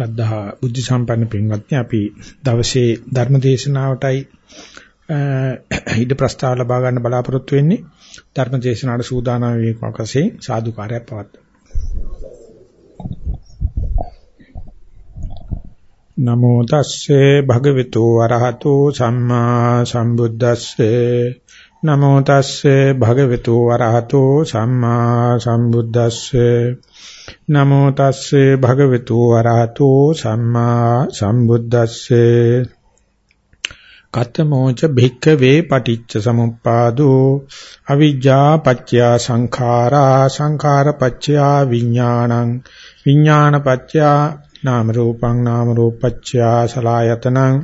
ශ්‍රද්ධා බුද්ධ සම්පන්න පින්වත්නි අපි දවසේ ධර්ම දේශනාවටයි ඉද ප්‍රස්තාව ලබා ගන්න බලාපොරොත්තු වෙන්නේ. ධර්ම දේශනාවට සූදානම් වීමක් වශයෙන් සාදුකාරයක් පවත්වමු. නමෝ තස්සේ භගවතු වරහතෝ සම්මා සම්බුද්දස්සේ නමෝ තස්සේ භගවතු වරහතෝ සම්මා සම්බුද්දස්සේ. නමෝ තස්සේ භගවතු වරහතෝ සම්මා සම්බුද්දස්සේ. කතමෝච භික්ඛවේ පටිච්ච සමුප්පාදෝ. අවිජ්ජා පත්‍ය සංඛාරා සංඛාර පත්‍ය විඥානං විඥාන පත්‍ය නාම රූපං නාම රූපච්ඡ සලායතනං.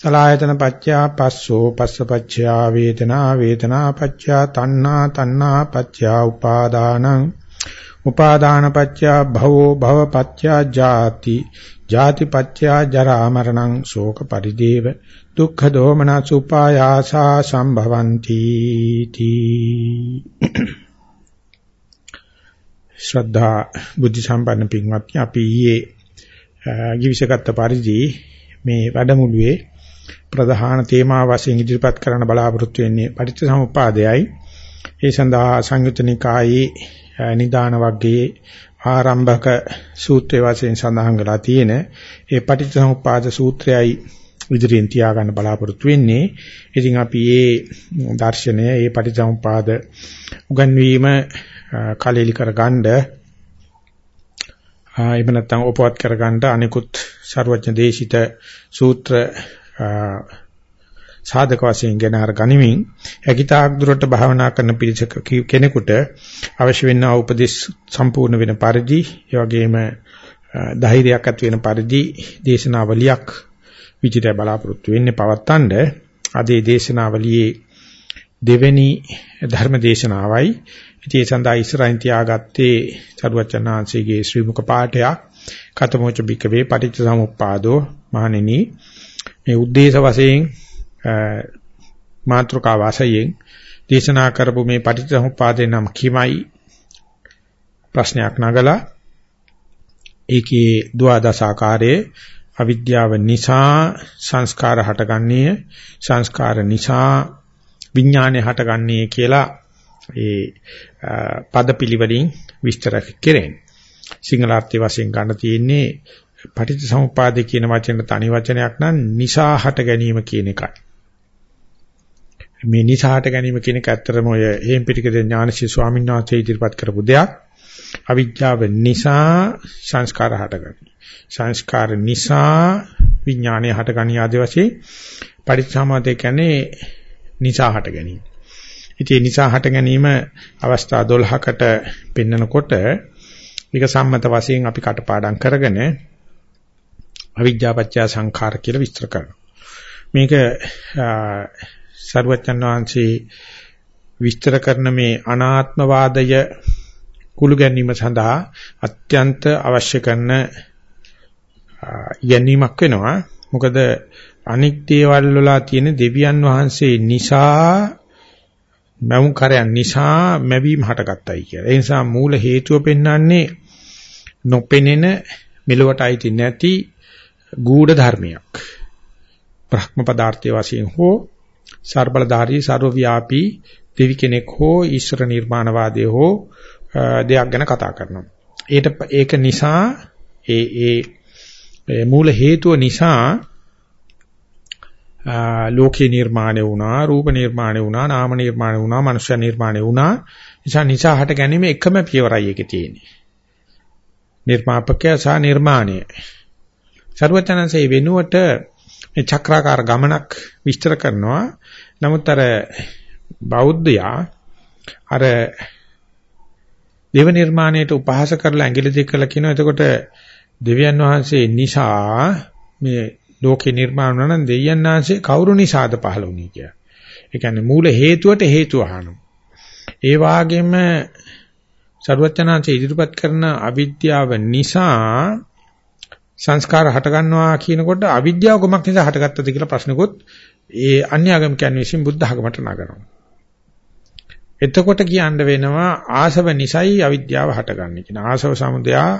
සලායතන පච්චය පස්සෝ පස්ස පච්චය වේදනා වේදනා පච්චය තණ්හා තණ්හා පච්චය උපාදානං උපාදාන පච්චය භවෝ භව පච්චය ජාති ජාති පච්චය ජරා මරණං ශෝක පරිදේව දුක්ඛ දෝමනස් උපායාසා සම්භවಂತಿ තී. ශ්‍රද්ධා බුද්ධ සම්පන්න පින්වත්නි අපි ඊයේ givisagatta පරිදි මේ වැඩමුළුවේ ප්‍රධාන තේමා වශයෙන් ඉදිරිපත් කරන්න බලාපොරොත්තු වෙන්නේ පටිච්චසමුප්පාදයයි. ඒ සඳහා සංයුත නිකායේ නිදාන වර්ගයේ ආරම්භක සූත්‍රයේ වශයෙන් සඳහන් කරලා තියෙන ඒ පටිච්චසමුප්පාද සූත්‍රයයි ඉදිරියෙන් තියාගන්න බලාපොරොත්තු වෙන්නේ. ඉතින් අපි මේ දර්ශනය, මේ පටිච්චසමුප්පාද උගන්වීම කලෙලි කරගන්න එහෙම නැත්නම් උපවත් කරගන්න අනිකුත් ਸਰවඥ දේශිත සූත්‍ර සාධක වශයෙන් ගෙන අර ගනිමින් හැකිතාක් දුරට භාවනා කරන පිරිසක කෙනෙකුට අවශ්‍ය වෙනා උපදෙස් සම්පූර්ණ වෙන පරිදි ඒ වගේම ධෛර්යයක් ඇති වෙන පරිදි දේශනාවලියක් විචිතය බලාපොරොත්තු වෙන්නේ පවත්තන්න අදේ දේශනාවලියේ දෙවෙනි ධර්ම දේශනාවයි. ඉතින් ඒ සඳහා ඉස්සරහින් තියාගත්තේ චරුවචනාංශයේ ශ්‍රී මුක පාඨයක් කතමෝච බිකවේ පටිච්ච සමුප්පාදෝ මහණෙනි. මේ ಉದ್ದೇಶ වශයෙන් මාත්‍රකා වාසයෙන් දේශනා කරපු මේ පටිච්චසමුප්පාදේ නම් කිමයි ප්‍රශ්නයක් නගලා ඒකේ ද්වාදස ආකාරයේ අවිද්‍යාව නිසා සංස්කාර හටගන්නේ සංස්කාර නිසා විඥානය හටගන්නේ කියලා ඒ පදපිලිවලින් විස්තර කෙරෙන්නේ සිංහලාර්ථය වශයෙන් ගන්න තියෙන්නේ පටිච්චසමුපාදේ කියන වචන තනි වචනයක් නම් නිසාහට ගැනීම කියන එකයි. මේ නිසාහට ගැනීම කියන එක ඇත්තටම ඔය හේම් පිටිකේ ඥානශී ස්වාමීන් වහන්සේ ඉදිරිපත් කරපු දෙයක්. අවිද්‍යාව නිසා සංස්කාර හටගනී. සංස්කාර නිසා විඥානය හටගනී ආදී වශයෙන් පටිච්චසමුපාදේ කියන්නේ නිසාහට ගැනීම. ඉතින් ඒ නිසා හට ගැනීම අවස්ථා 12කට පෙන්නකොට මේක සම්මත වශයෙන් අපි කටපාඩම් කරගෙන අවිජ්ජාපච්චය සංඛාර කියලා විස්තර කරනවා. මේක සර්වචන් වහන්සේ විස්තර කරන මේ අනාත්මවාදය කුළු ගැනීම සඳහා අත්‍යන්ත අවශ්‍ය කරන යැනීමක් වෙනවා. මොකද අනික් දේවල් වල තියෙන දෙවියන් වහන්සේ නිසා මවුන් කරයන් නිසා මැවීම හටගත්තයි කියලා. ඒ නිසා මූල හේතුව පෙන්වන්නේ නොපෙනෙන මෙලොවට අයිති නැති ගූඪ ධර්මයක්. බ්‍රහ්ම පදාර්ථයේ වශයෙන් හෝ සර්බලධාරී ਸਰවව්‍යාපී දෙවි කෙනෙක් හෝ ඊශ්වර නිර්මාණවාදී හෝ දෙයක් ගැන කතා කරනවා. ඒට ඒක නිසා ඒ ඒ මූල හේතුව නිසා ලෝකේ නිර්මාණය වුණා, රූප නිර්මාණය වුණා, නාම නිර්මාණය වුණා, මනුෂ්‍ය නිර්මාණය වුණා. නිසා නිසා හට ගැනීම එකම පියවරයි ඒකේ තියෙන්නේ. නිර්මාපකය සහ නිර්මාණය. ਸਰවචනන්සේ වෙනුවට මේ චක්‍රාකාර ගමනක් විස්තර කරනවා. නමුත් අර බෞද්ධයා අර දේව නිර්මාණයට උපහාස කරලා ඇඟිලි දික් කළා කියනවා. එතකොට දෙවියන් වහන්සේ නිසා මේ ලෝකේ නිර්මාණ වුණා නම් දෙයයන් ආංශේ කවුරු නිසාද පහළ වුනේ කියලා. ඒ කියන්නේ මූල හේතුවට හේතුව අහනවා. ඒ වාගේම සරුවචනාංශය ඉදිරිපත් කරන අවිද්‍යාව නිසා සංස්කාර හට ගන්නවා කියනකොට අවිද්‍යාව කොමක් නිසා හටගත්තද කියලා ප්‍රශ්නකොත් ඒ අන්‍යාගමිකයන් විසින් බුද්ධ ධර්මයට නගනවා. එතකොට කියන්න වෙනවා ආසව නිසයි අවිද්‍යාව හටගන්නේ කියන ආසව සමුදයා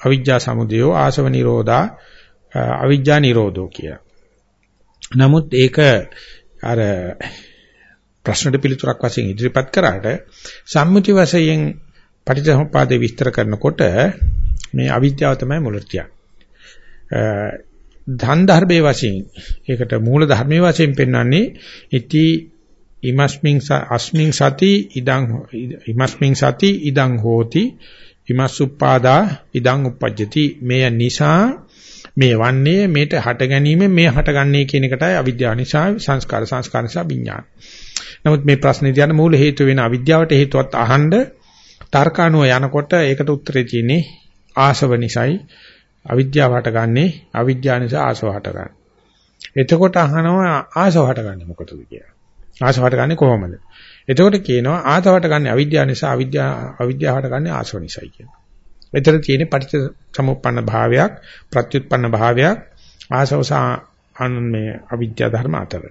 අවිජ්ජා සමුදයෝ ආසව නිරෝධා අවිජ්ජා නිරෝධෝ කියලා. නමුත් ඒක අර ප්‍රශ්නට පිළිතුරක් වශයෙන් ඉදිරිපත් කරාට සම්මුති වශයෙන් පටිච්චසමුප්පාදේ විස්තර කරනකොට මේ අවිද්‍යාව තමයි මුලට තියන්නේ. ධන් ධර්මයේ වශයෙන් ඒකට මූල ධර්මයේ වශයෙන් පෙන්වන්නේ ඉති ඉමස්මින් අස්මින් සති ඉදං ඉමස්මින් සති ඉදං හෝති ඉමස්සුප්පාදා ඉදං uppajjati මෙය නිසා මේ වන්නේ මේට හට ගැනීමෙන් මේ හටගන්නේ කියන එකටයි අවිද්‍යාව නිසා සංස්කාර සංස්කාර නිසා විඥාන. නමුත් මේ ප්‍රශ්නේ දිහාට මූල හේතු වෙන අවිද්‍යාවට හේතුවත් අහන්න තර්කානුව යනකොට ඒකට උත්තරේ තියෙන්නේ ආසව නිසායි අවිද්‍යාව හටගන්නේ අවිද්‍යාව නිසා ආසව හටගන්නේ. එතකොට අහනවා ආසව හටගන්නේ මොකටද කියලා. ආසව හටගන්නේ කොහොමද? එතකොට කියනවා ආසව හටගන්නේ අවිද්‍යාව නිසා අවිද්‍යාව අවිද්‍යාව හටගන්නේ ආසව නිසායි කියනවා. එතන තියෙන්නේ පටිච්ච සමුප්පන්න භාවයක් ප්‍රත්‍යুৎපන්න භාවයක් ආසව සහ මේ අවිද්‍යා ධර්ම අතර.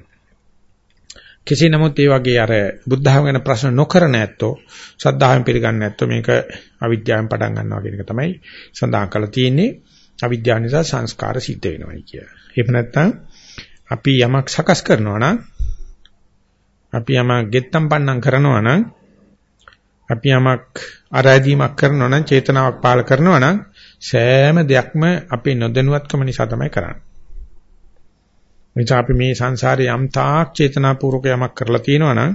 කෙසේ නමුත් ඒ වගේ අර බුද්ධහම ගැන ප්‍රශ්න නොකරන ඇත්තෝ සද්ධායෙන් පිළිගන්නේ නැත්තෝ මේක අවිද්‍යාවෙන් පටන් ගන්නවා කියන එක තමයි සඳහන් කරලා තියෙන්නේ අවිද්‍යාව නිසා සංස්කාර සිද්ධ වෙනවායි කිය. එහෙම නැත්නම් අපි යමක් සකස් කරනවා නම් අපි යමක් ගෙත්තම් පන්නම් කරනවා නම් අපි යමක් ආරාධීමක් කරනවා නම් චේතනාවක් පාල කරනවා නම් සෑම දෙයක්ම අපේ නොදැනුවත්කම නිසා තමයි කරන්නේ. එනිසා අපි මේ සංසාරේ යම් තාක් චේතනාපූර්වක යමක් කරලා තියෙනවා නම්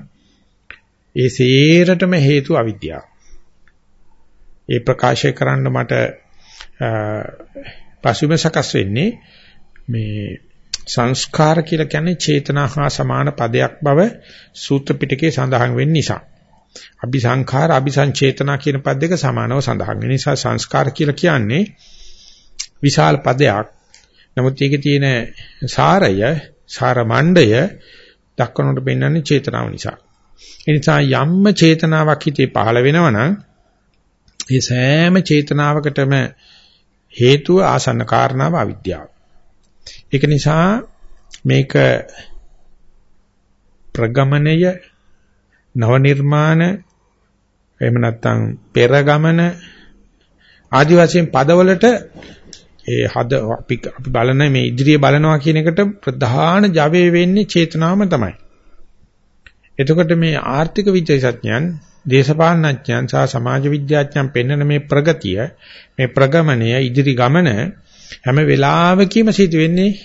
ඒ සේරටම හේතු අවිද්‍යාව. ඒ ප්‍රකාශය කරන්න මට පසුබිම සකස් වෙන්නේ මේ සංස්කාර කියලා කියන්නේ චේතනා හා සමාන පදයක් බව සූත්‍ර පිටකේ සඳහන් වෙන්න නිසා. අபிසංඛාර අபிසංචේතනා කියන පද දෙක සමානව සඳහන් වෙන නිසා සංස්කාර කියලා කියන්නේ විශාල පදයක්. නමුත් ඒකේ තියෙන සාරය, සාර මණ්ඩය දක්වනකොට පෙන්වන්නේ චේතනාව නිසා. ඒ නිසා යම්ම චේතනාවක් හිතේ පහළ වෙනවා නම් ඒ සෑම චේතනාවකටම හේතුව ආසන්න කාරණාව අවිද්‍යාව. ඒක නිසා මේක ප්‍රගමණය නව නිර්මාණ එහෙම නැත්නම් පෙරගමන ආදි වශයෙන් පදවලට ඒ හද අපි අපි බලන මේ ඉදිරිය බලනවා කියන එකට ප්‍රධාන ජවය වෙන්නේ චේතනාවම තමයි. එතකොට මේ ආර්ථික විද්‍යාඥයන්, දේශපාලනඥයන් සහ සමාජ විද්‍යාඥයන් පෙන්වන මේ ප්‍රගතිය, මේ ප්‍රගමණය, ඉදිරි ගමන හැම වෙලාවකීම සිදු වෙන්නේ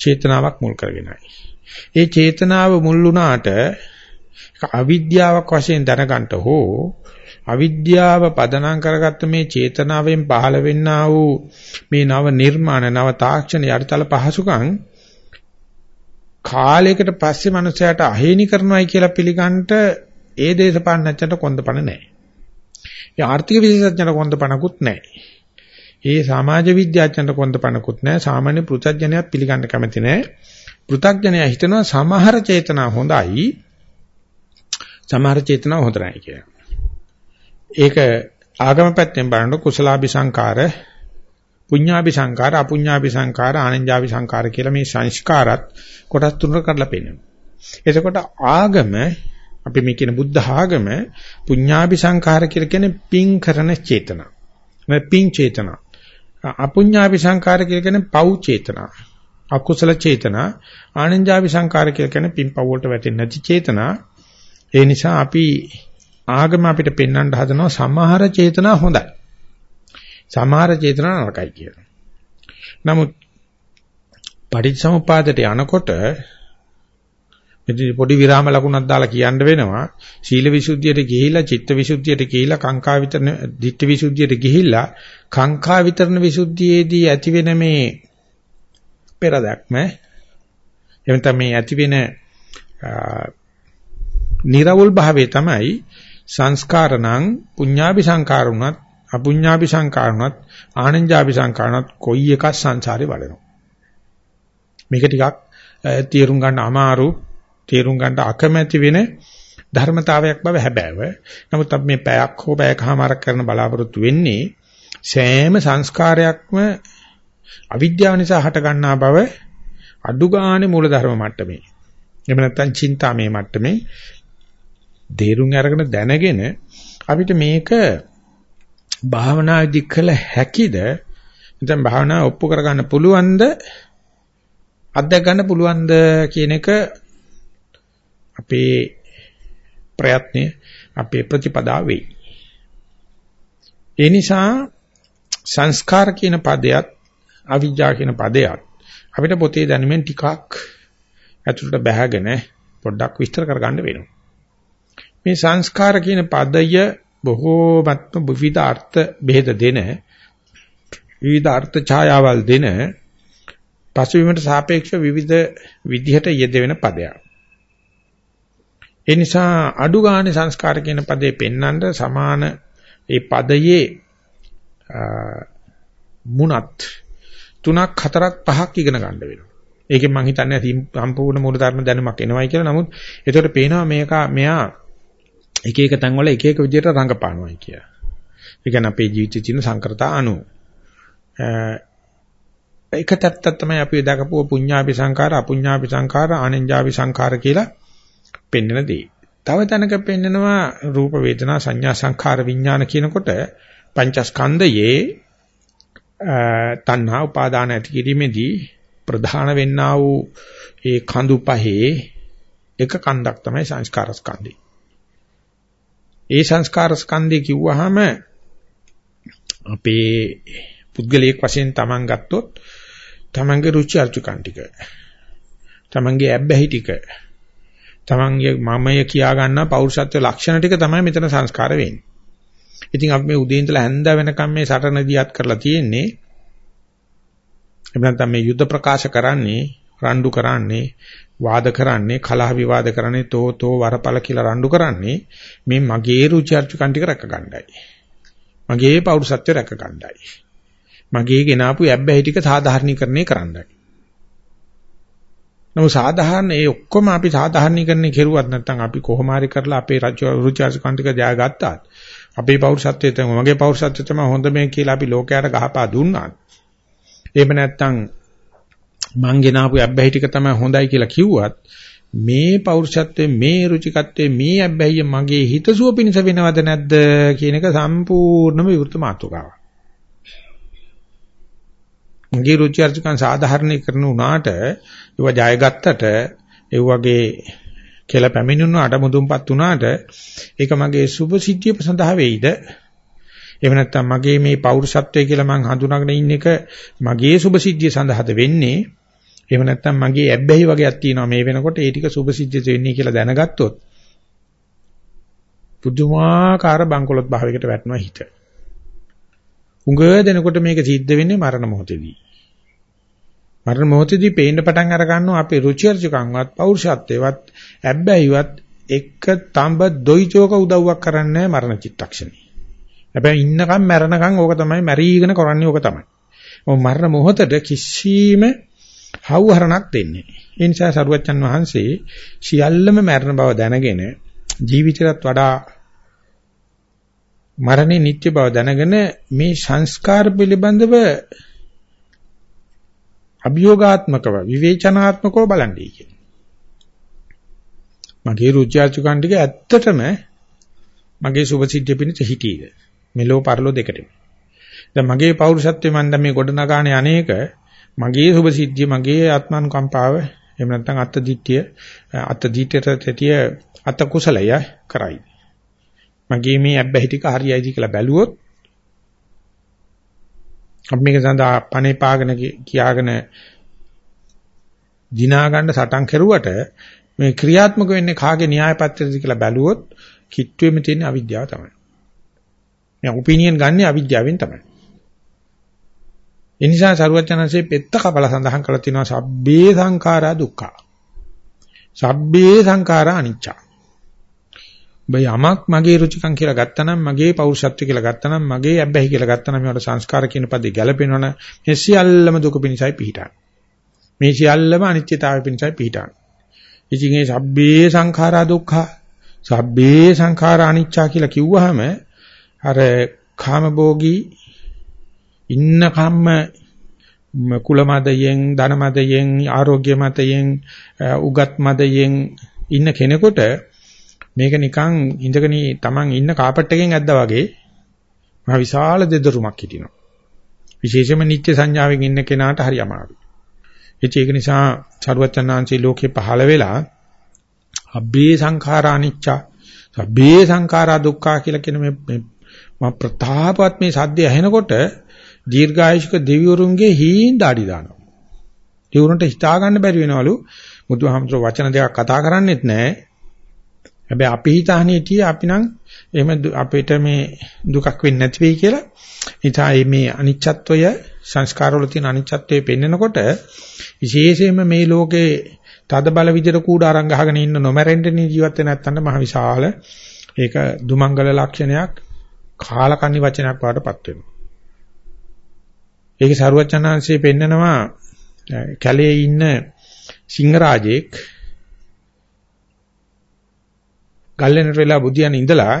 චේතනාවක් මුල් කරගෙනයි. ඒ චේතනාව මුල් වුණාට අවිද්‍යාවක් වශයෙන් දැනගන්න හෝ අවිද්‍යාව පදනම් කරගත්ත මේ චේතනාවෙන් පහළ වෙන්නා වූ මේ නව නිර්මාණ නව තාක්ෂණ යටිතල පහසුකම් කාලයකට පස්සේ මනුස්සයාට අහේනි කරනවායි කියලා පිළිගන්නට ඒ දේශපාලනඥයට කොන්දපණ නැහැ. ඒ ආර්ථික විශේෂඥයට කොන්දපණකුත් නැහැ. ඒ සමාජ විද්‍යාඥයට කොන්දපණකුත් නැහැ. සාමාන්‍ය පෘථග්ජනයා පිළිගන්න කැමති නැහැ. පෘථග්ජනයා හිතනවා සමහර චේතනා හොඳයි. සමහර චේතනා හොඳ නැහැ කියලා. ඒක ආගම පැත්තෙන් බලනකොට කුසලාභි සංකාර, පුඤ්ඤාභි සංකාර, අපුඤ්ඤාභි සංකාර, ආනන්ජාභි සංකාර කියලා මේ සංස්කාරات කොටස් තුනකට කඩලා පෙන්නනවා. එතකොට ආගම අපි මේ කියන බුද්ධ ආගම පුඤ්ඤාභි සංකාර කියලා කියන්නේ පිං කරන චේතනා. මේ පිං චේතනා. අපුඤ්ඤාභි සංකාර කියලා කියන්නේ පව් චේතනා. අකුසල චේතනා. ආනන්ජාභි සංකාර කියලා කියන්නේ පිං පව් වලට වැටෙන්නේ නැති චේතනා. ඒ නිසා අපි ආගම අපිට පෙන්වන්න හදනවා සමහර චේතනා හොඳයි. සමහර චේතනා නරකයි කියලා. නමුත් පටිච්චසමුපාදයට යනකොට මෙතන පොඩි විරාම ලකුණක් දාලා කියන්න වෙනවා. සීල විසුද්ධියට ගිහිලා චිත්ත විසුද්ධියට ගිහිලා කාංකා විතරන ditthi විසුද්ධියට ගිහිලා කාංකා විතරන විසුද්ධියේදී ඇති වෙන මේ පෙරදක්ම එවන තමයි ඇති වෙන නිර්වුල් භාවයේ තමයි සංස්කාරණං පුඤ්ඤාභි සංකාරුණත් අපුඤ්ඤාභි සංකාරුණත් ආනන්ජාභි සංකාරුණත් කොයි එකක් සංසාරේ වඩනවා. මේක ටිකක් තේරුම් ගන්න අමාරු. තේරුම් ගන්න අකමැති වෙන ධර්මතාවයක් බව හැබෑව. නමුත් අපි මේ පැයක් හෝ පැයකමාරක් කරන බලාපොරොත්තු වෙන්නේ සෑම සංස්කාරයක්ම අවිද්‍යාව නිසා හට ගන්නා බව අඩු ගානේ මූල ධර්ම මට්ටමේ. එහෙම නැත්නම් චින්තාමේ මට්ටමේ දේරුම් අරගෙන දැනගෙන අපිට මේක භාවනාදි කළ හැකිද? නැත්නම් භාවනාව ඔප්පු කරගන්න පුළුවන්ද? අත්දැක ගන්න පුළුවන්ද කියන එක අපේ ප්‍රයත්නය අපේ ප්‍රතිපදාව වෙයි. ඒ නිසා සංස්කාර කියන පදයක් අවිජ්ජා කියන පදයක් අපිට පොතේ දැනුමෙන් ටිකක් ඇතුළට බැහැගෙන පොඩ්ඩක් විස්තර කරගන්න වෙනවා. මේ සංස්කාර කියන පදය බොහෝමත්ම විවිධ අර්ථ බෙහෙත දෙන විවිධ අර්ථ ඡායාවල් දෙන පසුබිමට සාපේක්ෂව විවිධ විදිහට යෙදවෙන පදයක්. ඒ නිසා අඩු ගානේ සංස්කාර කියන පදේ පෙන්වන්න සමාන ඒ පදයේ මුණත් තුනක් හතරක් පහක් ඉගෙන ගන්න වෙනවා. ඒකෙන් මම හිතන්නේ සම්පූර්ණ මූල ධර්ම දැනුමක් එනවයි කියලා. නමුත් ඒකට පේනවා මේක මෙයා එක එක තැන්වල එක එක විදිහට රඟපානවායි කියලා. ඒ කියන්නේ අපේ ජීවිතයේ තියෙන සංකරතා අනු. එක තත්ත්වයක් තමයි අපි දකපුව පුඤ්ඤාපි සංඛාර, අපුඤ්ඤාපි සංඛාර, ආනෙන්ජාපි සංඛාර කියලා පෙන්වන දේ. තව තැනක පෙන්නනවා රූප වේදනා සංඥා සංඛාර විඥාන කියනකොට පංචස්කන්ධයේ තණ්හා උපාදාන ඇති කිරීමේදී ප්‍රධාන වෙන්නා වූ ඒ කඳු පහේ එක කන්දක් තමයි සංස්කාර ස්කන්ධය. ඒ සංස්කාර ස්කන්ධය කිව්වහම අපේ පුද්ගලයෙක් වශයෙන් Taman ගත්තොත් Tamanගේ රුචි අරුචිකන් ටික Tamanගේ ඇබ්බැහි ටික තමන්ගේ මමය කියා ගන්න පෞරුෂත්ව ලක්ෂණ ටික තමයි මෙතන සංස්කාර වෙන්නේ. ඉතින් අපි මේ උදේ ඉඳලා හැන්ද වෙනකම් මේ සටන දියත් කරලා තියෙන්නේ. එහෙම නැත්නම් මේ යුද්ධ ප්‍රකාශ කරන්නේ, රණ්ඩු කරන්නේ, වාද කරන්නේ, කලහ විවාද කරන්නේ, තෝ තෝ වරපල කියලා රණ්ඩු කරන්නේ මේ මගේ රුචි අරුචිකන් ටික රැක ගන්නයි. මගේ පෞරුෂත්වය රැක ගන්නයි. මගේ ගෙනාපු යැබ්බැහි ටික සාධාරණීකරණය කරන්නයි. නමුත් සාධාරණ ඒ ඔක්කොම අපි සාධාරණීකරණය කෙරුවත් නැත්නම් අපි කොහොම හරි කරලා අපේ රුචිආසකම් ටික ජයගත්තාත් අපේ පෞරුෂත්වයේ තමයි මගේ පෞරුෂත්වය තමයි හොඳ මේ කියලා අපි ලෝකයට ගහපා දුන්නාත් එහෙම නැත්නම් මං ගෙනාපු අබ්බැහි ටික තමයි හොඳයි කියලා කිව්වත් මේ පෞරුෂත්වයේ මේ රුචිකත්වයේ මේ අබ්බැහිය මගේ හිතසුව පිණිස වෙනවද නැද්ද කියන එක සම්පූර්ණම විවෘත මාතෘකාවක්. මගේ රුචි අරුචිකන් සාධාරණීකරණ වුණාට ඒව ජයගත්තට ඒ වගේ කියලා පැමිණුණාට මුදුන්පත් වුණාට ඒක මගේ සුභ සිද්ධිය සඳහා වෙයිද එහෙම නැත්නම් මගේ මේ පෞරුෂත්වය කියලා මං හඳුනාගෙන ඉන්න එක මගේ සුභ සිද්ධිය සඳහාද වෙන්නේ එහෙම නැත්නම් මගේ ඇබ්බැහි වගේක් තියෙනවා මේ වෙනකොට ඒ ටික සුභ සිද්ධියට වෙන්නේ කියලා දැනගත්තොත් පුදුමාකාර බංකොලොත් භාවයකට වැටෙනවා හිත. උඟ දෙනකොට මේක සිද්ධ වෙන්නේ මරණ මොහොතේදී. මරණ මොහොතේදී පේන්න පටන් අර ගන්නවා අපේ රුචි අරුචිකම්වත් පෞරුෂත්වයවත් ඇබ්බැහිවත් එක තඹ දොයිචෝක උදව්වක් කරන්නේ මරණ චිත්තක්ෂණේ. හැබැයි ඉන්නකම් මැරෙනකම් ඕක තමයි මැරීගෙන කරන්නේ ඕක තමයි. මො මරණ මොහොතට කිසිම හවුහරණක් දෙන්නේ. ඒ නිසා සරුවච්චන් වහන්සේ සියල්ලම මරණ බව දැනගෙන ජීවිතයත් වඩා මරණේ නිත්‍ය බව දැනගෙන මේ සංස්කාර පිළිබඳව අභියෝගාත්මකව විවේචනාත්මකව බලන්නේ කියන. මගේ රුචිආචුකන් ටික ඇත්තටම මගේ සුභසිද්ධිය පිණිස හිටීද මෙලෝ පරලෝ දෙකටම. දැන් මගේ පෞරුෂත්වයේ මම දැන් මේ ගොඩනගානේ අනේක මගේ සුභසිද්ධිය මගේ ආත්මානුකම්පාව එහෙම නැත්නම් අත්ත දිට්ඨිය අත්ත දිට්ඨියට තෙතිය අත්ත කුසලය කරයි. මගේ මේ අබ්බැහි ටික හරියයිද කියලා බැලුවොත් අපි මේක සඳහා පණේ පාගෙන කියාගෙන දිනා ගන්න සටන් කෙරුවට මේ ක්‍රියාත්මක වෙන්නේ කාගේ න්‍යාය පත්‍රයද කියලා බැලුවොත් කිට්ටුවේම තියෙන අවිද්‍යාව තමයි. මේ ඔපිනියන් ගන්න අවිද්‍යාවෙන් තමයි. ඒ නිසා සරුවචනන්සේ පෙත්ත කපල සඳහන් කරලා තියෙනවා සබ්බේ සංඛාරා දුක්ඛ. සබ්බේ සංඛාරා අනිච්චා. ඔබ යමක් මගේ රුචිකම් කියලා ගත්තනම් මගේ පෞරුෂත්ව කියලා ගත්තනම් මගේ අබ්බැහි කියලා ගත්තනම් මේවට සංස්කාර කියන පදේ ගැලපෙනවනේ මේ සියල්ලම දුක පිණිසයි පිහිටන්නේ. මේ සියල්ලම අනිත්‍යතාවය පිණිසයි පිහිටන්නේ. ඉතින් මේ සබ්බේ සංඛාරා දුක්ඛ සබ්බේ සංඛාරා අනිච්චා කියලා කිව්වහම අර කාමභෝගී ඉන්න කම්ම කුල මදයෙන් ධන මදයෙන් ආෝග්‍ය මතයෙන් උගත් මදයෙන් ඉන්න කෙනෙකුට මේක නිකන් ඉඳගෙන තමන් ඉන්න කාපට් එකෙන් ඇද්දා වගේ මහ විශාල දෙදරුමක් හිටිනවා. විශේෂයෙන්ම නිත්‍ය සංඥාවෙන් ඉන්න කෙනාට හරි අමාරුයි. ඒක නිසා චරවචනාංශී ලෝකේ පහළ වෙලා අබ්බේ සංඛාරා අනිච්චා සබ්බේ සංඛාරා දුක්ඛා කියලා කියන මේ මම ප්‍රතාපවත් මේ සද්දය ඇහෙනකොට දීර්ඝායුෂක දෙවිවරුන්ගේ හීන් දාඩි දානවා. දෙවිවරුන්ට හිතා ගන්න බැරි වෙනවලු බුදුහාමුදුරුවෝ වචන දෙකක් කතා කරන්නේත් නැහැ. හැබැයි අපි හිතාන්නේ tie අපි නම් එහෙම අපිට මේ දුකක් වෙන්නේ නැති වෙයි කියලා. ඉතින් මේ අනිච්චත්වය සංස්කාරවල තියෙන අනිච්චත්වය පෙන්නකොට විශේෂයෙන්ම මේ ලෝකේ තද බල විදිහට කූඩාරම් ගහගෙන ඉන්න නොමැරෙන්න ජීවත් වෙන නැත්තඳ මහ විශාල ඒක දුමංගල ලක්ෂණයක් කාලකන්ණි වචනයක් වඩටපත් වෙනවා. ඒක සරුවචනාංශයේ පෙන්නනවා කැලේ ඉන්න සිංහරාජෙක් ගල්ලෙනට වෙලා බුදියන ඉඳලා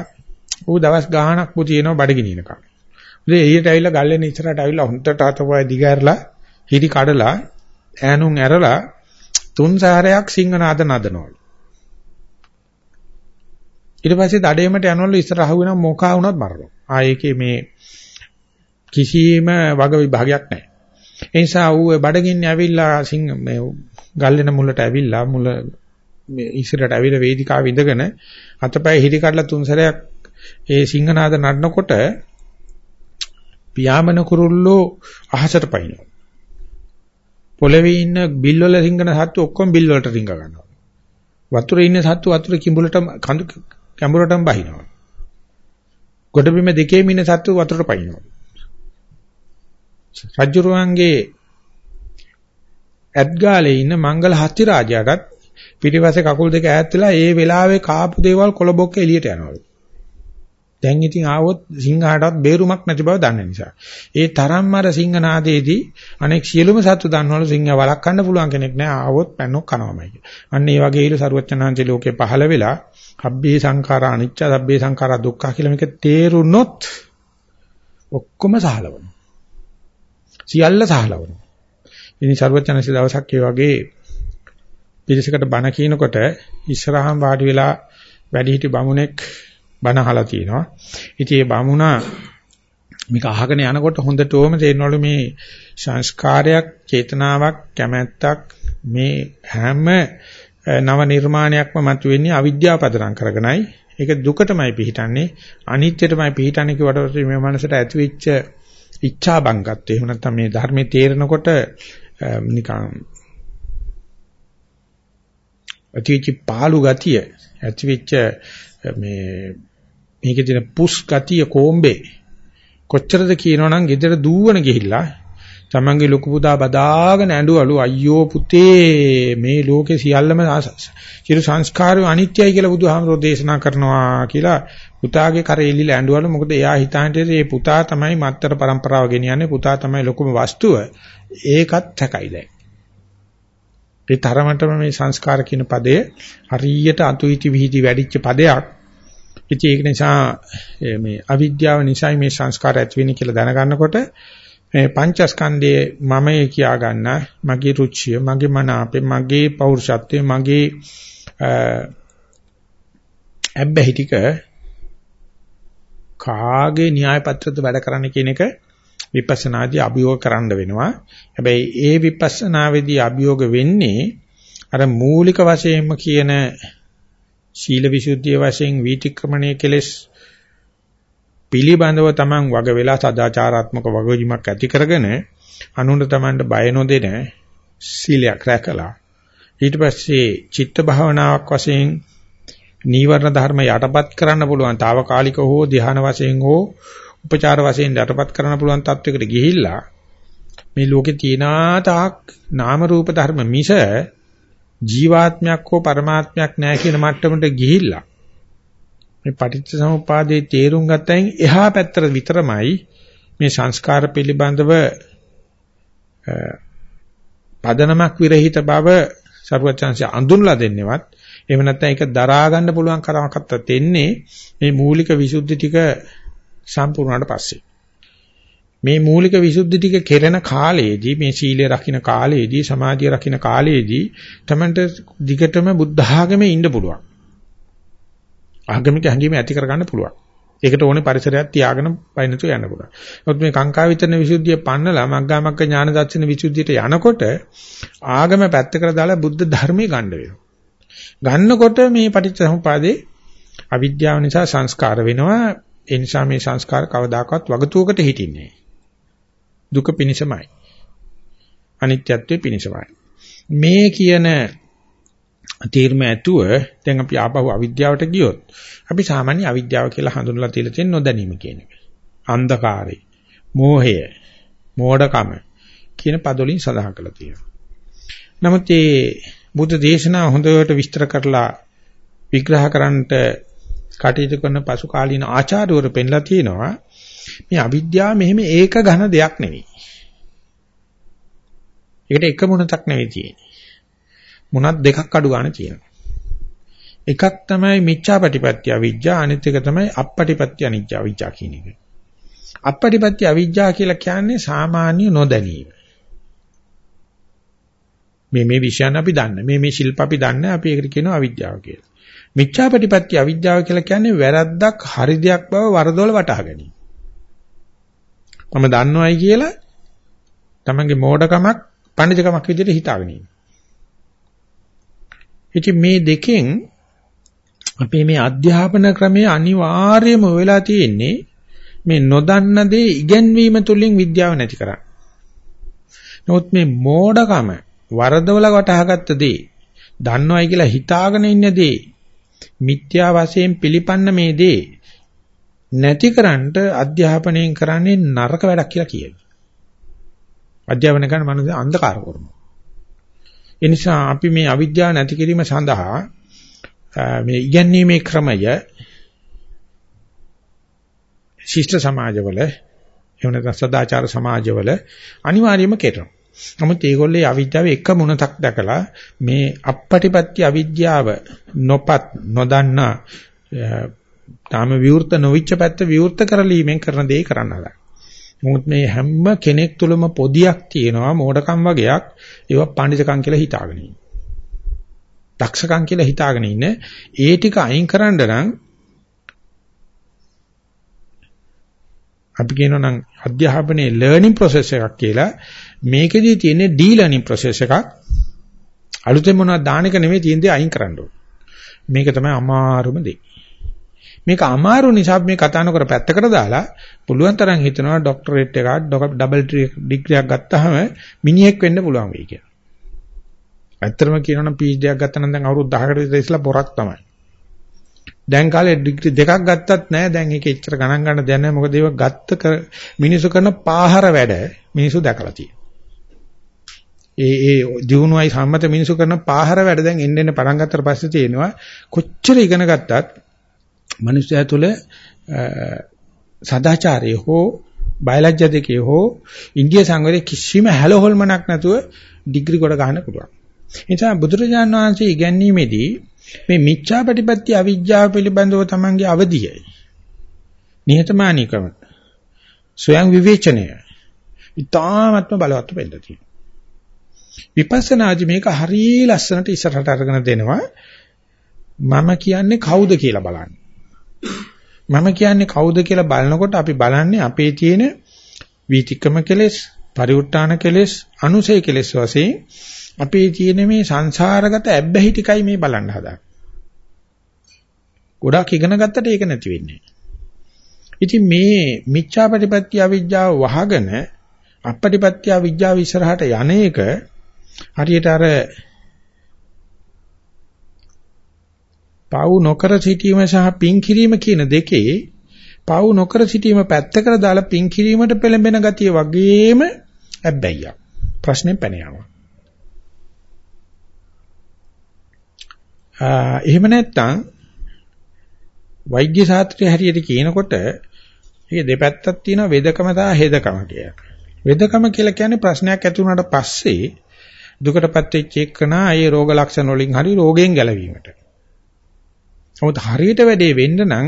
ඌ දවස් ගාණක් බුදිනවා බඩගිනිනකම්. ඉතින් එළියට ඇවිල්ලා ගල්ලෙන ඉස්සරහට ඇවිල්ලා හොන්දට අතපය දිගහැරලා හිටි කඩලා ඈනුන් ඇරලා තුන් සාරයක් සිංහනාද නදනවලු. ඊට පස්සේ දඩේමට යනවලු ඉස්සර අහුවෙන මොකා වුණත් මරනවා. ආ ඒකේ මේ කිසිම වග විභාගයක් නැහැ. ඒ නිසා ඌ බඩගින්නේ ඇවිල්ලා සිංහ මේ ගල්ලෙන මුලට ඇවිල්ලා මුල මේ ඉස්සරට ඇවිල්ලා වේදිකාව ඉඳගෙන අතපය හිරි කඩලා තුන් සැරයක් ඒ සිංහනාද නඩනකොට පියාඹන කුරුල්ලෝ අහසට පයින්නවා. පොළවේ ඉන්න බිල් වල රිංගන සත්තු ඔක්කොම බිල් වලට රිංග ගන්නවා. වතුරේ ඉන්න සත්තු වතුර කිඹුලට කඳු කැඹුරටම බහිනවා. ගොඩබිම දෙකේම ඉන්න සත්තු වතුරට පයින්නවා. රජුරුවන්ගේ ඇත්ගාලේ ඉන්න මංගල හත්ති රාජයාටත් පිටිපස්සේ කකුල් දෙක ඈත් වෙලා ඒ වෙලාවේ කාපු දේවල් කොළබොක්ක එළියට යනවලු. දැන් ඉතින් ආවොත් සිංහාටවත් බේරුමක් නැති බව දන්න නිසා. ඒ තරම්ම අර සිංහනාදයේදී අනෙක් සියලුම සත්තු දන්නවලු සිංහා වළක්වන්න පුළුවන් කෙනෙක් නෑ ආවොත් පැනොක් කනවමයි. අන්න ඒ වගේ ඊළු සරුවචනාංශේ ලෝකේ පහළ වෙලා හබ්බේ සංඛාරා අනිච්ච සබ්බේ සංඛාරා දුක්ඛ කියලා මේක තේරුනොත් ඔක්කොම සහලවනවා. සියල්ල සහලවනවා. ඉතින් සරුවචනාංශේ දවසක් ඒ වගේ පිරිසකට බණ කියනකොට ඉස්සරහම වාඩි වෙලා වැඩිහිටි බමුණෙක් බණ අහලා තියෙනවා. ඉතින් ඒ බමුණා මේක අහගෙන යනකොට හොඳටම තේරෙනවලු මේ සංස්කාරයක්, චේතනාවක්, කැමැත්තක් මේ හැම නව නිර්මාණයක්ම මතුවෙන්නේ අවිද්‍යාව පදනම් කරගෙනයි. ඒක දුකටමයි පිහිටන්නේ, අනිත්‍යටමයි පිහිටන්නේ කියවට මේ මනසට ඇතිවෙච්ච ඉච්ඡා බංගත්වය. එහෙම නැත්නම් මේ ධර්මයේ තේරෙනකොට නිකන් ඇතිවෙච්ච පාළු ගතිය, ඇතිවෙච්ච මේ මේකේ තියෙන පුස් ගතිය කොම්බේ. කොච්චරද කියනවනම් ගෙදර දූවන ගිහිල්ලා තමන්ගේ ලොකු පුතා බදාගෙන ඇඬුවලු අයියෝ පුතේ මේ ලෝකේ සියල්ලම සියලු සංස්කාරය අනිත්‍යයි කියලා බුදුහාමරෝ දේශනා කරනවා කියලා පුතාගේ කරේ එල්ලීලා ඇඬුවලු. මොකද එයා හිතාන්නේ මේ පුතා තමයි මත්තර પરම්පරාව ගෙනියන්නේ. පුතා තමයි ලොකුම වස්තුව. ඒකත් හැකයි දැන්. ඒ තරමටම මේ සංස්කාර කියන පදය හරියට අතුයිති විහිදි වැඩිච්ච පදයක්. ඉතින් ඒක නිසා මේ අවිද්‍යාව නිසා මේ සංස්කාර ඇති වෙන්නේ කියලා දැනගන්නකොට මේ පංචස්කන්ධයේ මමයි කියා ගන්න මගේ රුචිය මගේ මන අපේ මගේ පෞරුෂත්වය මගේ ඇබ්බැහි ටික කාගේ න්‍යාය පත්‍රද වැඩ කරන්න කියන එක විපස්සනාදී අභියෝග කරන්න වෙනවා. හැබැයි ඒ විපස්සනාවේදී අභියෝග වෙන්නේ අර මූලික වශයෙන්ම කියන ශීල විසුද්ධිය වශයෙන් වීතික්‍රමණය කෙලෙස් පිළිබඳව Taman වග වෙලා සදාචාරාත්මක වගවීමක් ඇති කරගෙන අනුන්ට Tamanට බය නොදෙන සීලයක් රැකලා ඊට පස්සේ චිත්ත භාවනාවක් වශයෙන් නීවරණ ධර්ම යටපත් කරන්න පුළුවන් తాවකාලික හෝ ධ්‍යාන වශයෙන් හෝ උපචාර වශයෙන් යටපත් කරන්න පුළුවන් තත්වයකට ගිහිල්ලා මේ ලෝකේ තියෙනා තාක් නාම රූප ධර්ම මිස ජීවාත්මයක් හෝ પરමාත්මයක් නැහැ කියන මට්ටමට ගිහිල්ලා මේ පටිච්ච සමුප්පාදයේ තේරුම් ගත්තයින් එහා පැත්තට විතරමයි මේ සංස්කාර පිළිබඳව පදනමක් විරහිත බව සර්වචන්සි අඳුන්ලා දෙන්නේවත් එහෙම නැත්නම් ඒක දරා ගන්න පුළුවන් කරමකට තෙන්නේ මේ මූලික විසුද්ධි ටික සම්පූර්ණවට පස්සේ මේ මූලික විසුද්ධි ටික කෙරෙන කාලයේදී මේ සීලය රකින්න කාලයේදී සමාධිය රකින්න කාලයේදී තමන්ට දිගටම බුද්ධ ආගමේ ඉන්න පුළුවන්. ආගමික හැඟීම ඇති කරගන්න පුළුවන්. ඒකට ඕනේ පරිසරයක් තියාගෙන පයින්නතු යන්න පුළුවන්. නමුත් මේ කාංකා විතරන විසුද්ධිය පන්නලා මග්ගා මග්ග ඥාන දර්ශන විසුද්ධියට යනකොට ආගම පැත්තකට දාලා බුද්ධ ධර්මයේ ගන්න වෙනවා. ගන්නකොට මේ පටිච්චසමුපාදේ අවිද්‍යාව නිසා සංස්කාර වෙනවා. ඒ නිසා මේ සංස්කාර කවදාකවත් වගතුවකට හිටින්නේ දුක පිනිසමයි. අනිත්‍යත්වයේ පිනිසමයි. මේ කියන තීර්ම ඇතුව දැන් අපි ආපහු අවිද්‍යාවට ගියොත් අපි සාමාන්‍ය අවිද්‍යාව කියලා හඳුන්වලා තියලා තියෙන නොදැනීම කියන එක. අන්ධකාරය, මෝහය, මෝඩකම කියන පදවලින් සඳහන් කරලා තියෙනවා. නමුත් මේ බුද්ධ දේශනාව හොඳට විස්තර කරලා විග්‍රහ කරන්නට කටයුතු කරන පසු කාලීන ආචාර්යවරු පෙන්ලා තියෙනවා මේ අවිද්‍යාව මෙහෙම ඒක ඝන දෙයක් නෙවෙයි. ඒකට එක මොනක් නෙවෙයි තියෙන්නේ. මොනක් දෙකක් අඩු ගන්න තියෙනවා. එකක් තමයි මිච්ඡාපටිපත්‍ය අවිජ්ජා අනිත් එක තමයි අපපටිපත්‍ය අනිජ්ජා අවිජ්ජා කියන එක. අපපටිපත්‍ය අවිජ්ජා කියලා කියන්නේ සාමාන්‍ය නොදැනීම. මේ මේ විෂයන් අපි දන්නේ. මේ මේ ශිල්ප අපි දන්නේ. අපි ඒකට කියනවා අවිද්‍යාව කියලා. මිච්ඡාපටිපත්‍ය අවිද්‍යාව කියලා කියන්නේ වැරද්දක් හරි දෙයක් බව වරදොල වටහා ගැනීම. මම දන්නවයි කියලා තමන්ගේ මෝඩකමක් පඬිතුකමක් විදිහට හිතාගෙන ඉන්නේ. ඉතින් මේ දෙකෙන් අපේ මේ අධ්‍යාපන ක්‍රමයේ අනිවාර්යම වෙලා තියෙන්නේ මේ නොදන්න දේ ඉගෙනවීම තුලින් විද්‍යාව නැති කරන්නේ. නමුත් මේ මෝඩකම වරදවල වටහාගත්ත දේ දන්නවයි කියලා හිතාගෙන ඉන්න දේ මිත්‍යා වශයෙන් පිළිපන්න මේ දේ නැතිකරන්ට අධ්‍යාපනයෙන් කරන්නේ නරක වැඩක් කියලා කියනවා. අධ්‍යාපන කරන මනස අන්ධකාර කරනවා. ඒ නිසා අපි මේ අවිද්‍යාව නැති කිරීම සඳහා මේ ඉගැන්වීමේ ක්‍රමය ශිෂ්ට සමාජවල එහෙම නැත්නම් සදාචාර සමාජවල අනිවාර්යයෙන්ම කෙරෙනවා. නමුත් ඒගොල්ලේ අවිද්‍යාව එක මුණතක් දැකලා මේ අපපටිපත්‍ය අවිද්‍යාව නොපත් නොදන්නා තාම විවෘත නොවිච්ච පැත්ත විවෘත කරලීමෙන් කරන දේ කරන්න හදා. මොකද මේ හැම කෙනෙක් තුළම පොදියක් තියෙනවා මෝඩකම් වගේක් ඒවා පඬිතුකම් කියලා හිතාගෙන ඉන්නේ. දක්ෂකම් කියලා හිතාගෙන ඉන්නේ. ඒ ටික අයින් කරන්න නම් අපි කියනවා නම් අධ්‍යාපනයේ ලර්නින් process එකක් කියලා මේකෙදී තියෙන්නේ ඩී ලර්නින් process එකක් අලුතෙන් මොනවද දාන එක නෙමෙයි තියෙන්නේ අයින් කරන්න ඕන මේක තමයි අමාරුම දේ මේක අමාරු නිසා මේ කතා නොකර පැත්තකට දාලා පුළුවන් තරම් හිතනවා ડોක්ටරේට් එකක් ඩබල් ඩිග්‍රියක් ගත්තාම මිනිහෙක් වෙන්න පුළුවන් වෙයි කියලා. ඇත්තටම කියනවනම් PhD එකක් ගත්තා නම් දැන් අවුරුදු 10කට විතර ඉස්සලා පොරක් තමයි. දැන් කාලේ ඩිග්‍රී දෙකක් ගත්තත් නැහැ දැන් ඒක එච්චර ගණන් ගන්න දෙයක් නැහැ මොකද ඒක ගත්ත මිනිසු කරන පාහර වැඩ මිනිසු දැකලා තියෙනවා. ඒ ඒ දිනුවයි සම්මත මිනිසු කරන පාහර වැඩ දැන් එන්න එන්න පටන් ගත්තට පස්සේ තියෙනවා කොච්චර ඉගෙන ගත්තත් මිනිස්සයා තුළ සදාචාරය හෝ බයලජ්‍ය දෙකේ හෝ ඉන්දිය සංවරයේ කිසිම හැලහොල්මනක් නැතුව ඩිග්‍රී කොට ගන්න පුළුවන්. ඒ නිසා බුදුරජාණන් වහන්සේ ඉගැන්වීමේදී මේ මිච්ඡාපටිපත්‍ය අවිජ්ජාව පිළිබඳව තමන්ගේ අවදිය නිහතමානීකම ස්වයං විවේචනය ඊ타ත්ම බලවත් වෙන්න තියෙනවා. විපස්සනාදි මේක හරිය ලස්සනට ඉස්සරහට අරගෙන දෙනවා. මම කියන්නේ කවුද කියලා බලන්න. මම කියන්නේ කවුද කියලා බලනකොට අපි බලන්නේ අපේ තියෙන වීතික්‍රම කෙලෙස්, පරිඋත් ทาน කෙලෙස්, අනුසය කෙලෙස් වශයෙන් අපේ තියෙන මේ සංසාරගත ඇබ්බැහි ටිකයි මේ බලන්න හදාගන්නේ. ගොඩක් ඉගෙන ගත්තට ඒක නැති වෙන්නේ. ඉතින් මේ මිච්ඡාපටිපත්‍ය අවිජ්ජාව වහගෙන අපපටිපත්‍ය අවිජ්ජාව ඉස්සරහට යන එක හරියට අර පව් නොකර සිටීම සහ පින් කිරීම කියන දෙකේ පව් නොකර සිටීම පැත්තකට දාලා පින් කිරීමට පෙළඹෙන ගතිය වගේම ඇබ්බැහියක්. ප්‍රශ්නේ පැන යනවා. එහෙම නැත්නම් වෛද්‍ය ශාස්ත්‍රය හැටියට කියනකොට ඒක දෙපැත්තක් තියෙනවා වේදකම සහ හේදකම කියලා. වේදකම කියලා කියන්නේ ප්‍රශ්නයක් ඇති වුණාට පස්සේ දුකටපත් වෙච්ච එකනා ඒ රෝග ලක්ෂණ වලින් හරි රෝගයෙන් ගැලවීමට. නමුත් හරියට වැඩේ වෙන්න නම්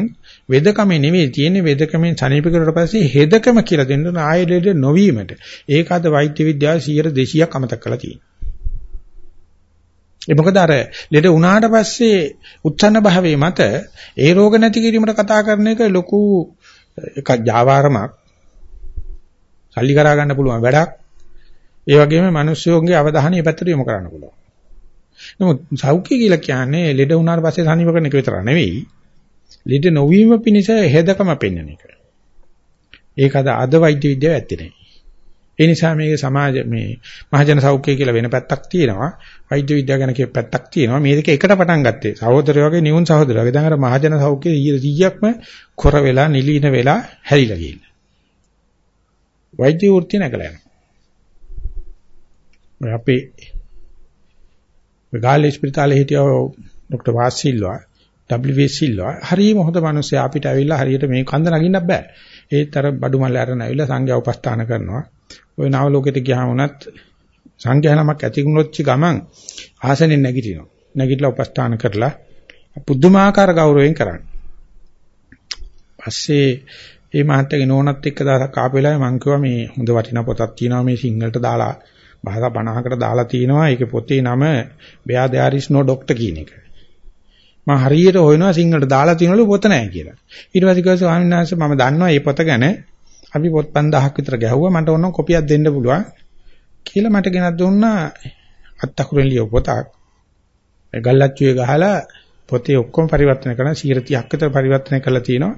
වේදකමේ නෙවෙයි තියෙන්නේ වේදකමෙන් සනීප කරුවට පස්සේ හේදකම කියලා දෙන්න ආයෙත් නොවීමට. ඒක අද වෛද්‍ය විද්‍යාව 100 200ක් අමතක කරලා තියෙනවා. ඒ මොකද අර ලෙඩ වුණාට පස්සේ උත්සන්න භාවයේ මත ඒ රෝග නැති කිරීමට කතා කරන එක ලොකු එකක් ජාවාරමක්. සල්ලි කරා ගන්න පුළුවන් වැඩක්. ඒ වගේම මිනිස්සුන්ගේ අවධානය පැත්තට යොමු කරන්න පුළුවන්. නමුත් සෞඛ්‍ය කියලා කියන්නේ ලෙඩ වුණාට පස්සේ සනීප කරන එක විතර නෙවෙයි. ලෙඩ නොවීම පිණිස හෙදකම පෙන්වන එක. ඒක අද අද වෛද්‍ය විද්‍යාව ඇත්තේ නැහැ. ඒ නිසා මේක සමාජ මේ මහජන සෞඛ්‍ය කියලා වෙන පැත්තක් තියෙනවා. වෛද්‍ය විද්‍යාව ගැන කියප පැත්තක් තියෙනවා. මේ දෙක එකට පටන් ගත්තේ. සහෝදරයෝ වගේ නියුන් සහෝදරයෝ වගේ. දැන් අර මහජන සෞඛ්‍ය 100%ක්ම කොර වෙලා නිලීන වෙලා හැරිලා ගිහින්. වෛද්‍ය වෘත්තිය නැගලා යනවා. අපේ ගාල්ලේ ස්පිරිතාලේ හිටිය ડોક્ટર වාසිල්වා WV සිල්වා හරියම හොඳ මිනිස්සයා අපිට ඇවිල්ලා හරියට මේ කන්ද නගින්න බෑ. ඒත් අර බඩු මල්ල අරන් ඇවිල්ලා සංඝයා උපස්ථාන කරනවා. ওই නව ලෝකෙට ගියාම උනත් සංඝයා නමක් ඇති වුණොත් ගමන් ආසනෙන් නැගිටිනවා. නැගිටලා උපස්ථාන කරලා පුදුමාකාර ගෞරවයෙන් කරන්නේ. පස්සේ මේ මහත්තයාගේ නෝනත් එක්ක දවසක් ආපු වෙලාවේ මං කිව්වා මේ හොඳ වටිනා පොතක් තියෙනවා මේ සිංහලට දාලා භාෂා 50කට දාලා තිනවා ඒකේ පොතේ නම Bear there is no doctor කියන එක. මම හරියට හොයනවා සිංහලට දාලා තිනවලු පොත නැහැ කියලා. ඊට පස්සේ කිව්වා ස්වාමීන් වහන්සේ මම දන්නවා මේ පොත ගැන අපි පොත් 5000ක් විතර ගැහුවා මට ඕන කොපියක් දෙන්න පුළුවන් කියලා මට ගෙනත් දුන්නා අත්තකුරෙන් ලියව පොතක්. ඒ ගල්ලච්චුවේ ගහලා පොතේ ඔක්කොම පරිවර්තන කරන 130ක් විතර පරිවර්තන කරලා තිනවා.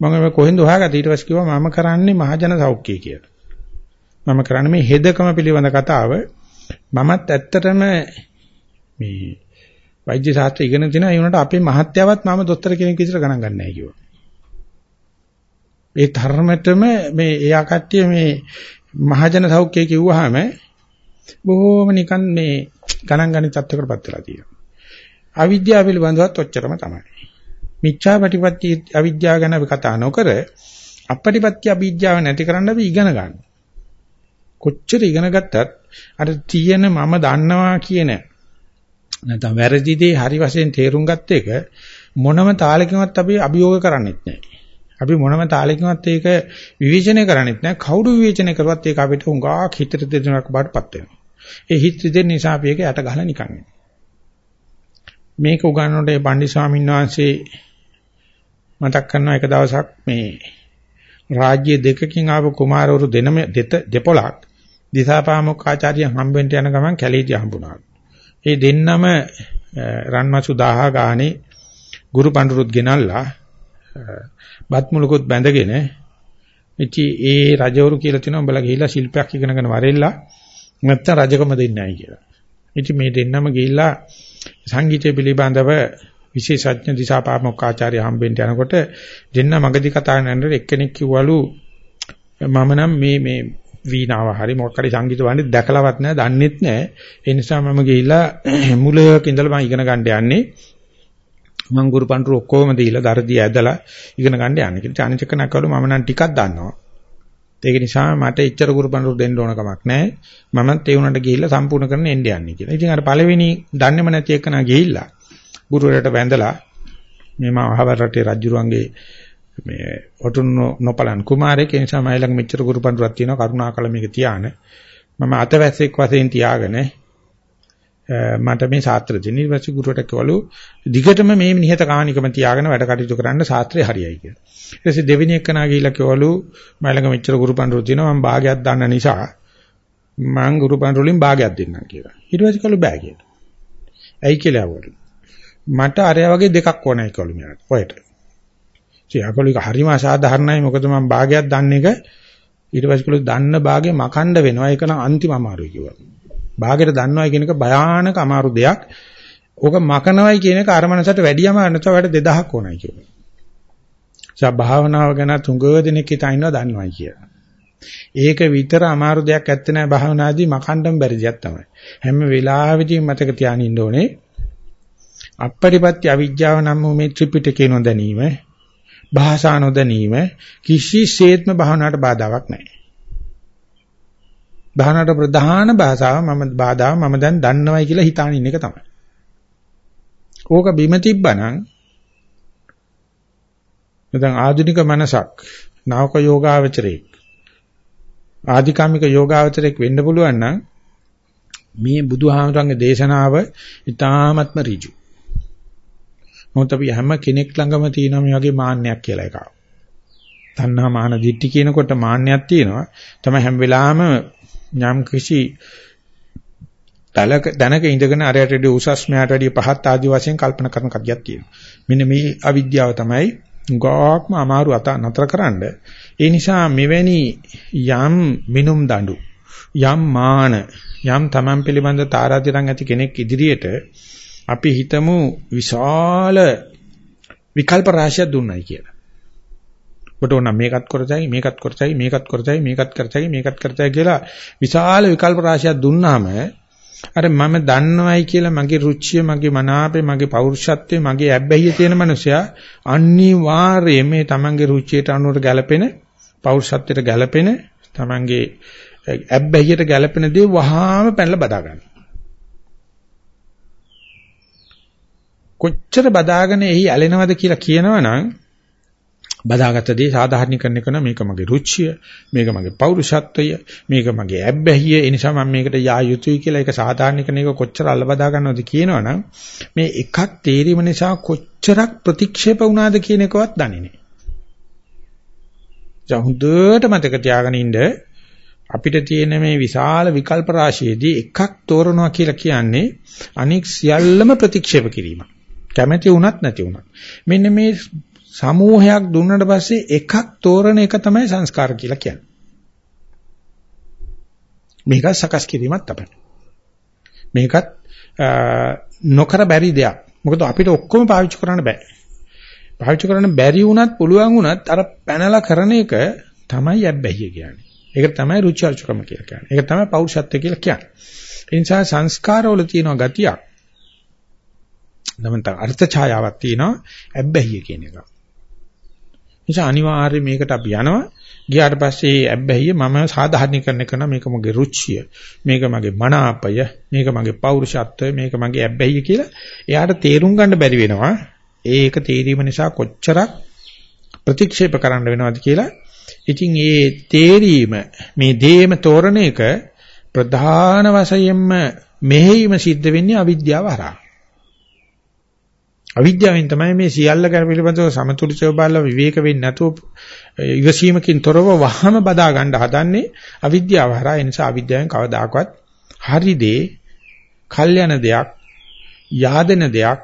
මම මේ කොහෙන්ද හොයාගත්තේ ඊට පස්සේ කිව්වා මම කරන්නේ මහජන සෞඛ්‍යය කියලා. මම කරන්නේ මේ හෙදකම පිළිබඳ කතාව. මමත් ඇත්තටම මේ වෛද්‍ය ශාස්ත්‍රය ඉගෙන තිනා ඒ වුණාට අපේ මහත්යවත් මම දොස්තර කෙනෙක් විදිහට ගණන් ගන්න නැහැ කිව්වා. ඒ ධර්මතම මේ එයා කට්ටිය මේ මහජන සෞඛ්‍යය කිව්වහම බොහොම නිකන් මේ ගණන් ගන්න තත්ත්වයකටපත් වෙලා තියෙනවා. අවිද්‍යාව පිළිබඳවත් ඔච්චරම තමයි. මිච්ඡා ප්‍රතිපත්ති අවිද්‍යාව ගැන අපි කතා නොකර අපපටිපත්‍ය අවිද්‍යාව නැති කරන්න අපි ඉගෙන ගන්න. කොච්චර ඉගෙන ගත්තත් අර තියෙන මම දන්නවා කියන නැත්නම් වැරදි දේ හරි වශයෙන් තේරුම් ගත්ත එක මොනම තාලකින්වත් අපි අභියෝග කරන්නේත් නැහැ. අපි මොනම තාලකින්වත් ඒක විවේචනය කරන්නේත් නැහැ. කවුරු විවේචනය කරුවත් ඒක අපිට උඟා හිතට දෙදෙනක් බාටපත් වෙනවා. ඒ හිත දෙන්න නිසා අපි ඒක යට ගහලා නිකන් මේක උගන්වනකොට ඒ පණ්ඩි ස්වාමීන් වහන්සේ මතක් කරනවා එක දවසක් මේ රාජ්‍ය දෙකකින් ආපු කුමාරවරු දෙනම දෙපොලක් දිසාපාමොක් ආචාර්ය හම්බෙන්ට යන ගමන් කැලේදී හම්බුණා. ඒ දෙන්නම රන්මසු 1000 ගානේ ගුරු පඬුරුත් ගෙනල්ලා බත් මුලකුත් බැඳගෙන ඉති ඒ රජවරු කියලා තිනවා උඹලා ගිහිල්ලා ශිල්පයක් ඉගෙනගෙන වරෙල්ලා නැත්තම් රජකම දෙන්නේ නැහැ කියලා. ඉතින් මේ දෙන්නම ගිහිල්ලා සංගීතය පිළිබඳව විශේෂඥ දිසාපාමොක් ආචාර්ය හම්බෙන්න යනකොට දෙන්න මගදී කතා කරනකොට එක්කෙනෙක් කිව්වලු මම නම් මේ මේ වීණාව හරි මොකක් හරි සංගීත වන්නේ දැකලවත් නැහැ දන්නෙත් නැහැ ඒ නිසා මම ගිහිල්ලා මුලක ඉඳලා මම ඉගෙන ගන්න යන්නේ. මම ගුරු පන්තුරු ඔක්කොම දීලා දර්දිය ඇදලා ඉගෙන ගන්න යන්නේ. කියලා චානිචක නැකවලු මම නම් ටිකක් දන්නවා. ඒක නිසා මට එච්චර ගුරු පන්තුරු දෙන්න ඕන කමක් නැහැ මමත් ඒ උනට ගිහිල්ලා සම්පූර්ණ කරන්න එන්න යන්නේ කියලා. ඉතින් අර පළවෙනි දන්නේම නැති එකන ගිහිල්ලා ගුරුවරයාට වැඳලා මේ මම අහවර රටේ රජුරුවන්ගේ මේ ඔටුන් නොපලන් කුමාරයෙක් ඒ නිසා මයි ළඟ මෙච්චර ගුරුපන්රුවක් තියෙනවා කරුණාකර මේක තියාන මම අතවැස්සෙක් වශයෙන් තියාගෙන මට මේ ශාස්ත්‍ර දෙන ඊට පස්සේ ගුරුවරට කිව්වලු දිගටම මේ නිහත කාණිකම තියාගෙන වැඩ කටයුතු කරන්න ශාස්ත්‍රය හරියයි කියලා. ඊට පස්සේ දෙවෙනි එකනා ගිහිල්ලා කිව්වලු මයි ළඟ මෙච්චර ගුරුපන්රුවක් තියෙනවා මම භාගයක් දන්න නිසා මම ගුරුපන්රුවලින් භාගයක් දෙන්නම් කියලා. ඊට පස්සේ කළු බෑ කියලා. ඇයි කියලා අවුවලු. මට අරයා වගේ දෙකක් ඕනයි කළු මෙයාට. ඔයට. සියාකලු එක හරිම අසාධාරණයි මොකද මම භාගයක් දන්න එක ඊට පස්සේ කළු දන්න භාගේ මකණ්ඩ වෙනවා ඒක නම් අන්තිම අමාරුයි කිව්වා. භාගයට දන්නවයි කියන එක භයානක අමාරු දෙයක්. ඕක මකනවයි කියන එක අර මනසට වැඩියම අනතවට 2000ක් ඕනයි කිව්වා. සා භාවනාව ගැන තුඟ දෙනෙක් හිතා ඉන්නවා දන්නවයි කියලා. ඒක විතර අමාරු දෙයක් ඇත්ත නැහැ භාවනාදී මකණ්ඩම් බැරි දෙයක් තමයි. හැම වෙලාවෙදීම මතක තියාගෙන ඉන්න ඕනේ. අපරිපත්‍ය අවිජ්ජාව නම් මේ ත්‍රිපිටකේ නොදැනීම භාෂා නොදැනීම කිසිසේත්ම භාවනාවට බාධාවක් නැහැ. භාවනාවට ප්‍රධාන භාෂාව මම බාධාව මම දැන් දන්නවයි කියලා හිතාන ඉන්න එක තමයි. ඕක බිම තිබ්බනම් නැත්නම් ආධුනික මනසක් නාවක යෝගාවචරේ ආධිකාමික යෝගාවචරයක් වෙන්න පුළුවන් නම් මේ බුදුහාමරංගේ දේශනාව ඊ타ත්ම ඍජු. මොකද අපි හැම කෙනෙක් ළඟම තියෙන මේ වගේ මාන්නයක් කියලා එකක්. තණ්හා මාන දිට්ඨි කියනකොට මාන්නයක් තියෙනවා. තමයි හැම වෙලාවෙම යම් කිසි තලක දැනක ඉඳගෙන අරයට උසස් මෙහාට වැඩිය පහත් ආදි වශයෙන් කල්පනා කරන කතියක් තියෙනවා. මෙන්න මේ අවිද්‍යාව තමයි ගාක්ම අමාරු අත නතරකරනද. ඒ නිසා මෙවැනි යම් මිනුම් දඬු යම් මාන යම් තමන් පිළිබඳ තාරාතිරම් ඇති කෙනෙක් ඉදිරියට අපි හිතමු විශාල විකල්ප රාශියක් දුන්නයි කියලා. ඔබට ඕන මේකත් කරතයි මේකත් කරතයි මේකත් කරතයි මේකත් කරතයි මේකත් කරතයි කියලා විශාල විකල්ප රාශියක් දුන්නාම අර මම දන්නවයි කියලා මගේ රුචිය මගේ මනාපේ මගේ පෞරුෂත්වය මගේ ඇබ්බැහිය තියෙන මනුස්සයා අනිවාර්යයෙන් මේ තමන්ගේ රුචියට අනුව ගැලපෙන පෞරුෂත්වයට ගැලපෙන තමන්ගේ ඇබ්බැහියට ගැලපෙන දේ වහාම පැනලා බදා ගන්න. කොච්චර බදාගෙන එහි ඇලෙනවද කියලා කියනවනම් බදාගත්ත දේ සාධාරණීකරණය කරන මේක මගේ රුචිය මේක මගේ පෞරුෂත්වය මේක මගේ ඇබ්බැහිය ඒ නිසා මම මේකට යා යුතුයි කියලා ඒක සාධාරණීකරණය කොච්චර අල්ල බදා ගන්නවද කියනවනම් මේ එකක් තේරීම නිසා කොච්චරක් ප්‍රතික්ෂේප වුණාද කියන එකවත් දන්නේ නැහැ. ජහුදට මතක තියාගෙන ඉන්න අපිට තියෙන මේ විශාල විකල්ප රාශියේදී එකක් තෝරනවා කියලා කියන්නේ අනික් සියල්ලම ප්‍රතික්ෂේප කිරීම. කැමැති වුණත් නැති වුණත්. මෙන්න මේ සමූහයක් දුන්නට පස්සේ එකක් තෝරන එක තමයි සංස්කාර කියලා කියන්නේ. මේක සකස් කිරීමක් තමයි. මේකත් නොකර බැරි දෙයක්. මොකද අපිට ඔක්කොම පාවිච්චි කරන්න බෑ. පාවිච්චි කරන්න බැරි වුණත් පුළුවන් වුණත් අර පැනලා කරන එක තමයි යබ්බැහිය කියන්නේ. ඒක තමයි රුචි අරුචිකම කියලා කියන්නේ. ඒක තමයි පෞරුෂත්වය කියලා කියන්නේ. ඒ නිසා සංස්කාරවල තියෙන ගතියක්. නමන්ත අර්ථ ඡායාවක් තියෙනවා ඇබ්බැහිය කියන එක. නිසා අනිවාර්යයෙන් මේකට අපි යනවා. ගියාට පස්සේ ඇබ්බැහිය මම සාධාරණීකරණය කරන මේක මගේ රුචිය. මේක මගේ මනාපය. මේක මගේ පෞරුෂත්වය. මේක මගේ ඇබ්බැහිය කියලා එයාට තේරුම් ගන්න බැරි වෙනවා. ඒක තේරීම නිසා කොච්චරක් ප්‍රතික්ෂේප කරන්න වෙනවද කියලා. ඉතින් ඒ තේරීම මේ දේම තෝරන එක ප්‍රධාන වශයෙන්ම මෙහෙයීම සිද්ධ වෙන්නේ අවිද්‍යාව හරහා. අවිද්‍යාවෙන් තමයි මේ සියල්ල ගැන පිළිබඳව සමතුලිතව බලලා විවේක වෙන්නේ නැතුව ඉවසීමකින් තොරව වහම බදා ගන්න හදන්නේ අවිද්‍යාව හරහා. ඒ නිසා අවිද්‍යාවෙන් කවදාකවත් හරි දේ කල්යන දෙයක් yaadena දෙයක්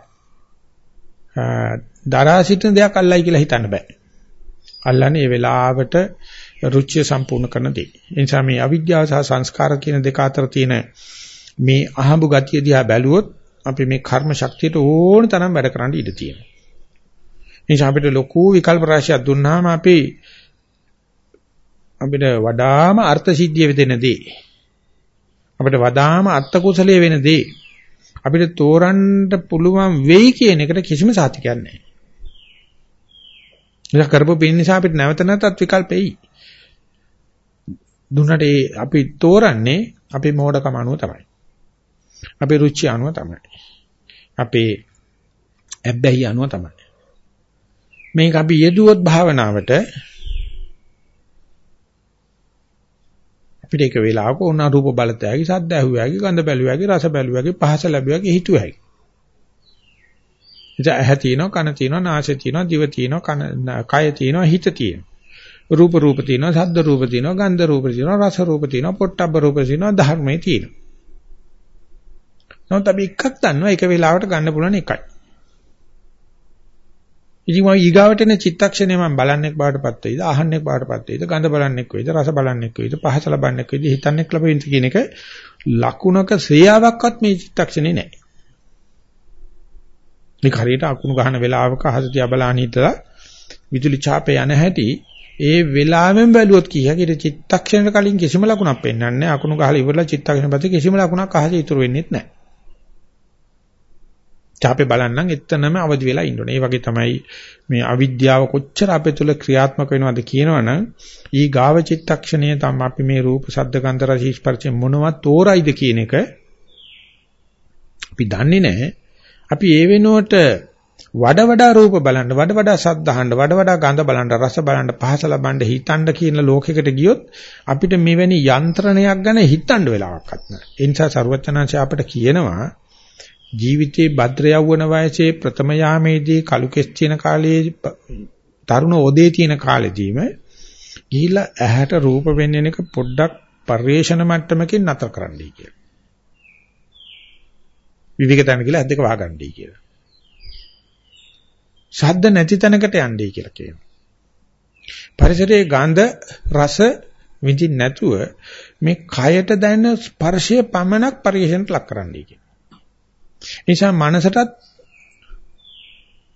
දරා සිටින දෙයක් අල්ලයි කියලා හිතන්න බෑ. අල්ලන්නේ ඒ වෙලාවට රුචිය සම්පූර්ණ කරන දේ. ඒ නිසා මේ අවිද්‍යාව සහ සංස්කාර කියන දෙක අතර තියෙන මේ අහඹු ගතිය දිහා බැලුවොත් අපි මේ කර්ම ශක්තියට ඕන තරම් වැඩ කරන්න ඉඩ තියෙනවා. නිසා අපිට ලොකු විකල්ප රාශියක් දුන්නාම අපි අපිට වඩාම අර්ථ සිද්ධිය වෙදෙන දේ අපිට වඩාම අර්ථ කුසලයේ වෙන දේ අපිට තෝරන්න පුළුවන් වෙයි කියන එකට කිසිම සාතිකයක් නැහැ. ඒක කරපු පින් නිසා අපිට නැවත නැවතත් විකල්ප එයි. දුන්නට අපි තෝරන්නේ අපේ මෝඩකම අනුව තමයි. අපේ රුචි අනුව තමයි. අපේ ඇබ්බැහි අනුව තමයි. මේක අපි යෙදුවොත් භාවනාවට අපිට එක වෙලාවක ඕන රූප බලතෑගි සද්ද ඇහුවාගේ ගඳ බැලුවාගේ රස බැලුවාගේ පහස ලැබුවාගේ හිතුවයි. ඉතින් ඇහැ තියෙනවා කන තියෙනවා නාසය තියෙනවා දිව තියෙනවා කන කය තියෙනවා හිත තියෙනවා. රූප රූප තියෙනවා ශබ්ද රූප තියෙනවා ගන්ධ රූප තියෙනවා රස රූප තියෙනවා පොට්ටබ්බ රූප තියෙනවා ධර්මයේ තියෙනවා. නමුත් අපි එකක් දන්නවා එක වෙලාවට ගන්න පුළුවන් එකයි. ඉතින් මම ඊගාවට එන චිත්තක්ෂණය මම බලන්නෙක් බාටපත් වෙයිද අහන්නෙක් බාටපත් වෙයිද ගඳ බලන්නෙක් වෙයිද රස බලන්නෙක් වෙයිද පහස ලබන්නෙක් වෙයිද හිතන්නෙක් ලැබෙයිද කියන එක ලකුණක ශ්‍රේයාවක්වත් මේ චිත්තක්ෂණේ නැහැ. මේ හරියට අකුණු ගහන වෙලාවක අහස තියා බලන හිටලා විදුලි ඡාපේ යන හැටි ඒ වෙලාවෙන් බැලුවොත් කීයකට චිත්තක්ෂණයට කලින් කිසිම ලකුණක් පෙන්වන්නේ නැහැ. අකුණු ගහලා ඉවරලා චිත්තක්ෂණ පස්සේ කිසිම ලකුණක් අහසේ ඉතුරු වෙන්නේ නැහැ. ඡාපේ බලන්නම් එතනම අවදි වෙලා ඉන්න ඕනේ. ඒ වගේ තමයි මේ අවිද්‍යාව කොච්චර අපේ තුල ක්‍රියාත්මක වෙනවද කියනවනම් ඊ ගාව චිත්තක්ෂණය තමයි අපි මේ රූප ශබ්ද ගන්ධ රස ස්පර්ශ මොනවත් තෝරයිද කියන එක අපි දන්නේ නැහැ. අපි ඒ වෙනුවට වඩ වඩා රූප බලන්න, වඩ වඩා ශබ්ද අහන්න, වඩ වඩා ගඳ බලන්න, රස බලන්න, පහස ලබන්න, හිතන්න කියන ලෝකයකට ගියොත් අපිට මෙවැනි යන්ත්‍රණයක් ගැන හිතන්න වෙලාවක්වත් නැහැ. ඒ නිසා සරුවචනාංශය අපිට කියනවා ජීවිතේ භද්‍ර යවවන වයසේ ප්‍රථම යාමේදී කලු කෙස් තියෙන කාලයේ තරුණ ඔදේ තියෙන කාලෙදීම ගිහිලා ඇහැට රූප වෙන්නෙන එක පොඩ්ඩක් පරිේශන මට්ටමකින් නතර කරන්නයි කියලා. විවිධ තැන කියලා ඇද්දක වහගන්නයි කියලා. ශබ්ද නැති තැනකට යන්නයි කියලා කියනවා. පරිසරයේ ගඳ රස විඳින්න නැතුව මේ කයට දැනෙන ස්පර්ශය පමණක් පරිේශනට ලක් කරන්නයි කියනවා. නිසා මනසටත්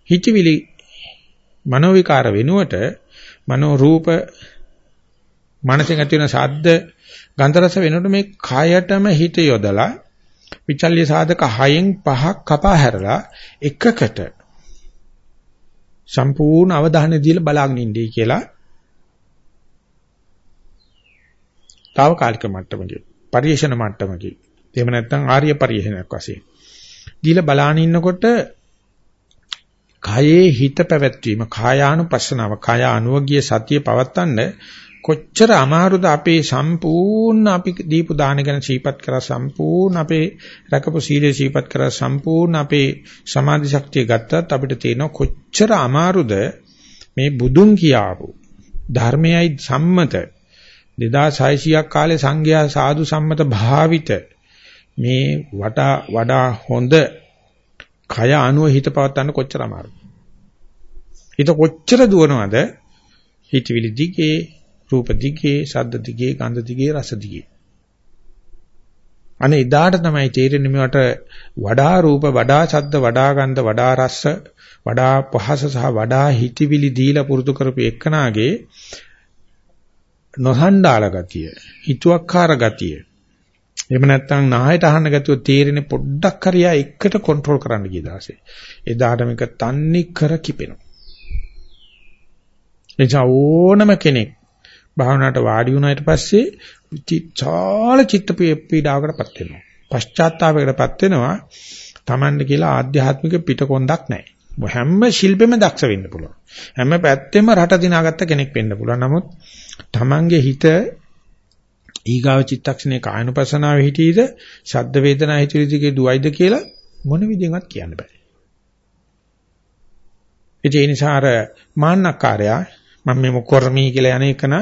හිතවිලි මනෝ විකාර වෙනුවට මනෝ රූප මනසෙන් ඇති වෙන ශබ්ද ගන්ධ රස වෙනුවට මේ කයටම හිත යොදලා විචල්්‍ය සාධක 6න් 5ක් කපා හැරලා එකකට සම්පූර්ණ අවධානය දීලා බලාගෙන ඉන්නයි කියලා తాවකාලික මට්ටමකදී පරිේශන මට්ටමකදී. එහෙම නැත්නම් ආර්ය පරිේශනයක් වශයෙන්. දීලා බලාගෙන ඉන්නකොට කයේ හිත පැවැත්වීම කායානුපස්සනාව කාය අනුවගිය සතිය පවත්තන්න කොච්චර අමාරුද අපේ සම්පූර්ණ අපි දීපු දාන ගැන සීපත් කරලා සම්පූර්ණ අපේ රැකපු සීලය සීපත් කරලා සම්පූර්ණ අපේ සමාධි ශක්තිය ගත්තත් අපිට තේරෙනවා කොච්චර අමාරුද මේ බුදුන් කියාපු ධර්මයයි සම්මත. 2600ක් කාලේ සංඝයා සාදු සම්මත භාවිත මේ වඩා වඩා හොඳ කය අනුව හිත පවත්වන්න කොච්චර අමාරුද හිත කොච්චර දුවනවද හිතවිලි දිගේ රූප දිගේ, ශබ්ද දිගේ, ගන්ධ දිගේ, රස දිගේ. අනේ එදාට තමයි තේරෙන්නේ මේවට වඩා රූප, වඩා ශබ්ද, වඩා ගන්ධ, වඩා රස, වඩා පහස සහ වඩා හිතවිලි දීලා පුරුදු කරපු එක්කනාගේ නොහඬාල ගතිය, හිතුවක්කාර ගතිය. එහෙම නැත්නම් නායට අහන්න ගැතුව තේරෙන්නේ පොඩ්ඩක් හරියා එකට කන්ට්‍රෝල් කරන්න ගිය දාසේ. එදාට මේක තන්නේ කර කිපෙනවා. එනිසා ඕනම කෙනෙක් භාවනාවට වාඩි වුණාට පස්සේ චාල චිත්ත පීඩාවකටපත් වෙනවා. පශ්චාත්තාවයකටපත් වෙනවා. Tamand කියලා ආධ්‍යාත්මික පිටකොන්දක් නැහැ. හැම ශිල්පෙම දක්ෂ වෙන්න පුළුවන්. හැම පැත්තෙම රට දිනාගත්ත කෙනෙක් වෙන්න පුළුවන්. නමුත් Tamange හිත ඊගාව චිත්තක්ෂණේ කායනුපසනාවේ හිතීද ශබ්ද වේදනා හිතවිලිදිගේ දුවයිද කියලා මොන විදිහෙන්වත් කියන්න බෑ. ඒ නිසා අර මාන්නකාරයා මම මේ මොකර්මී කියලා යන එකන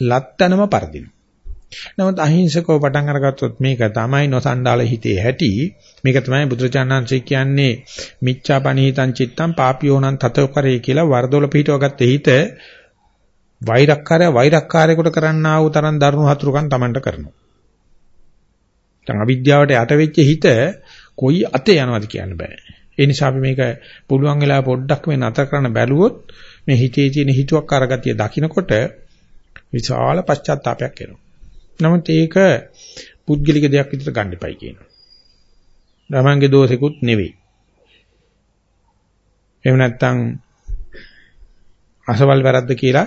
ලත්තනම පරදින. නමුත් අහිංසකව පටන් අරගත්තොත් මේක තමයි නොසන්ඩාල හිතේ හැටි. මේක තමයි බුදුරජාණන්සේ කියන්නේ මිච්ඡාපනීතං චිත්තං පාපියෝනං තතෝකරේ කියලා වරදොල පිටවගත්ත හිත වෛරක්කාරය වෛරක්කාරයෙකුට කරන්නා වූ තරම් දරුණු හතුරුකම් Tamanට කරනවා. දැන් අවිද්‍යාවට යට වෙච්ච හිත කොයි අතේ යනවද කියන්න බෑ. ඒ නිසා අපි මේක පුළුවන් වෙලා පොඩ්ඩක් මේ නතර කරන්න බැලුවොත් මේ හිතේ තියෙන හිතුවක් අරගතිය දකින්නකොට විශාල පශ්චාත්තාවයක් එනවා. නමුත් ඒක පුද්ගලික දෙයක් විදිහට ගන්න එපයි කියනවා. ළමංගේ දෝෂෙකුත් නෙවෙයි. එහෙම නැත්නම් අසවල් වැරද්ද කියලා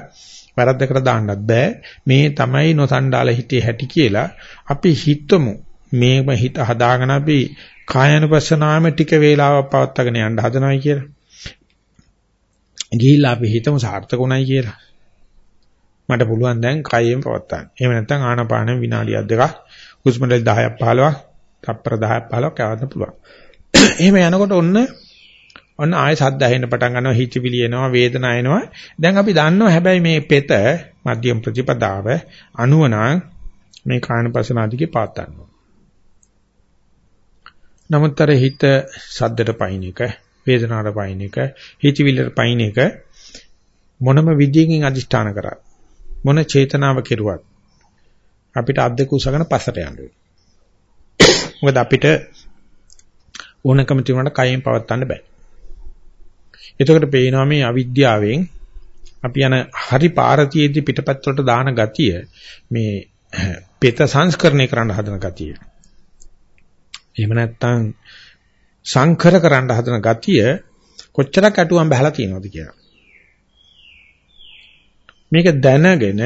වැරද්දකට දාන්නත් බෑ. මේ තමයි නොසන්ඩාල හිතේ හැටි කියලා අපි හිතමු. මේම හිත හදාගෙන අපි කායනුපස්සනාවෙම ටික වේලාවක් පවත්වාගෙන යන්න හදනවයි කියලා. ගිහිල්ලා අපි හිතමු සාර්ථකුණයි කියලා. මට පුළුවන් දැන් කයෙම පවත්තන්න. එහෙම නැත්නම් ආනාපානෙ විනාඩියක් දෙකක් හුස්ම රැලි 10ක් 15ක් තප්පර 10ක් 15ක් යවන්න පුළුවන්. එහෙම යනකොට ඔන්න ඔන්න ආයෙ සද්ද ඇහෙන්න පටන් ගන්නවා හිතවිලි එනවා වේදනාව එනවා. දැන් අපි දන්නවා හැබැයි මේ පෙත මධ්‍යම ප්‍රතිපදාව අනුවණං මේ කායනපසනාදිගේ පාත්තන්නවා. නමුත් අර හිත සද්දට පයින් එක වේදනාවට පයින් එක හිතවිල්ලට පයින් එක මොනම විදියකින් අදිෂ්ඨාන කරා මොන චේතනාව කෙරුවත් අපිට අද්දක උසගෙන පස්සට යන්න මොකද අපිට ඕනකම තිබුණාට කයෙන් පවත්වන්න බෑ. එතකොට පේනවා මේ අවිද්‍යාවෙන් අපි යන හරි පාරතියෙදි පිටපත් වලට දාන ගතිය මේ පෙත සංස්කරණය කරන්න හදන ගතිය. එහෙම නැත්නම් සංකර කරන්න හදන ගතිය කොච්චරක් අටුවම් බහලා තියෙනවද කියලා. මේක දැනගෙන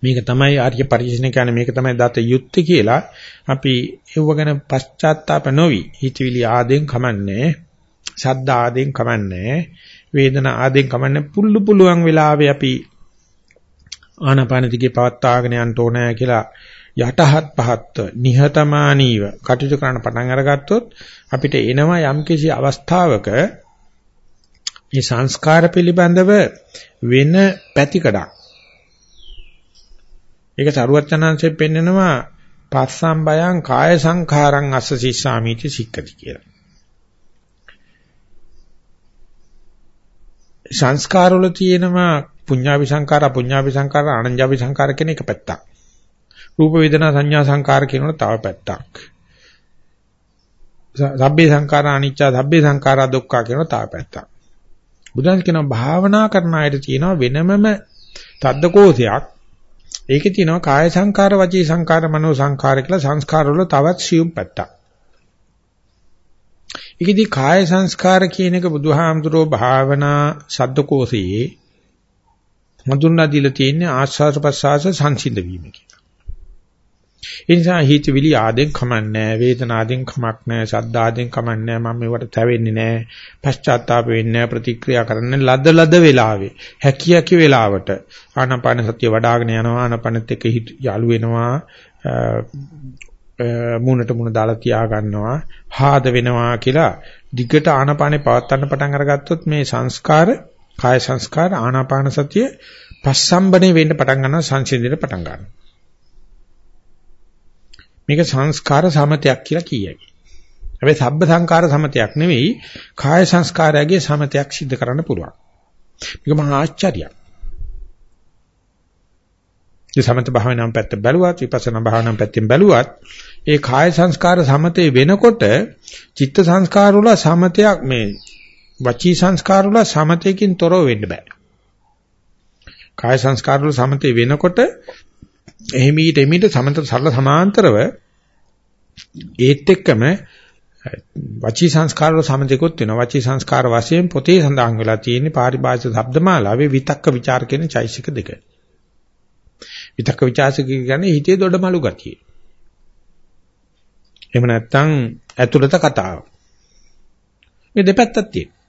මේක තමයි ආර්ය පරිශ්‍රණය කියන්නේ මේක තමයි දත යුත්තේ කියලා අපි ඒව ගැන පශ්චාත්තාප නොවි හිතවිලි ආදෙන් කමන්නේ ශබ්ද ආදීන් කමන්නේ වේදනා ආදීන් කමන්නේ පුල්ලු පුළුවන් වෙලාවේ අපි ආනාපාන දිගේ පවත්වාගෙන යන්න ඕනේ කියලා යටහත් පහත් නිහතමානීව කටයුතු කරන්න පටන් අරගත්තොත් අපිට එනවා යම්කිසි අවස්ථාවක මේ සංස්කාර පිළිබඳව වෙන පැතිකඩක්. ඒක සරුවචනාංශයෙන් පෙන්නනවා පස්සම් බයං කාය සංඛාරං අස්ස සිස්සාමිති සික්කති කියලා. සංස්කාර වල තියෙනවා පුඤ්ඤාවි සංඛාර අපුඤ්ඤාවි සංඛාර ආනන්ජාවි සංඛාර කියන එක පැත්තක්. රූප වේදනා සංඥා සංඛාර කියනකොට තව පැත්තක්. සබ්බේ සංඛාරා අනිච්චා සබ්බේ සංඛාරා දුක්ඛා කියන තව පැත්තක්. බුදුන් කියනවා භාවනා කරන අයට තියෙනවා වෙනමම තද්දකෝෂයක්. ඒකේ තියෙනවා කාය සංඛාර වචී සංඛාර මනෝ සංඛාර කියලා සංස්කාර වල තවත් සියුම් පැත්තක්. ඒකෙදි කාය සංස්කාර කියන එක බුදුහාමුදුරෝ භාවනා සද්දකෝෂයේ මඳුන්නා දීලා තියෙන්නේ ආස්වාද ප්‍රසආස සංසිඳ වීම කියලා. ඒ නිසා හිතවිලි ආදෙන් කමන්නේ වේදනාදෙන් කමක් නැහැ සද්දාදෙන් කමන්නේ මම මේවට තැවෙන්නේ නැහැ පශ්චාත්තාප වෙන්නේ ප්‍රතික්‍රියා කරන්නේ ලද ලද වෙලාවේ හැකිය හැකි වෙලාවට ආනාපාන සතිය වඩ아가න යනවා ආනාපානෙත් එක්ක යාළු වෙනවා මූණට මූණ දාලා තියා ගන්නවා හාද වෙනවා කියලා දිගට ආනාපානේ පවත්වන්න පටන් අරගත්තොත් මේ සංස්කාර කාය සංස්කාර ආනාපාන සතිය පස්සම්බනේ වෙන්න පටන් ගන්නවා සංසිඳෙන්න පටන් ගන්නවා මේක සංස්කාර සමතයක් කියලා කියයි. හැබැයි සබ්බ සංකාර සමතයක් නෙවෙයි කාය සංස්කාරයගේ සමතයක් සිද්ධ කරන්න පුළුවන්. මේක මහා ආශ්චර්යයක්. ඒ සමත භාවනාව පැත්ත බැලුවත් විපස්සනා භාවනාව පැත්තෙන් බැලුවත් ඒ කාය සංස්කාර සමතේ වෙනකොට චිත්ත සංස්කාර වල සමතයක් මේ වචී සංස්කාර වල සමතයකින් තොරව වෙන්න බෑ. කාය සංස්කාර වල සමතේ වෙනකොට එහිමීට එමීට සමත සරල සමාන්තරව ඒත් එක්කම වචී සංස්කාර වල සමතේකුත් වෙනවා. වචී සංස්කාර වශයෙන් පොතේ සඳහන් වෙලා තියෙන පාරිභාෂික ශබ්දමාලාවේ විතක්ක ਵਿਚාර කියන චෛසික දෙක. විතක්ක ਵਿਚාසික කියන්නේ හිතේ දොඩමලු ගතිය. එහෙම නැත්නම් ඇතුළත කතාව. මේ දෙපැත්තක් තියෙනවා.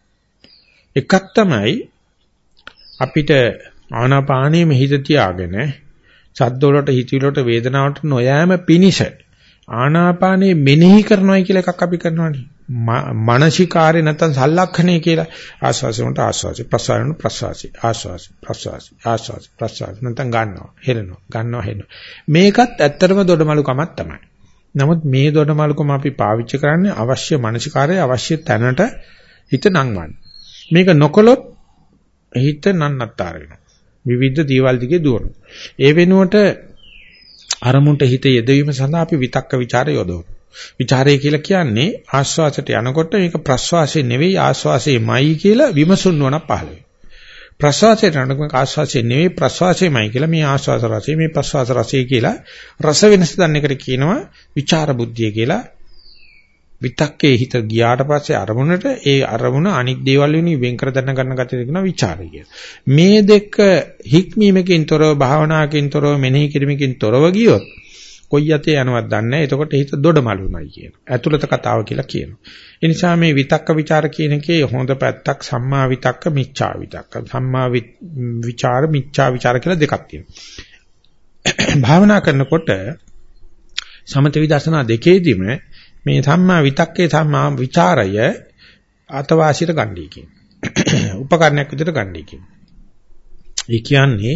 එකක් තමයි අපිට ආනාපානයේ මෙහිද තියාගෙන සද්ද වලට හිතවිලි වලට වේදනාවට නොයෑම පිනිස ආනාපානේ මෙනෙහි කරනවායි කියලා එකක් අපි කරනවානේ. මානසිකාරේ නැත්තම් සල්ලක්ෂණේ කියලා ආස්වාසයට ආස්වාසි ප්‍රසාරණ ප්‍රසවාසි ආස්වාසි ප්‍රසවාසි ආස්වාසි ප්‍රසවාසි නැත්තම් ගන්නවා හෙලනවා ගන්නවා හෙලනවා මේකත් ඇත්තටම දොඩමලුකමක් තමයි. නමුත් මේ දොඩමලුකම අපි පාවිච්චි කරන්නේ අවශ්‍ය මානසිකාරයේ අවශ්‍ය තැනට හිත නංවන්න. මේක නොකළොත් හිත නන්නත්තර වෙනවා. විවිධ දේවල් දිගේ දුවනවා. ඒ වෙනුවට අරමුණට හිත යෙදවීම සඳහා අපි විතක්ක ਵਿਚාර යොදවනවා. විචාරය කියලා කියන්නේ ආස්වාසයට යනකොට මේක ප්‍රස්වාසය නෙවෙයි ආස්වාසයමයි කියලා විමසුන්නුවණක් පහළ වෙනවා. ප්‍රස්වාසයට යනකොට ආස්වාසය නෙවෙයි ප්‍රස්වාසයමයි කියලා මේ ආස්වාස රසය මේ ප්‍රස්වාස රසය කියලා රස වෙනස දන්න එකට කියනවා විචාර බුද්ධිය කියලා. විතක්කේ හිත ගියාට පස්සේ අරමුණට ඒ අරමුණ අනික් දේවල් වෙනුයි වෙන් කර දැන ගන්න ගැටේ කියන විචාරය කියලා. මේ දෙක හික්මීමකින් තොරව භාවනාවකින් තොරව මෙනෙහි කිරීමකින් තොරව ගියොත් කොයි යතේ යනවද දන්නේ නැහැ. එතකොට හිත දොඩමලුමයි කියනවා. ඇතුළත කතාව කියලා කියනවා. ඒ නිසා මේ විතක්ක ਵਿਚාර කියන එකේ හොඳ පැත්තක් සම්මා විතක්ක මිච්ඡා විතක්ක. සම්මා විචාර මිච්ඡා විචාර කියලා දෙකක් තියෙනවා. භාවනා කරනකොට සමත විදර්ශනා දෙකේදීම මේ සම්මා විතක්කේ සම්මා විචාරය අතවාසියට ගන්නයි කියන්නේ. උපකරණයක් විදිහට ගන්නයි කියන්නේ. ඒ කියන්නේ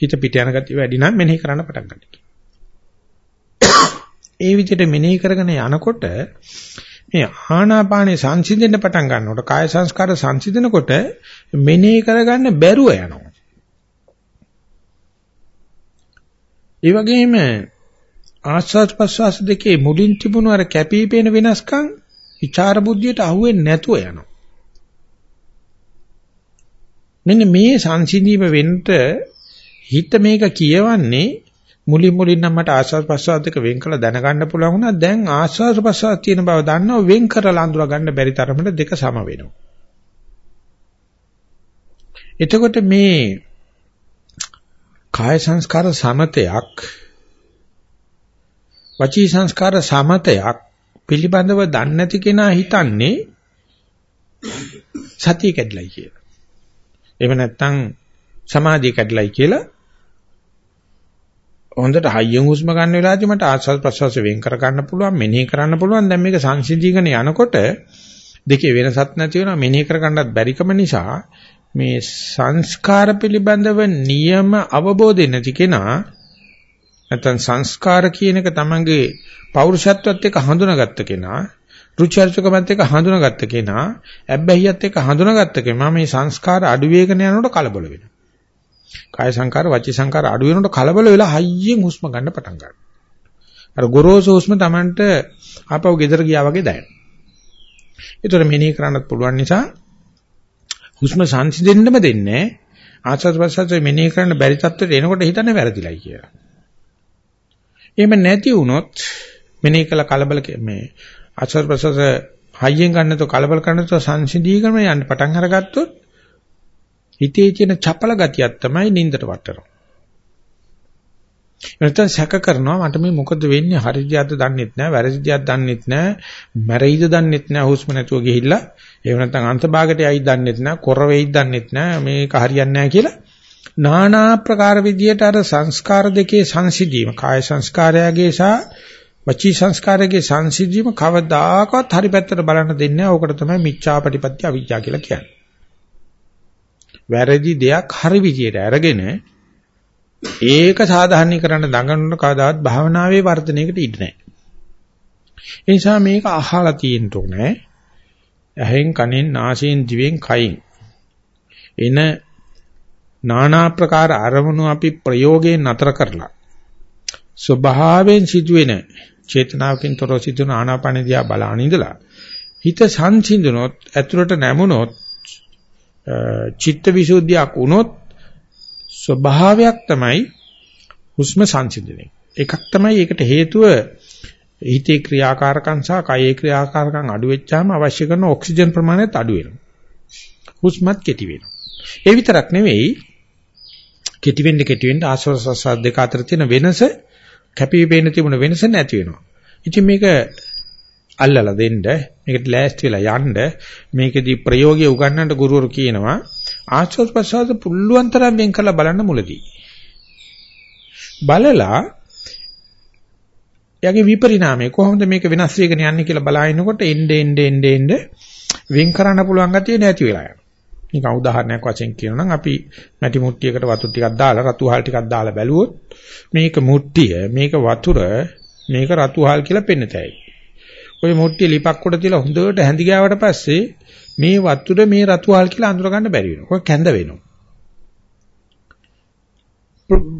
හිත පිට යන ගතිය වැඩි නම් මෙනෙහි කරන්න පටන් ගන්නවා. ඒ විදිහට මෙනෙහි කරගෙන යනකොට මේ ආනාපානේ සංසිඳෙන්න පටන් ගන්නකොට කාය සංස්කාර සංසිඳනකොට මෙනෙහි කරගන්න බැරුව යනවා. ඒ වගේම ආස්වාද ප්‍රසවාස දෙකේ මුලින් තිබුණු අර කැපිපේන වෙනස්කම් විචාර බුද්ධියට අහුවෙන්නේ නැතුව යනවා. මෙන්න මේ සංසිඳීම වෙන්න හිත මේක කියවන්නේ මුලින් මුලින් නම් මට ආස්වාද ප්‍රසවාස දෙක වෙන් කළ දැනගන්න පුළුවන් වුණා. දැන් ආස්වාද ප්‍රසවාස තියෙන බව දන්නව වෙන් කරලා අඳුර ගන්න බැරි තරමට දෙක සම වෙනවා. එතකොට මේ කාය සංස්කාර සමතයක් වචී සංස්කාර සමතයක් පිළිබඳව දන්නේ නැති කෙනා හිතන්නේ සතිය කැඩලයි කියලා. එහෙම නැත්නම් සමාධිය කැඩලයි කියලා හොඳට හයියෙන් හුස්ම ගන්න වෙලාවදී මට ආස්වාද ප්‍රසවාස වෙන් කර ගන්න පුළුවන් මෙනෙහි කරන්න පුළුවන් දැන් මේක සංසිඳීගෙන යනකොට දෙකේ වෙනසක් නැති වෙනවා මෙනෙහි කර ගන්නත් බැරිකම නිසා මේ සංස්කාර පිළිබඳව නියම අවබෝධය නැති කෙනා නැත්නම් සංස්කාර කියන එක තමංගේ පෞරුෂත්වයත් එක්ක හඳුනාගත්ත කෙනා රුචර්චකමත් එක්ක හඳුනාගත්ත කෙනා ඇබ්බැහියත් එක්ක හඳුනාගත්ත කෙනා මේ සංස්කාර අඩු වේගන යනකොට කලබල වෙනවා. කාය සංකාර වචී සංකාර අඩු වෙනකොට කලබල වෙලා හයියෙන් හුස්ම ගන්න පටන් ගන්නවා. අර ගොරෝසු හුස්ම Tamanට ආපහු ගෙදර ගියා වගේ දැනෙනවා. ඒතර මෙනෙහි කරන්නත් පුළුවන් නිසා හුස්ම සංසිඳෙන්නම දෙන්නේ ආස්වාද ප්‍රසආසය මෙනෙහි කරන්න බැරි තත්ත්වයට එනකොට හිතන්නේ වැරදිලයි කියලා. එහෙම නැති වුණොත් මෙනෙහි කළ කලබල මේ ආස්වාද ප්‍රසආස හයියෙන් ගන්නතෝ කලබල කරනතෝ සංසිඳීකම යන්න පටන් අරගත්තොත් හිතේ තියෙන චපල ගතියක් තමයි නින්දට වටරනවා. නැත්නම් සැක කරනවා මට මේ මොකද වෙන්නේ හරියද දන්නෙත් නැහැ වැරදිද දන්නෙත් නැහැ මැරෙයිද දන්නෙත් නැහැ හුස්ම නැතුව ගිහිල්ලා එහෙම නැත්නම් අන්තභාගයට යයි දන්නෙත් නැහැ කොර වෙයිද දන්නෙත් නැහැ මේක හරියන්නේ නැහැ කියලා নানা ප්‍රකාර විදියට අර සංස්කාර දෙකේ සංසිධීම කාය සංස්කාරයගේ සහ වචී සංස්කාරයේ සංසිධීම කවදාකවත් හරි පැත්තට බලන්න දෙන්නේ නැහැ. ඕකට තමයි මිච්ඡාපටිපත්‍ය අවිජ්ජා කියලා කියන්නේ. වැරදි දෙයක් හරි විදියට අරගෙන ඒක සාධාරණීකරණ දඟනන කවදාවත් භාවනාවේ වර්ධනයකට ඉඩ නැහැ. ඒ නිසා මේක අහලා තියෙන්න ඕනේ. ඇහෙන් කනෙන් නාසයෙන් දිවෙන් කයින් එන নানা ප්‍රකාර අරමුණු අපි ප්‍රයෝගයෙන් නතර කරලා ස්වභාවයෙන් සිදුවෙන චේතනාවකින් තොරව සිදුවන ආනාපාන දිහා බලාන ඉඳලා හිත සංසිඳුනොත් ඇතුළට නැමුණොත් චිත්ත විසුද්ධියක් වුණොත් ස්වභාවයක් තමයි හුස්ම සංසිඳුනේ. එකක් තමයි ඒකට හේතුව හිතේ ක්‍රියාකාරකම් සහ කයේ ක්‍රියාකාරකම් අඩු වෙච්චාම අවශ්‍ය කරන ඔක්සිජන් ප්‍රමාණයත් අඩු වෙනවා. හුස්මත් කෙටි වෙනවා. ඒ විතරක් නෙවෙයි කෙටි වෙන්න කෙටි වෙන්න ආශ්වාස දෙක අතර තියෙන වෙනස කැපී පෙනෙන තිබුණ වෙනස නැති වෙනවා. ඉතින් මේක අල්ලලා දෙන්න මේකට ලෑස්ති වෙලා යන්න මේකෙදී ප්‍රයෝගය උගන්වන්නට ගුරුවරු කියනවා ආශ්වාස ප්‍රශ්වාස පුල්ලුවන් තරම් වෙන් කරලා බලන්න මුලදී. බලලා යගේ විපරිණාමය කොහොමද මේක වෙනස් වෙගෙන යන්නේ කියලා බලාගෙනකොට එnde end end end වෙන් කරන්න පුළුවන් ගතිය නැති වෙලා යනවා. නිකන් උදාහරණයක් වශයෙන් කියනවා නම් අපි මැටි මුට්ටියකට වතුර ටිකක් දාලා රතු හාල් ටිකක් දාලා බැලුවොත් මේක මුට්ටිය මේක වතුර මේක රතු හාල් කියලා පෙන්නතයි. ওই මුට්ටිය ලිපක් උඩ තියලා හොඳට හැඳි ගෑවට පස්සේ මේ වතුර මේ රතු හාල් කියලා අඳුර ගන්න බැරි වෙනවා. කොහොම කැඳ වෙනවා.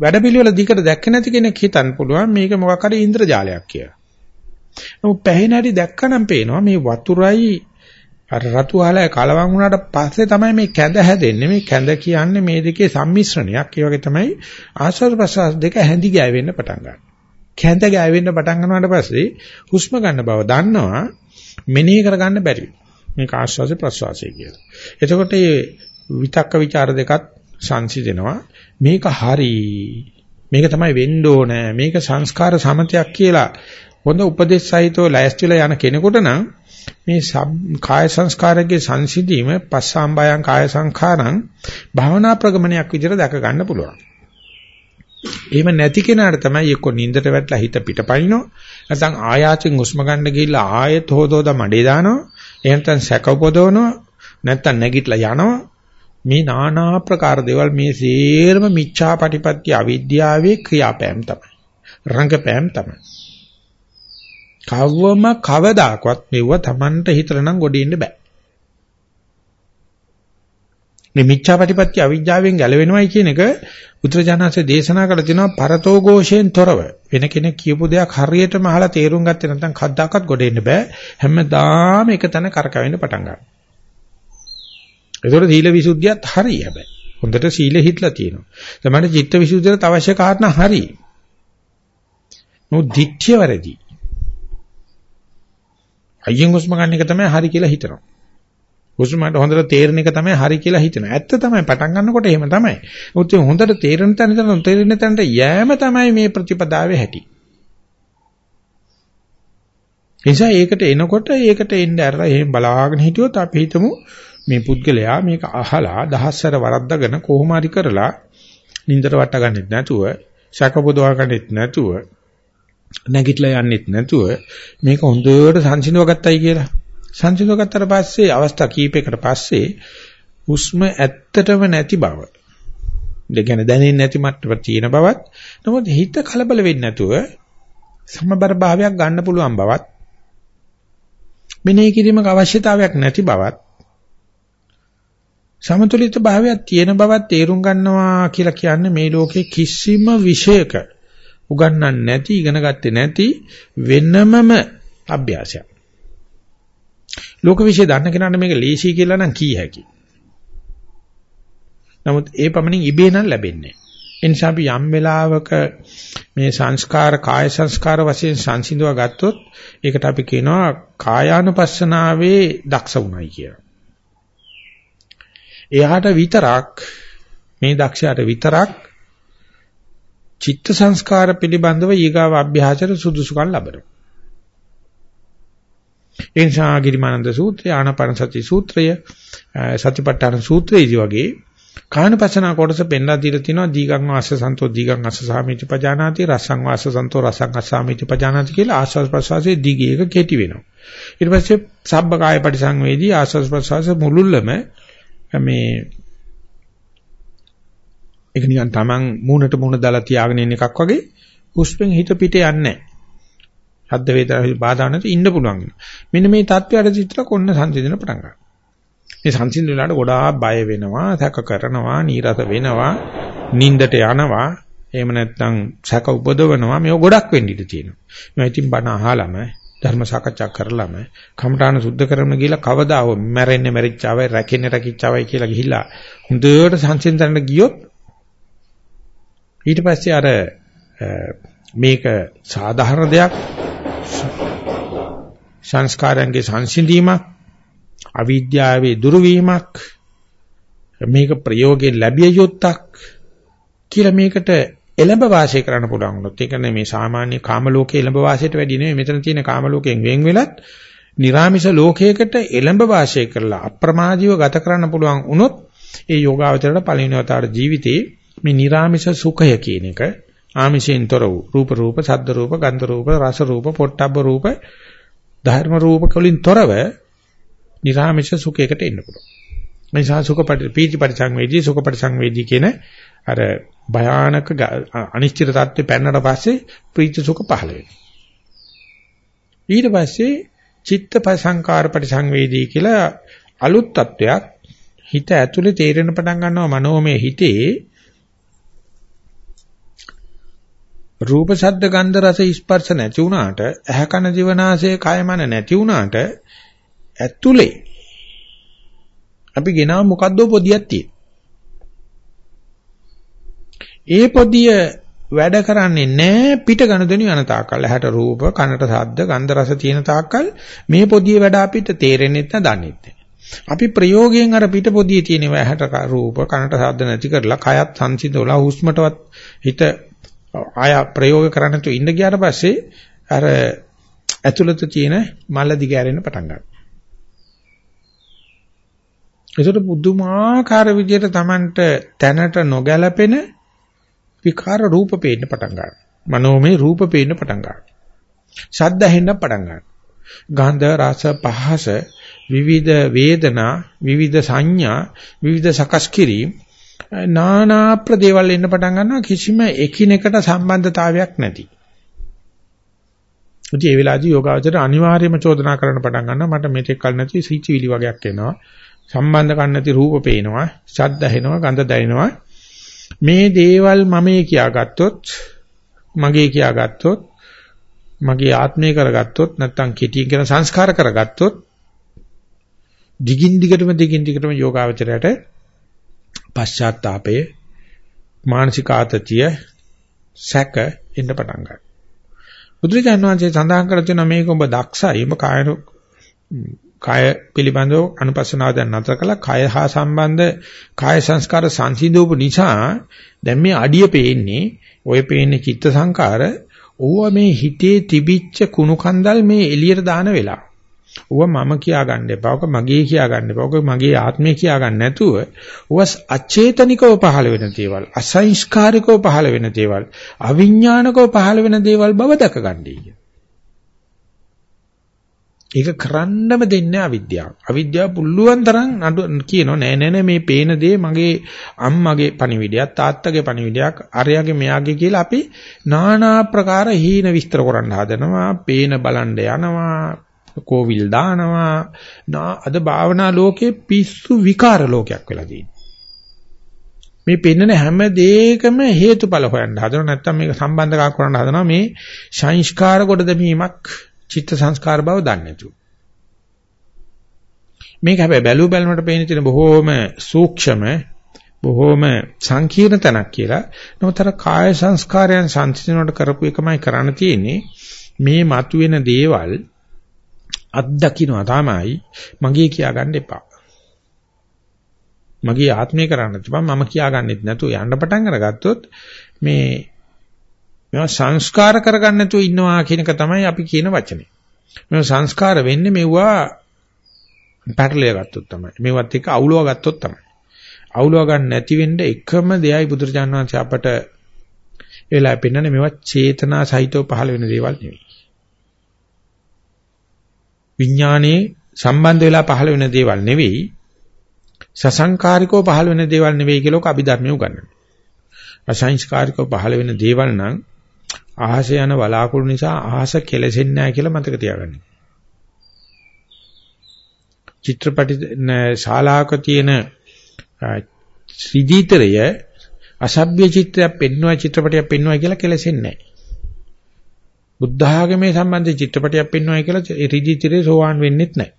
වැඩ පිළිවෙල දිකට දැක්ක නැති කෙනෙක් හිතන්න පුළුවන් මේක මොකක් හරි ඉන්ද්‍රජාලයක් කියලා. නමුත් පැහැෙන හැටි දැක්කනම් පේනවා මේ වතුරයි අර රතු ආලය කලවම් වුණාට පස්සේ තමයි මේ කැඳ හැදෙන්නේ. මේ කැඳ කියන්නේ මේ දෙකේ සම්මිශ්‍රණයක්. ඒ වගේ තමයි ආශ්වාස ප්‍රශ්වාස දෙක හැඳි ගෑවෙන්න පටන් ගන්නවා. කැඳ ගෑවෙන්න පටන් ගන්නවට පස්සේ හුස්ම ගන්න බව දන්නවා. මෙනෙහි කරගන්න බැරි. මේක ආශ්වාස ප්‍රශ්වාසය කියලා. එතකොට මේ විතක්ක ਵਿਚාර දෙකත් සංසිඳෙනවා. මේක හරි. මේක තමයි වෙන්න ඕනේ. මේක සංස්කාර සමතයක් කියලා හොඳ උපදේශ සහිතව ලෑස්තිලා යන කෙනෙකුට නම් මේ කාය සංස්කාරයේ සංසිඳීම පස්සාම්බයං කාය සංඛාරං භාවනා ප්‍රගමනයක් විදිහට දැක ගන්න පුළුවන්. එහෙම නැති කෙනාට තමයි එක්ක නින්දට වැටලා හිත පිටපනිනෝ නැත්නම් ආයාචෙන් හුස්ම ගන්න ගිහිල්ලා ආයෙත් හොදෝද මඩේ දානවා. එහෙම නැත්නම් සැක උපදවනවා. නැත්නම් නැගිටලා යනවා. මේ নানা ආකාර දේවල් මේ සේරම මිච්ඡාපටිපත්‍ය අවිද්‍යාවේ ක්‍රියාපෑම් තමයි. රංගපෑම් තමයි. කවවම කවදාකවත් මෙව Tamanට හිතලනම් ගොඩින්න බෑ. මේ මිච්ඡාපටිපත්‍ය අවිජ්ජාවෙන් ගැලවෙනවයි කියන එක බුදුරජාණන්සේ දේශනා කළ තිනවා පරතෝ ഘോഷයෙන් තොරව. වෙන කෙනෙක් කියපු දෙයක් හරියටම අහලා තේරුම් ගත්තේ නැත්නම් කද්දාකත් ගොඩෙන්න බෑ. හැමදාම එක තැන කරකවෙන්න පටන් ගන්නවා. ඒතකොට සීල විසුද්ධියත් හරි හැබැයි. හොඳට සීල හිටලා තියෙනවා. තමයි චිත්ත විසුද්ධියට අවශ්‍ය කාරණා හරි. නෝ දිට්ඨිය වැරදි. අයියෙන් හුස්ම ගන්න එක තමයි හරි කියලා හිතනවා. හුස්මට හොඳට තේරෙන එක තමයි හරි කියලා හිතනවා. ඇත්ත තමයි පටන් ගන්නකොට එහෙම තමයි. උත් හොඳට තේරෙන තැන ඉඳන් තේරෙන තැනට යෑම තමයි මේ ප්‍රතිපදාවේ හැටි. නිසා ඒකට එනකොට ඒකට එන්න ඇරලා එහෙම බලාගෙන හිටියොත් අපි හිතමු මේ පුද්ගලයා මේක අහලා දහස්සර වරද්දාගෙන කොහොම හරි කරලා නින්දට වට ගන්නෙත් නැතුව ශකපොදවා ගන්නෙත් නැතුව නැගිටලා යන්නෙත් නැතුව මේක හොඳට සංසිඳව ගත්තයි කියලා. සංසිඳව ගත්තට පස්සේ අවස්ථා කීපයකට පස්සේ හුස්ම ඇත්තටම නැති බව. දෙකන දැනෙන්නේ නැති මට්ටමක තියෙන බවත් නමුත් හිත කලබල වෙන්නේ නැතුව සමබර භාවයක් ගන්න පුළුවන් බවත් මෙනෙහි කිරීමක අවශ්‍යතාවයක් නැති බවත් සමතුලිත භාවයක් තියෙන බවත් තේරුම් ගන්නවා කියලා කියන්නේ මේ ලෝකේ කිසිම විෂයක උගන්වන්නේ නැති ඉගෙන ගත්තේ නැති වෙනමම අභ්‍යාසයක්. ලෝක විශ්ය දන්න කෙනාට මේක ලේසි කියලා නම් කී හැකියි. නමුත් ඒ පමණින් ඉබේ නම් ලැබෙන්නේ නැහැ. ඒ නිසා අපි යම් වෙලාවක මේ සංස්කාර කාය සංස්කාර වශයෙන් සංසිඳව ගත්තොත් ඒකට අපි කියනවා කායානුපස්සනාවේ දක්ෂ වුණයි කියලා. එයාට විතරක් මේ දක්ෂයාට විතරක් චිත්ත සංස්කාර පිළිබඳව ඊගාව අභ්‍යාසයට සුදුසුකම් ලැබෙනවා. ඒ නිසා ගිරිමානන්ද සූත්‍රය, ආනාපාන සති සූත්‍රය, සතිපට්ඨාන සූත්‍රයේදී වගේ කායනපසනා කොටස පෙන්ලා දීලා තිනවා දීගං වාස්ස සන්තෝ දීගං අස්ස සාමිති පජානාති රසං වාස්ස සන්තෝ රසං අස්සාමිති පජානාති කියලා ආස්වාස් ප්‍රසවාසයේ දීගයක කෙටි වෙනවා. ඊට පස්සේ සබ්බ කාය පරිසංවේදී ආස්වාස් ප්‍රසවාස මුලුල්ලම මේ ඒක නිකන් Taman මූණට මූණ දාලා තියාගෙන ඉන්න එකක් වගේ හුස්මෙන් හිත පිට යන්නේ නැහැ. ශබ්ද වේදනා බාධා නැති ඉන්න පුළුවන්. මෙන්න මේ தත්වයට විතර කොන්න සංසිඳන පටන් ගන්නවා. මේ සංසිඳන වෙලාවට ගොඩාක් බය වෙනවා, සැක කරනවා, නීරස වෙනවා, නින්දට යනවා, එහෙම නැත්නම් සැක උපදවනවා. මේක ගොඩක් වෙන්න ඉඩ තියෙනවා. මම ඉතින් බණ අහලම ධර්ම සාකච්ඡා කරලම කමඨාන සුද්ධ කරන්න ගිහලා කවදා හෝ මැරෙන්නේ මැරිච්චවයි, රැකෙන්නේ රැකිච්චවයි කියලා ගිහිල්ලා හොඳට සංසිඳන්න ගියොත් ඊට පස්සේ අර මේක සාධාරණ දෙයක්. සංස්කාරයන්ගේ සංසිඳීමක් අවිද්‍යාවේ දුර්වීමක් මේක ප්‍රයෝගයෙන් ලැබිය යුත්තක් කියලා මේකට එළඹ වාසය කරන්න පුළුවන් වුණොත් ඒ කියන්නේ මේ සාමාන්‍ය කාම ලෝකයේ එළඹ වාසයට වැඩි නෙවෙයි මෙතන තියෙන කාම ලෝකයෙන් වෙන් වෙලත් නිර්ාමිෂ ලෝකයකට එළඹ වාසය කරලා අප්‍රමාදීව ගත කරන්න පුළුවන් වුණොත් ඒ යෝගාවචරයට පළවෙනි වතාවට ජීවිතේ මේ නිර්ාමිෂ සුඛය කියන එක ආමිෂයෙන් තොර වූ රූප රූප ශබ්ද රූප ගන්ධ රූප රස රූප පොට්ටබ්බ රූප ධර්ම රූප වලින් තොරව නිර්ාමිෂ සුඛයකට එන්න පුළුවන්. මේ සා සුඛ පීති පරිසංවේදී සුඛ පරිසංවේදී කියන අර භයානක අනිශ්චිත தත්ත්වෙ පැනනට පස්සේ ප්‍රීති සුඛ පහළ වෙනවා. ඊට පස්සේ චිත්ත සංකාර පරිසංවේදී කියලා අලුත් தත්වයක් හිත ඇතුලේ තේරෙන පටන් ගන්නවා මනෝමය හිතේ රූප ශබ්ද ගන්ධ රස ස්පර්ශ නැති වුණාට ඇහ කන දිවනාසය කය මන නැති වුණාට ඇතුලේ අපි ගෙනාව මොකද්ද පොදියක් තියෙන. ඒ පොදිය වැඩ කරන්නේ නැහැ පිට ගනුදෙනු යන තාක්කල්. ඇහැට රූප, කනට ශබ්ද, ගන්ධ රස තියෙන තාක්කල් මේ පොදිය වැඩ අපිට තේරෙන්නේ නැත්නම් දන්නේ නැහැ. අපි ප්‍රයෝගයෙන් අර පිට පොදියේ තියෙන ඇහැට රූප, කනට ශබ්ද නැති කරලා කයත් සංසිඳවලා හුස්මටවත් හිත ආය ප්‍රයෝග කරන්න තු ඉන්න ගියාට පස්සේ අර ඇතුළත තියෙන මල්ල දිගෑරෙන්න පටන් ගන්නවා. ඒකට පුදුමාකාර විදිහට Tamanට තැනට නොගැලපෙන විකාර රූප පේන්න පටන් ගන්නවා. මනෝමය රූප පේන්න පටන් ගන්නවා. ශබ්ද ඇහෙන්න පටන් ගන්නවා. ගන්ධ රස පහස විවිධ වේදනා විවිධ සංඥා විවිධ සකස් කිරීම නානා ප්‍රදේවල් එන්න පටන් ගන්නවා කිසිම එකිනෙකට සම්බන්ධතාවයක් නැති. ඉතින් ඒ වෙලාවේදී යෝගාවචර අනිවාර්යයෙන්ම චෝදනා කරන්න පටන් ගන්නවා මට මෙතෙක් කල නැති සීචිවිලි වගේක් එනවා. සම්බන්ධ කන් නැති රූප පේනවා, ශබ්ද ඇහෙනවා, ගඳ දැනෙනවා. මේ දේවල් මමේ කියාගත්තොත් මගේ කියාගත්තොත් මගේ ආත්මය කරගත්තොත් නැත්නම් කෙටියෙන් කියන සංස්කාර කරගත්තොත් දිගින් දිගටම දිගින් දිගටම යෝගාවචරයට පශ්චාත්තාපය මානසික ආතතිය සැක එන්න පටන් ගන්නවා. බුදුරජාණන් වහන්සේ සඳහන් කර තියෙනවා මේක ඔබ දක්ෂයි ඔබ කාය කාය පිළිබඳව අනුපස්සනාව දැන් නතර කළා කාය හා සම්බන්ධ කාය සංස්කාර සංසිඳවපු නිසා දැන් මේ අඩිය පේන්නේ ඔය පේන්නේ චිත්ත සංකාර ඕවා මේ හිතේ තිබිච්ච කුණු කන්දල් මේ එළියට දාන වෙලාව. ඕවා මම කියා ගන්න එපා. ඕක මගේ කියා ගන්න එපා. ඕක මගේ ආත්මය කියා ගන්න නැතුව ඕවා අචේතනිකව පහළ වෙන දේවල්, අසංස්කාරිකව පහළ වෙන දේවල්, අවිඥානිකව පහළ වෙන දේවල් බව දැක ගන්නයි. ඒක කරන්නම දෙන්නේ අවිද්‍යාව. අවිද්‍යාව පුළුවන් තරම් නඩු කියනවා නෑ නෑ නෑ මේ පේන දේ මගේ අම්මගේ පණිවිඩයක් තාත්තගේ පණිවිඩයක් අරයාගේ මෙයාගේ කියලා අපි নানা ප්‍රකාර හීන විස්තර කරන්න හදනවා. පේන බලන්න යනවා. කෝවිල් දානවා. අද භාවනා ලෝකේ පිස්සු විකාර ලෝකයක් වෙලා තියෙනවා. මේ පෙන්නන හැම දෙයකම හේතුඵල හොයන්න හදනවා නැත්නම් මේක සම්බන්ධකම් කරන්න හදනවා මේ සංස්කාර කොට දැමීමක් චිත්ත සංස්කාර බව දන්නේ නැතුව. මේක හැබැයි බැලු බැලමට පේන තියෙන බොහෝම සූක්ෂම බොහෝම සංකීර්ණ තැනක් කියලා. නමුත් අර කාය සංස්කාරයන් සංසිඳනට කරපු එකමයි කරන්න තියෙන්නේ. මේ මතුවෙන දේවල් අත්දකින්නවා තමයි මගේ කියාගන්න එපා. මගේ ආත්මය කරන්න තිබා මම කියාගන්නෙත් නැතුව යන්න පටන් අරගත්තොත් මේ මේවා සංස්කාර කරගන්න නැතුව ඉන්නවා කියන එක තමයි අපි කියන වචනේ. මේවා සංස්කාර වෙන්නේ මෙවුවා පැටලෙය ගත්තොත් තමයි. මේවත් එක්ක අවුලව ගත්තොත් තමයි. අවුලව ගන්න නැති වෙන්න එකම දෙයයි බුදුරජාණන් වහන්සේ අපට එලා පෙන්නන්නේ මේවා චේතනා සහිතව පහළ වෙන දේවල් නෙවෙයි. විඥානයේ සම්බන්ධ වෙලා පහළ වෙන දේවල් නෙවෙයි. සසංකාරිකව පහළ වෙන දේවල් නෙවෙයි කියලා ඔක අභිධර්මයේ උගන්වනවා. අසංස්කාරිකව පහළ වෙන දේවල් නම් අහස යන වලාකුළු නිසා අහස කෙලෙසෙන්නේ නැහැ කියලා මතක තියාගන්න. චිත්‍රපටි ශාලාවක තියෙන ශ්‍රීදීතරය අසභ්‍ය චිත්‍රයක් පෙන්වුවා චිත්‍රපටයක් පෙන්වුවා කියලා කෙලෙසෙන්නේ නැහැ. බුද්ධ ආගමේ සම්බන්ධ චිත්‍රපටයක් පෙන්වුවා කියලා ශ්‍රීදීතරේ සෝවාන් වෙන්නෙත් නැහැ.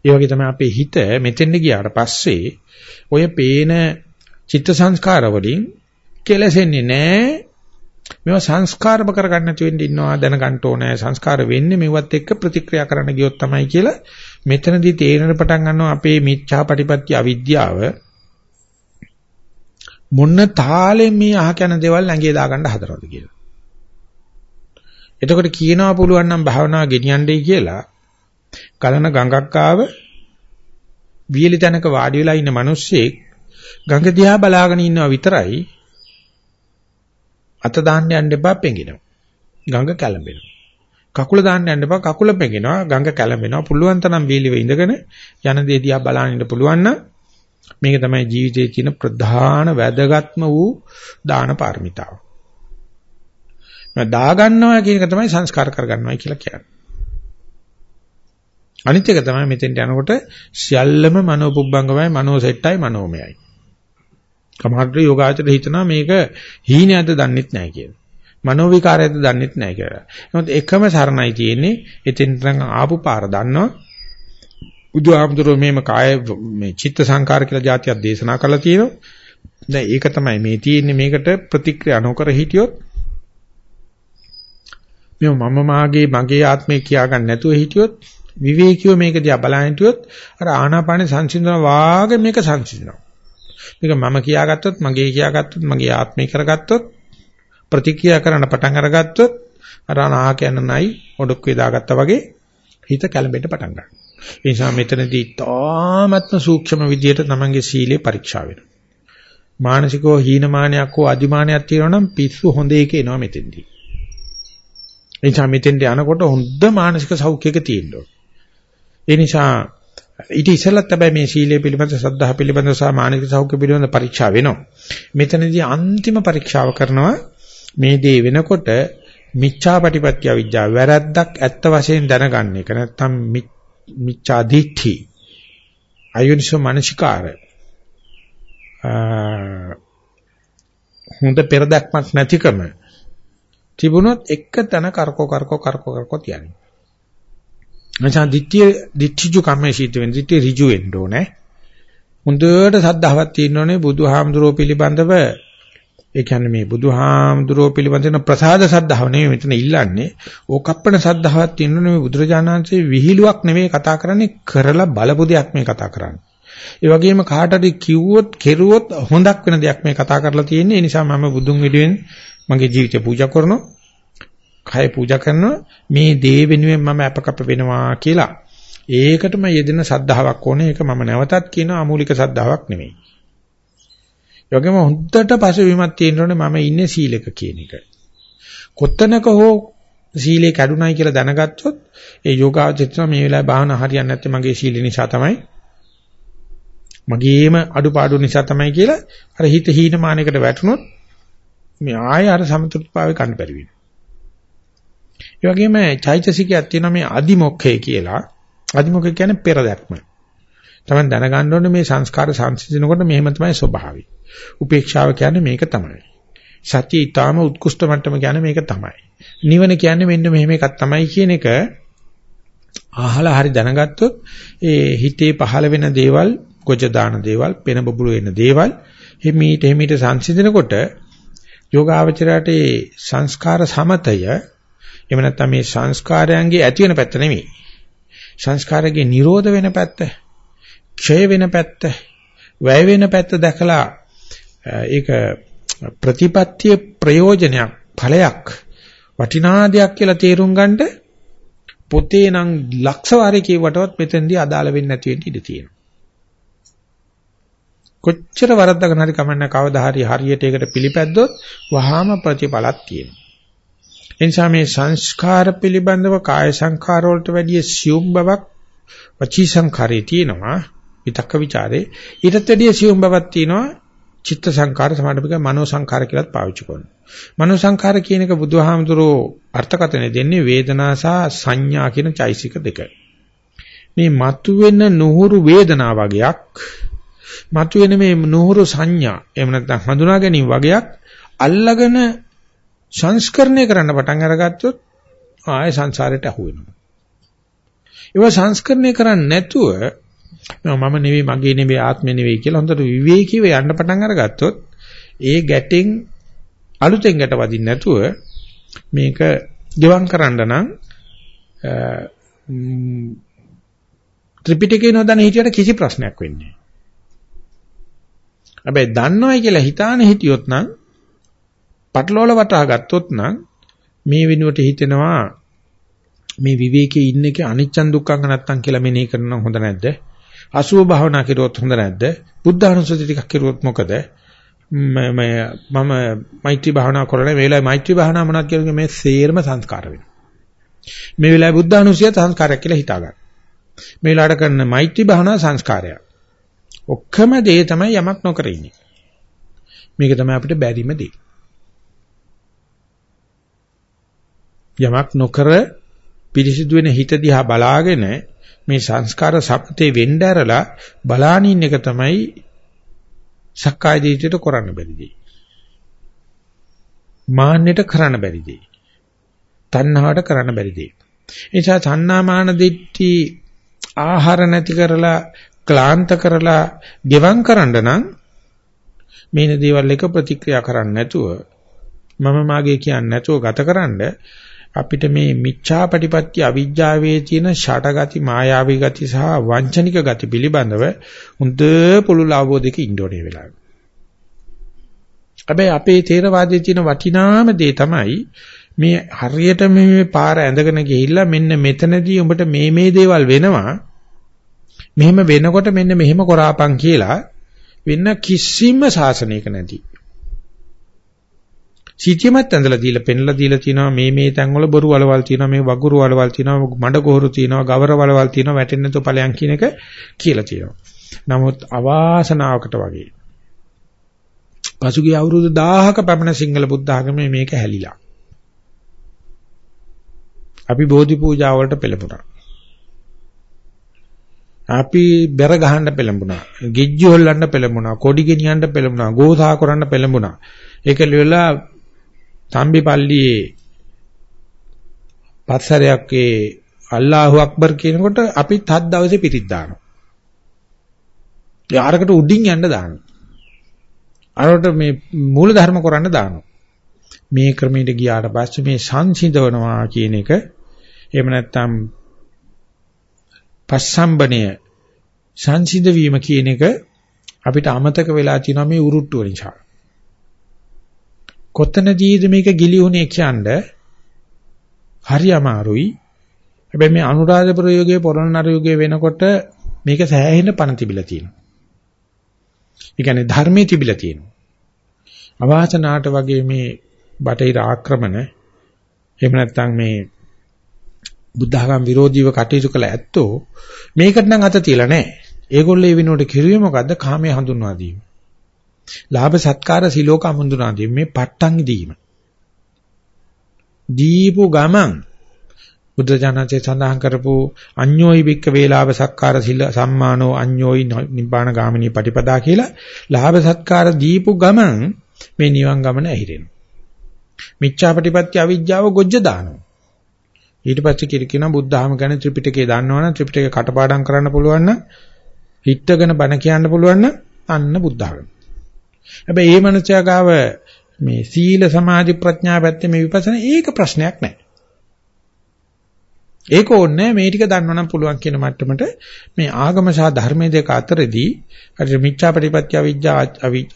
ඒ වගේ තමයි අපේ හිත මෙතෙන්ද ගියාට පස්සේ ඔය පේන චිත්ත සංස්කාර වලින් කෙලෙසෙන්නේ නැහැ මේවා සංස්කාරම කරගන්න නැති වෙන්න ඉන්නවා දැනගන්න ඕනේ සංස්කාර වෙන්නේ මේවත් එක්ක ප්‍රතික්‍රියා කරන්න ගියොත් තමයි කියලා මෙතනදී තේරෙන පටන් ගන්නවා අපේ මිච්ඡා ප්‍රතිපත්‍ය අවිද්‍යාව මොන්න තාලෙන් මේ අහ කන දේවල් ඇඟේ දාගන්න හදනවද කියලා. එතකොට කියනවා පුළුවන් නම් භාවනාව ගෙනියන්නයි කියලා කලන ගඟක් ආව වියලි තැනක වාඩි වෙලා ඉන්න මිනිස්සෙක් ගඟ දිහා බලාගෙන ඉන්නවා විතරයි අත දාන්න යන්න එපා පෙඟිනවා. ගඟ කැළඹෙනවා. කකුල දාන්න යන්න එපා කකුල පෙඟෙනවා ගඟ කැළඹෙනවා. පුළුවන් තරම් බීලිව ඉඳගෙන යන දේ දිහා බලන්න ඉන්න පුළුවන් නම් මේක තමයි ජීවිතයේ තියෙන ප්‍රධාන වැදගත්ම වූ දාන පාරමිතාව. මම දා ගන්නවා කියන එක තමයි සංස්කාර කර ගන්නවා කියලා කියන්නේ. අනිත් එක තමයි මෙතෙන්ට යනකොට සියල්ලම මනෝපුබ්බංගමයි මනෝසෙට්ටයි මනෝමයයි. කමහට යෝගාචර හිතනවා මේක හීනයක්ද දන්නෙත් නැහැ කියලා. මනෝ විකාරයක්ද දන්නෙත් නැහැ කියලා. නමුත් එකම සරණයි තියෙන්නේ එතෙන් ආපු පාර දන්නවා. බුදුහාමුදුරුවෝ මේම කාය මේ චිත්ත සංකාර කියලා જાතියක් දේශනා කරලා තියෙනවා. දැන් ඒක තමයි මේ තියෙන්නේ මේකට ප්‍රතික්‍රියා නොකර හිටියොත් මේ මම මාගේ මගේ ආත්මය කියා ගන්න නැතුව හිටියොත් විවේකීව මේක දිහා බලන හිටියොත් අර ආනාපාන සංසිඳන වාගේ මේක සංසිඳනවා. මේක මම කියාගත්තොත් මගේ කියාගත්තොත් මගේ ආත්මය කරගත්තොත් ප්‍රතික්‍රියා කරන්න පටන් අරගත්තොත් අර අනාහ කියන නයි ඔඩොක්කේ දාගත්තා වගේ හිත කැළඹෙන්න පටන් ගන්නවා. ඒ නිසා මෙතනදී තාමත්ම සූක්ෂම විදියට තමන්ගේ සීලේ පරීක්ෂා වෙනවා. මානසිකව හීනමානයක් හෝ අදිමානයක් තියෙනවා නම් පිස්සු හොඳ එක එනවා මෙතෙන්දී. ඒ නිසා මෙතෙන්ට යනකොට හොඳ මානසික සෞඛ්‍යයක තියෙනවා. ඒ නිසා ඊට ඉස්සෙල්ලත් හැබැයි මේ සීලය පිළිබඳ සද්ධා පිළිබඳ සහ මානසික සෞඛ්‍ය පිළිබඳ පරීක්ෂා වෙනවා. මෙතනදී අන්තිම පරීක්ෂාව කරනවා මේ දේ වෙනකොට මිච්ඡාපටිපත්‍ය විද්‍යාව වැරද්දක් ඇත්ත වශයෙන් දැනගන්න එක නැත්නම් මිච්ඡා දිට්ඨි අයෝනිසෝ මනසිකාර හොඳ පෙරදක්මක් නැතිකම තිබුණොත් එක තැන කරකෝ කරකෝ කරකෝ කරකෝ තියන්නේ නිසා ditthිය ditthිජු කම්මේ සිද්ධ වෙන ditthිය ඍජු වෙන්න ඕනේ. හොඳට සද්ධාවක් තියෙන්න ඕනේ බුදුහාමුදුරුවෝ පිළිබඳව ඒ කියන්නේ මේ බුදුහාමුදුරුවෝ පිළිබඳව ප්‍රසාද සද්ධාව නෙමෙයි මෙතන ඉල්ලන්නේ. ඕකප්පන සද්ධාවක් තියෙන්න ඕනේ මේ බුදුරජාණන්සේ විහිළුවක් නෙමෙයි කතා කරන්නේ කරලා බලපු දෙයක් මේ කතා කරන්නේ. ඒ වගේම කාටද කිව්වොත් කෙරුවොත් හොඳක් වෙන දෙයක් මේ කතා කරලා තියෙන්නේ. ඒ නිසා මම බුදුන් විදුවෙන් මගේ ජීවිතය පූජා කරනවා. කය පූජා කරනවා. මේ දේ වෙනුවෙන් මම අපකප වෙනවා කියලා. ඒකටම යෙදෙන සද්ධාාවක් ඕනේ. ඒක මම නැවතත් කියන අමූලික සද්ධාාවක් නෙමෙයි. යෝගෙම හොඳට පසුබිමක් තියෙනෝනේ මම ඉන්නේ සීලක කියන එක. කොත්තනක හෝ සීලේ කැඩුනයි කියලා දැනගත්තොත් ඒ යෝගාචිත්‍ර මේ වෙලාවේ භාවනා හරියන්නේ නැත්තේ මගේ සීල නිසා තමයි. මගේම අඩුපාඩු නිසා තමයි කියලා අර හිත හීනමානයකට වැටුනොත් මේ ආය අර සමතුලිතභාවය ගන්න බැරි වෙනවා. ඒ වගේම චෛතසිකයක් තියෙනවා මේ අදිමොක්ඛය කියලා. අදිමොක්ඛය කියන්නේ පෙරදක්ම. තමයි දැනගන්න ඕනේ මේ සංස්කාර සංසිඳනකොට මෙහෙම තමයි ස්වභාවය. උපේක්ෂාව කියන්නේ මේක තමයි. සත්‍ය ඊටාම උත්කෘෂ්ඨ මට්ටම කියන්නේ මේක තමයි. නිවන කියන්නේ මෙන්න මෙහෙම එකක් තමයි කියන එක අහලා හරි දැනගත්තොත් ඒ හිතේ පහළ වෙන දේවල්, ගොජ දාන දේවල්, පෙන බබුළු වෙන දේවල් හිමීට හිමීට සංසිඳනකොට යෝගාවචරයට ඒ සංස්කාර සමතය එහෙම නැත්නම් මේ සංස්කාරයන්ගේ ඇති වෙන පැත්ත නෙමෙයි. සංස්කාරයේ නිරෝධ වෙන පැත්ත, ක්ෂය වෙන පැත්ත, වැය වෙන පැත්ත දැකලා ඒක ප්‍රතිපත්‍ය ප්‍රයෝජනයක් ඵලයක් වටිනා දෙයක් කියලා තේරුම් ගන්නට පොතේ නම් ලක්ෂ වාරේ කියවටවත් මෙතෙන්දී අදාළ වෙන්නේ නැති වෙන්න ඉඩ තියෙනවා. කොච්චර වරද්දගෙන හරි කමන්න කවදා හරි හරියට ඒකට පිළිපැද්දොත් වහාම ප්‍රතිඵලක් තියෙනවා. එනිසා මේ සංස්කාර පිළිබඳව කාය සංඛාර වලට වැඩිය සියුම් බවක් වචී සංඛාරේ තියෙනවා. විතක්ක ਵਿਚාරේ ඊටත් වැඩිය සියුම් බවක් තියෙනවා චිත්ත සංකාර සමාඩපික මනෝ සංකාර කියලාත් පාවිච්චි කරනවා. මනෝ සංකාර කියන එක බුදුහාමුදුරෝ අර්ථකථනය දෙන්නේ වේදනා සහ සංඥා කියන චෛසික දෙක. මේ මතුවෙන නුහුරු වේදනා වගේක් මතුවෙන මේ නුහුරු සංඥා එහෙම නැත්නම් හඳුනා ගැනීම වගේක් අල්ලගෙන සංස්කරණය කරන්න පටන් අරගත්තොත් ආය සංසාරයට අහු වෙනවා. ඒව සංස්කරණය කරන්නේ නැතුව මම නෙවෙයි මගේ නෙවෙයි ආත්මෙ නෙවෙයි කියලා හොඳට විවේකීව යන්න පටන් අරගත්තොත් ඒ ගැටෙන් අලුතෙන් ගැට වදින්න නැතුව මේක ගෙවම් කරන්න නම් ත්‍රිපිටකේ නොදැන හිටියට කිසි ප්‍රශ්නයක් වෙන්නේ නැහැ. හැබැයි දන්නවයි කියලා හිතාන හිටියොත් නම් පටලවල වටහා ගත්තොත් නම් මේ වෙනුවට හිතෙනවා මේ විවේකයේ ඉන්න එකේ අනිච්චන් දුක්ඛංග නැත්තම් කියලා මෙනෙහි කරනවා හොඳ නැද්ද? අසුභ භාවනා කරුවොත් හොඳ නැද්ද? බුද්ධ අනුසති ටිකක් කරුවොත් මොකද? මම මම මෛත්‍රී භාවනා කරන්නේ මේ වෙලාවේ මෛත්‍රී භාවනා මොනවද කියන්නේ මේ සේරම සංස්කාර වෙනවා. මේ වෙලාවේ බුද්ධ අනුසය සංස්කාරයක් කියලා හිතා ගන්න. මේ වෙලාවට කරන මෛත්‍රී භාවනා සංස්කාරයක්. ඔක්කොම දේ තමයි යමක් නොකර ඉන්නේ. මේක තමයි අපිට බැරිම දේ. යමක් නොකර පිරිසිදු වෙන හිත දිහා බලාගෙන මේ සංස්කාර සපතේ වෙන්න ඇරලා බලානින් එක තමයි සක්කාය දිට්ඨියට කරන්න බැරි දෙයි. මාන්නයට කරන්න බැරි දෙයි. තණ්හාවට කරන්න බැරි දෙයි. ඒ නිසා තණ්හා මාන දිට්ඨි ආහාර නැති කරලා ක්ලාන්ත කරලා ගෙවම් කරන්න නම් මේන දේවල් එක ප්‍රතික්‍රියා කරන්න නැතුව මම මාගේ කියන්නේ නැතුව ගතකරනද අපිට මේ මිච්ඡා ප්‍රතිපත්ති අවිජ්ජාවේ තියෙන ෂටගති මායාවී ගති සහ වංචනික ගති පිළිබඳව හොඳ පුළුල් අවබෝධයක ඉන්න ඕනේ වෙලාවට. හැබැයි අපේ තේරවාදයේ තියෙන වටිනාම දේ තමයි මේ හරියට මේ පාර ඇඳගෙන ගිහිල්ලා මෙන්න මෙතනදී උඹට මේ මේ දේවල් වෙනවා මෙහෙම වෙනකොට මෙන්න මෙහෙම කරාපන් කියලා වෙන කිසිම සාසනයක නැති සිටියමත් ඇඳලා දීලා පෙන්ලා දීලා තියෙනවා මේ මේ තැන්වල බොරු වලවල් තියෙනවා මේ වගුරු වලවල් තියෙනවා මඩ ගොහරු තියෙනවා ගවර වලවල් තියෙනවා වැටෙන්නේ නැතු ඵලයන් කියන එක කියලා තියෙනවා. නමුත් අවාසනාවකට වගේ පසුගිය අවුරුදු 1000ක පමණ සිංහල බුද්ධ ආගමේ මේක හැලිලා. අපි බෝධි පූජා වලට පෙළඹුණා. අපි බෙර ගහන්න පෙළඹුණා. ගිජ්ජු හොල්ලන්න පෙළඹුණා. කොඩි ගෙනියන්න පෙළඹුණා. ගෝසා කරන්න පෙළඹුණා. ඒක ලියලා තම්බිපල්ලියේ පස්සරයක් ඒ අල්ලාහු අක්බර් කියනකොට අපිත් හත් දවසේ පිටිත් දානවා. ඒ ආරකට උඩින් යන්න දානවා. අරකට මේ මූල ධර්ම කරන්න දානවා. මේ ක්‍රමයට ගියාට පස්සේ මේ සංසිඳවනවා කියන එක එහෙම නැත්නම් පස්සම්බණය සංසිඳ වීම කියන එක අපිට අමතක වෙලා තියෙනවා මේ උරුට්ටුව නිසා. කොතනදීද මේක ගිලිහුනේ කියන්නේ හරි අමාරුයි. හැබැයි මේ අනුරාධපුර යුගයේ පොරණර යුගයේ වෙනකොට මේක සෑහෙන පණ තිබිලා තියෙනවා. ඒ කියන්නේ ධර්මයේ තිබිලා තියෙනවා. අවාසනාට වගේ මේ බටහිර ආක්‍රමණ එහෙම නැත්නම් මේ බුද්ධඝම් විරෝධීව කටයුතු කළ ඇත්තෝ මේකට නම් අත තියලා නැහැ. ඒගොල්ලෝ ඒ වෙනුවට කිරුවේ මොකද්ද? කාමයේ හඳුන්වා දීම. ලාභ සත්කාර සිලෝක හඳුන්වා දීම මේ පට්ටන් දීම. දීපු ගමන් බුද්ධ ජානකේ සඳහන් කරපු අඤ්ඤෝයි බික්ක වේලාව සක්කාර සිල සම්මානෝ අඤ්ඤෝයි නිබ්බාන ගාමිනී පටිපදා කියලා ලාභ සත්කාර දීපු ගමන් මේ නිවන් ගමන ඇහිරෙනවා. මිච්ඡාපටිපත්‍ය අවිජ්ජාව ගොජ්ජ දානවා. ඊට පස්සේ කිරි කියන බුද්ධහම ගැන ත්‍රිපිටකේ දන්නවනම් ත්‍රිපිටකේ කටපාඩම් කරන්න පුළුවන් නම් හිටගෙන බණ කියන්න පුළුවන් නම් අන්න බුද්ධහම. හැබැයි මේ මනුස්සයා ගාව මේ සීල සමාධි ප්‍රඥා පැත්තේ මේ විපස්සනා ඒක ප්‍රශ්නයක් නැහැ. ඒක ඕනේ මේ ටික දන්නවනම් පුළුවන් කියන මට්ටමට මේ ආගම සහ ධර්මයේ දෙක අතරදී හරි මිච්ඡාපටිපත්‍ය අවිජ්ජා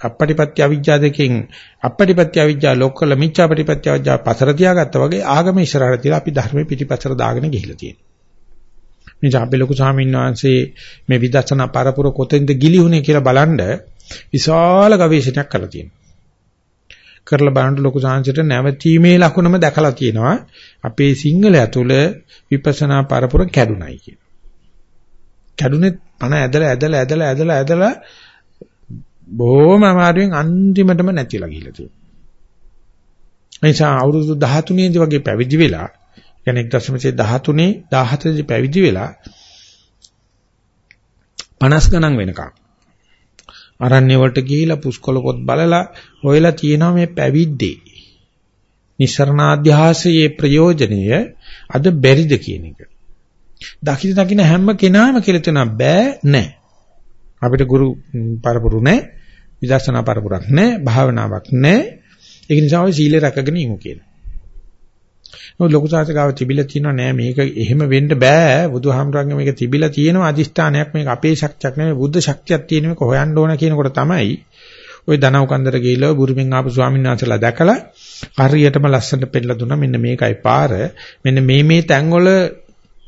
අපපටිපත්‍ය අවිජ්ජා දෙකෙන් අපපටිපත්‍ය අවිජ්ජා ලොක්කල මිච්ඡාපටිපත්‍ය අවිජ්ජා පසර තියාගත්තා වගේ ආගම ඉස්සරහට තියලා අපි ධර්මයේ පිටිපසර දාගෙන ගිහිල්ලා තියෙනවා. මේ ජාබේ ලොකු ස්වාමීන් වහන්සේ මේ විදර්ශනා පරපුර කොතෙන්ද ගිලිහුනේ කියලා බලනද විශාල ගවේෂණයක් කරලා තියෙනවා. කරලා බලන්න ලොකු සාංශයට නැවතීමේ ලකුණම දැකලා තියෙනවා. අපේ සිංහල ඇතුළ විපස්සනා පරපුර කැඩුනයි කියන. කැඩුනේ පණ ඇදලා ඇදලා ඇදලා ඇදලා ඇදලා බොහොම අමාරුවෙන් අන්තිමටම නැතිලා ගිහිල්ලා තියෙනවා. එනිසා අවුරුදු 13 දී වගේ පැවිදි වෙලා يعني 1913 17 දී පැවිදි වෙලා 50 ගණන් වෙනකම් අරණ්‍ය වලට ගිහිලා පුස්කොළ පොත් බලලා හොයලා තියෙනවා මේ පැවිද්දේ. නිස්සරණාධ්‍යාසයේ ප්‍රයෝජනය අද බැරිද කියන එක. දකින දකින හැම කෙනාම කියලා තන බෑ නෑ. අපිට ගුරු පරපුරු නෑ, විදර්ශනා පරපුරක් නෑ, භාවනාවක් නෑ. ඒක නිසා ඔය සීලය රැකගෙන ඉමු කියලා. මොකද ලොකු සාසකාව තිබිලා තියෙනවා නෑ. මේක එහෙම වෙන්න බෑ. බුදුහාමරංගේ මේක තිබිලා තියෙනවා. අදිෂ්ඨානයක් මේක අපේ ශක්තියක් නෙමෙයි. බුද්ධ ශක්තියක් තියෙන මේක හොයන්න ඕන කියනකොට තමයි ওই ධනව කන්දර ගිහිල්ලා බුරුමින් ආපු ස්වාමීන් වහන්සේලා දැකලා හරියටම ලස්සනට පෙන්නලා දුන්නා. මෙන්න මේකයි පාර. මෙන්න මේ මේ තැන්වල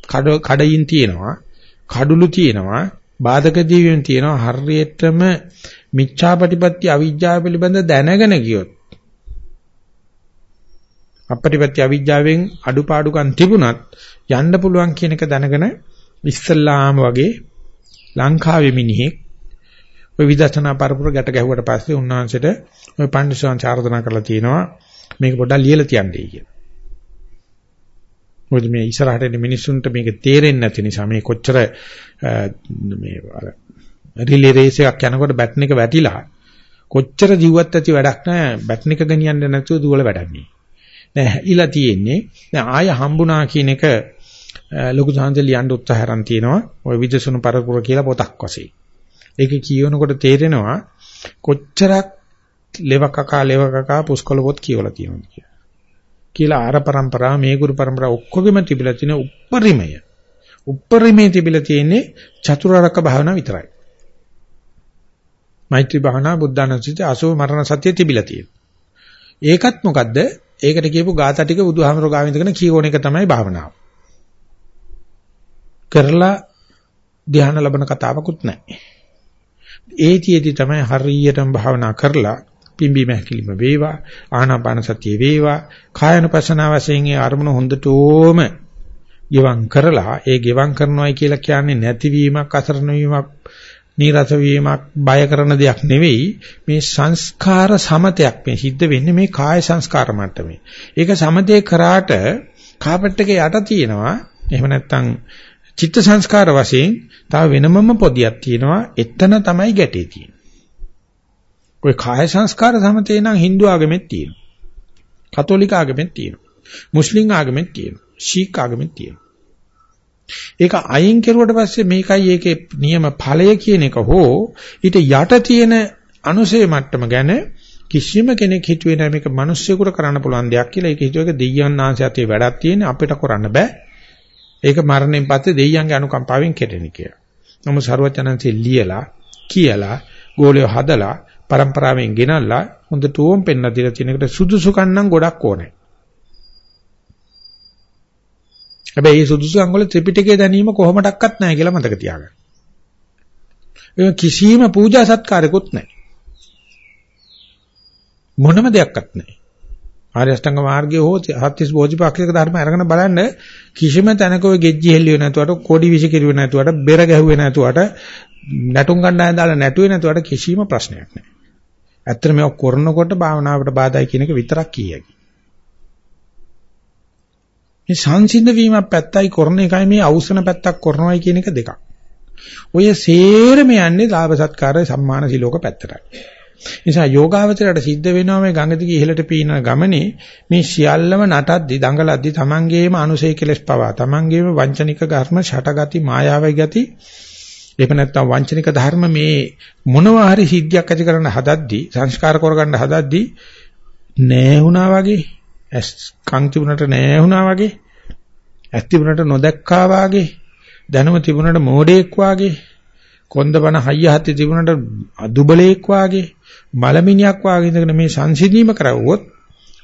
කඩ කඩින් තියෙනවා. කඩුළු තියෙනවා. බාධක ජීවීන් තියෙනවා. හරියටම මිච්ඡාපටිපත්‍ය අවිජ්ජාව පිළිබඳ දැනගෙන ගියොත් අපපටිපත්‍ය අවිජ්ජාවෙන් අඩුපාඩුකම් තිබුණත් යන්න පුළුවන් කියන එක දැනගෙන ඉස්සල්ලාම වගේ ලංකාවේ මිනිහෙක් ওই විදර්ශනා පරපුර ගැට ගැහුවට පස්සේ උන්වහන්සේට ওই පඬිස්සන් චාරදනා කරලා තියෙනවා මේක පොඩ්ඩක් ලියලා තියන්නයි කියලා. මොකද මේ ඉස්සරහට එන මිනිස්සුන්ට මේක තේරෙන්නේ නැති නිසා මේ කොච්චර මේ අර රිලේ රේස් එකක් යනකොට බැටන් එක වැටිලා කොච්චර ජීවත් ඇති වැඩක් නැහැ බැටන් එක ගෙනියන්න නැතුව දුවල වැඩන්නේ. නෑ හැදිලා තියෙන්නේ. දැන් ආය හම්බුණා කියන එක ලොකු සාන්තේ ලියන්න උත්සාහරන් තියෙනවා. ওই විදසුණු පරපුර කියලා පොතක් වශයෙන්. ඒක කියවනකොට තේරෙනවා කොච්චරක් ලෙවකකා ලෙවකකා පුස්කොළ පොත් කියවලා තියෙනවා කියලා. කියලා ආර પરම්පරාව මේ ගුරු પરම්පරාව ඔක්කොගෙම තිබිලා තියෙන උප්පරිමය. උප්පරිමේ තිබිලා තියෙන්නේ චතුරාර්යක භාවනා විතරයි. මෛත්‍රී භාවනා බුද්ධානුස්සතිය අසෝ මරණ සත්‍ය තිබිලා තියෙනවා. ඒකත් මොකද්ද? ඒකට කියපු ગાථා ටික බුදුහාමරෝ ගාව ඉඳගෙන කියෝන එක තමයි භාවනාව. කරලා ධ්‍යාන ලැබන කතාවකුත් නැහැ. ඒතියෙදි තමයි හරියටම භාවනා කරලා පිම්බීම හැකිලිම වේවා ආනාපාන සතිය වේවා කායනුපසන වශයෙන් ඒ අරමුණ හොඳටම ගෙවම් කරලා ඒ ගෙවම් කරනවායි කියලා කියන්නේ නැතිවීමක් අසරණ වීමක් නීරස වීමක් බය කරන දෙයක් නෙවෙයි මේ සංස්කාර සමතයක් මේ සිද්ධ වෙන්නේ මේ කාය සංස්කාර මට්ටමේ. ඒක සමතේ කරාට කාපට් එකේ යට තියෙනවා එහෙම නැත්නම් චිත්ත සංස්කාර වශයෙන් තව වෙනමම පොදියක් තියෙනවා එතන තමයි ගැටේ තියෙන්නේ. ඔය කාය සංස්කාර සමතේ නම් Hindu ආගමෙත් තියෙනවා. කතෝලික ආගමෙත් තියෙනවා. මුස්ලිම් ආගමෙත් තියෙනවා. ශීක් ආගමෙත් තියෙනවා. ඒක අයින් කෙරුවට පස්සේ මේකයි ඒකේ නියම ඵලය කියන එක හෝ ඊට යට තියෙන අනුසය මට්ටම ගැන කිසිම කෙනෙක් හිතුවේ නැහැ මේක මිනිස්සුෙකුට කරන්න පුළුවන් දෙයක් කියලා. ඒක හිතුවක දෙයයන් ආංශයතේ වැඩක් තියෙන අපිට කරන්න බෑ. ඒක මරණයෙන් පස්සේ දෙයයන්ගේ අනුකම්පාවෙන් කෙරෙන කියලා. නමුත් ਸਰවචනන්සේ ලියලා කියලා ගෝලය හදලා પરම්පරාවෙන් ගෙනල්ලා හොඳට උවම් පෙන්න දිලා තියෙන එකට සුදුසුකම් නම් ගොඩක් ඕනේ. හැබැයි මේ සුදුසුකම් වල ත්‍රිපිටකය දැනීම කොහොමඩක්වත් නැහැ කියලා මතක තියාගන්න. ඒ කිසිම පූජා සත්කාරයක්වත් නැහැ. මොනම දෙයක්වත් නැහැ. ආර්ය අෂ්ටාංග මාර්ගයේ හෝ හත්තිස් බෝධිපාක්ෂික ධර්ම අරගෙන බලන්න කිසිම තැනක ඔය ගෙජ්ජි හෙල්ලුවේ නැතුවට කොඩි විසි කිරුවේ නැතුවට බෙර ගැහුවේ නැතුවට නැටුම් ගණ්ඩායම් දාලා නැටුවේ නැතුවට කිසිම ප්‍රශ්නයක් නැහැ. ඇත්තට මේක කරනකොට භාවනාවට බාධායි කියන එක විතරක් කියයි. මේ සංසිඳ වීමක් පැත්තයි කරන එකයි මේ අවසන පැත්තක් කරනවයි කියන එක දෙකක්. ඔය සේරම යන්නේ ලාභ සත්කාර සම්මාන සිලෝක පැත්තටයි. නිසා යෝගාවචරයට සිද්ධ වෙනවා මේ ගඟ දිගේ ඉහළට පීන ගමනේ මේ සියල්ලම නටද්දි දඟලද්දි තමන්ගේම අනුසය කෙලස් පවා තමන්ගේම වංචනික ධර්ම ෂටගති මායාවයි ගති එහෙම නැත්නම් වංචනික ධර්ම මේ මොනවා හරි සිද්ධියක් ඇති කරන්න හදද්දි සංස්කාර කරගන්න හදද්දි නෑහුණා වගේ ඇස් කන් තිබුණට නෑහුණා වගේ ඇස් තිබුණට නොදැක්කා වගේ දැනුම තිබුණට මෝඩෙක් වගේ කොන්දපන හයිය හත්ති තිබුණට අදුබලෙක් වගේ මලමිනියක් වගේ ඉඳගෙන මේ සංසිඳීම කරවුවොත්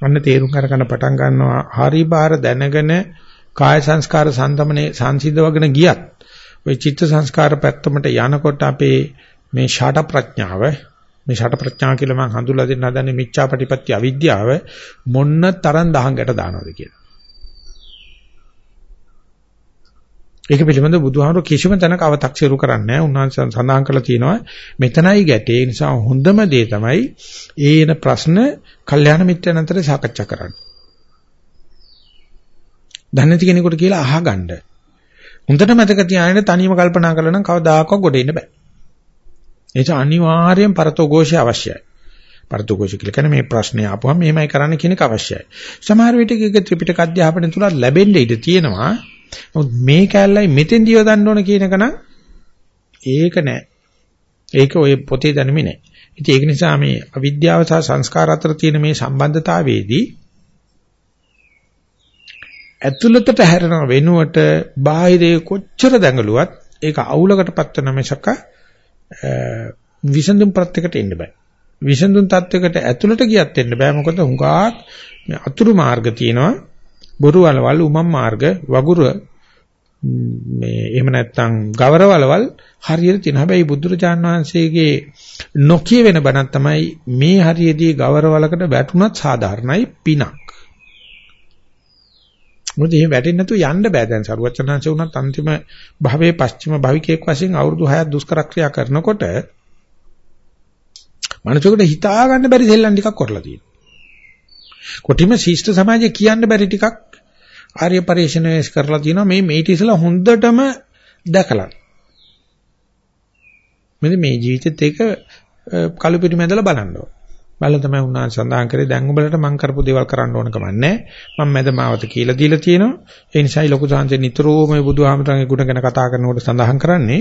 අන්න තේරුම් කරගන්න පටන් ගන්නවා. හරි බාර දැනගෙන කාය සංස්කාර සම්දමනේ සංසිඳවගෙන ගියත් ওই චිත්ත සංස්කාර පැත්තමට යනකොට අපේ මේ ෂාට ප්‍රඥාව මේ ෂාට ප්‍රඥාව කියලා මම හඳුල්ලා දෙන්න හදන්නේ මිච්ඡාපටිපත්‍ය අවිද්‍යාව මොන්න තරම් දහංගට දානවද කියලා. ඒක පිළිබඳව බුදුහාමුදුරු කිසිම තැනක අව탁සිරු කරන්නේ නැහැ. උන්වහන්සේ සඳහන් කරලා තියෙනවා මෙතනයි ගැටේ. ඒ නිසා හොඳම දේ තමයි ඒන ප්‍රශ්න කල්යාණ මිත්‍රයන් අතර සාකච්ඡා කරන්න. දැනති කෙනෙකුට කියලා අහගන්න. හොඳට මතක තියාගෙන තනියම කල්පනා කළා නම් කවදාකවත් ගොඩ එන්න බෑ. ඒක අනිවාර්යෙන් පරතෝഘോഷය අවශ්‍යයි. පරතෝഘോഷ කියලා කියන්නේ මේ ප්‍රශ්නේ ආපුවම මේමයි කරන්න කියන එක අවශ්‍යයි. සමහර විට ඒක ත්‍රිපිටක අධ්‍යාපනය තුලත් ලැබෙන්න ඉඩ තියෙනවා. නමුත් මේ කැලලයි මෙතෙන්දිව ගන්න ඕන කියන එක නම් ඒක නෑ. ඒක ඔය පොතේ දැනුමේ නෑ. ඉතින් ඒක නිසා මේ අවිද්‍යාව සහ සංස්කාර අතර තියෙන මේ සම්බන්ධතාවයේදී ඇතුළතට හැරෙන වෙනුවට බාහිරේ කොච්චර දැඟලුවත් ඒක අවුලකටපත් වෙන මිසක විසඳුම් ප්‍රත්‍යකට එන්න බෑ. විසඳුම් තත්වයකට ඇතුළට ගියත් එන්න බෑ. මොකද හුඟක් අතුරු මාර්ග තියෙනවා. බොරු වලවල් උමම් මාර්ග වගුරු මේ එහෙම නැත්නම් ගවරවලවල් හරියට තියෙනවා. හැබැයි බුදුරජාන් වහන්සේගේ නොකිය වෙන බණක් තමයි මේ හරියදී ගවරවලකට වැටුණත් සාධාරණයි පිනක්. මොකද එහෙම වැටෙන්නේ නැතුව යන්න බෑ දැන් සරුවචනංශ උනත් අන්තිම භවයේ පස්චිම භවිකයෙක් වශයෙන් අවුරුදු 6ක් දුෂ්කර ක්‍රියා කරනකොට මනසකට හිතා ගන්න බැරි දෙල්ලන් ටිකක් කරලා තියෙනවා. කොටිම ශිෂ්ට සමාජයේ කියන්න බැරි ටිකක් ආර්ය පරිශ්‍රණය කරලා තියෙනවා මේ මේටි ඉස්සලා හොඳටම දැකලා. මෙන්න මේ ජීවිතෙත් ඒක කළු පිටිමැදලා බලන්න ඕන. බලලා තමයි උන්වහන්සේ සඳහන් කරේ. දැන් උඹලට මං කරපු දේවල් කරන්න ඕන කමන්නේ මම මැද මාවත කියලා දීලා තියෙනවා. ඒ නිසායි ලොකු සංසේ නිතරම මේ බුදුහාමරගේ ගුණ ගැන කතා කරනකොට සඳහන් කරන්නේ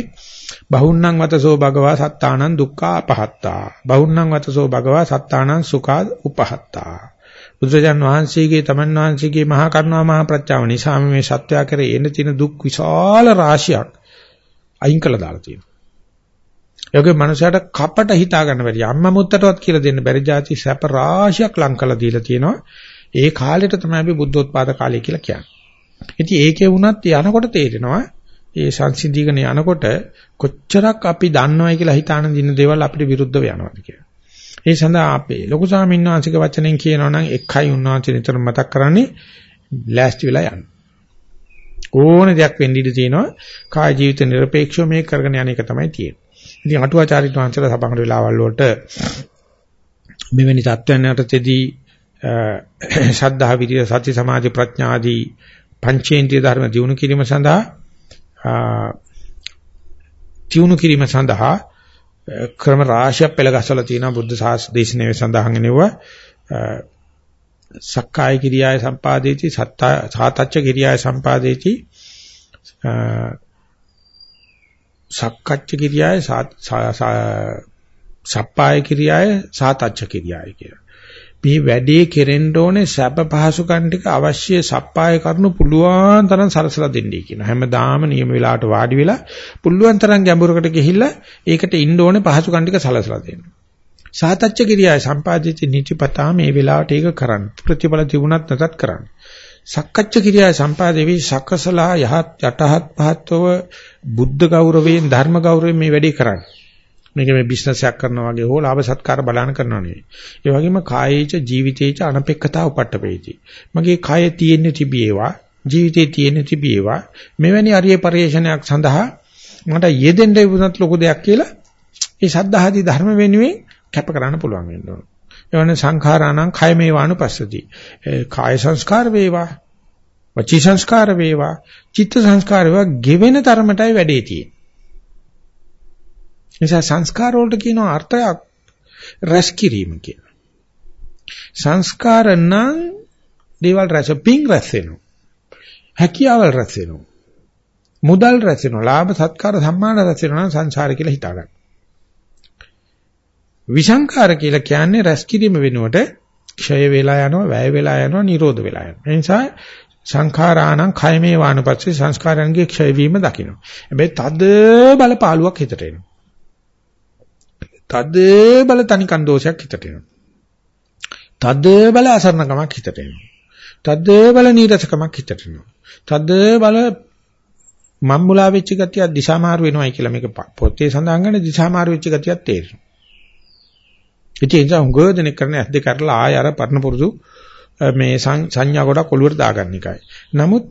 බහුන්නං වතසෝ භගවා සත්තානං දුක්ඛා අපහත්තා. බහුන්නං වතසෝ භගවා සත්තානං සුඛා උපහත්තා. බුදුරජාන් වහන්සේගේ තමන් වහන්සේගේ මහා කරුණා මහා ප්‍රඥාව නිසා මේ සත්‍යය කරේ එන තියෙන දුක් විශාල රාශියක් අයින් කළා දාලා තියෙනවා. ඒකේ මනුස්සයාට කපට හිතා ගන්න බැරි අම්මා මුත්තටවත් කියලා දෙන්න බැරි જાති සැප රාශියක් ලං කරලා දීලා තියෙනවා. ඒ කාලෙට තමයි අපි බුද්ධෝත්පාද කාලය කියලා කියන්නේ. ඉතින් ඒකේ වුණත් යනකොට තේරෙනවා ඒ සංසිඳීගෙන යනකොට කොච්චරක් අපි දන්නවයි කියලා හිතාන දින දේවල් අපිට විරුද්ධව යනවාද කියලා. ඒ සඳහා අපේ ලොකු ස්වාමීන් වහන්සේගේ වචනෙන් කියනවා නම් එකයි උන්වහන්සේ නිතර මතක් කරන්නේ ලෑස්ති වෙලා යන්න. ඕන දෙයක් වෙන්න ඉඩ තියෙනවා. කාය ජීවිත নিরপেক্ষව මේ කරගෙන යන එක තමයි තියෙන්නේ. ඉතින් අටුවාචාරිත් වහන්සේලා සභාවට වෙලාවල් වලට මෙවැනි தත්වයන් යටතේදී ශද්ධා විරිය සති සමාධි ප්‍රඥා ආදී පංචේන්ද්‍රිය ධර්ම දිනු කිරීම සඳහා දිනු කිරීම සඳහා ක්‍රම රාශියක් පෙළගස්සලා තියෙනවා බුද්ධ ශාස්ත්‍ර දේශනාවේ සඳහන් වෙනවා. සක්කාය කිරියාය සම්පාදේති සත්තා සාතච්ච කිරියාය සම්පාදේති. සක්කච්ඡ කිරියාය සප්පාය කිරියාය සාතච්ඡ කිරියාය කියලා. මේ වැඩේ කෙරෙන්න ඕනේ සැප පහසුකම් ටික අවශ්‍ය සප්පාය කරනු පුළුවන් තරම් සරසලා දෙන්නයි කියනවා. හැමදාම නියම වෙලාවට වාඩි වෙලා පුළුවන් තරම් ගැඹුරකට ගිහිල්ලා ඒකට ඉන්න ඕනේ පහසුකම් ටික සලසලා දෙන්න. සාතච්ච කිරියා සම්පාදිත නිතිපතා මේ වෙලාවට ඒක කරන්න. ප්‍රතිඵල තිබුණත් නැතත් කරන්න. සක්කච්ඡ කිරියා සම්පාදේවි සකසලා යහත් යටහත් පහත්ව බුද්ධ ගෞරවයෙන් ධර්ම ගෞරවයෙන් මේ වැඩේ කරන්නේ. මේක මේ බිස්නස් එකක් කරනවා වගේ හෝ ලාභ සත්කාර බලන කරනවා නෙවෙයි. ඒ වගේම කායේච ජීවිතේච අනපේක්ෂතාව උපට්ඨපේති. මගේ කායේ තියෙන තිබේවා ජීවිතේ තියෙන තිබේවා මෙවැනි අරිය පරිශ්‍රණයක් සඳහා මට යෙදෙන්න වුණත් ලොකු දෙයක් කියලා ඒ සද්ධාහදී ධර්ම වෙනුවෙන් කැප කරන්න පුළුවන් වෙන්න ඕන. එවන සංඛාරාණං කය මේවානුපස්සති. කාය සංස්කාර වේවා වචී සංස්කාර වේවා චිත්ත සංස්කාර වේවා ගෙවෙන තරමටයි වැඩේ තියෙන්නේ. නිසා සංස්කාර වලට කියනවා අර්ථයක් රැස් කිරීම කියලා. සංස්කාර නම් දේවල් රැස් පිං රැස් වෙනවා. හැකියාවල් රැස් වෙනවා. මුදල් රැස් වෙනවා. ලාභ සත්කාර සම්මාන රැස් වෙනවා නම් සංසාර කියලා හිතා ගන්න. විසංකාර කියලා කියන්නේ රැස් කිරීම වෙනුවට ක්ෂය වෙලා යනවා, වැය වෙලා යනවා, නිරෝධ වෙලා යනවා. ඒ නිසා සංඛාරාණං කයමේ වානුපස්සේ සංස්කාරයන්ගේ ක්ෂය වීම දකින්න. හැබැයි තද බල පාළුවක් හිතට එනවා. තද බල තනිකන් දෝෂයක් හිතට එනවා. තද බල අසරණකමක් හිතට එනවා. තද බල නීරසකමක් හිතට එනවා. තද බල මම්මුලා වෙච්ච ගතිය දිශාමාරු වෙනවයි කියලා මේක පොතේ සඳහන් කරන දිශාමාරු වෙච්ච ගතියක් තේරෙනවා. ඉතින් ඒ නිසා උගෝදෙනෙක් කරන ඇස් දෙක කරලා ආය අර පරණ පුරුදු මේ සංඥා ගොඩක් ඔලුවට දාගන්න එකයි. නමුත්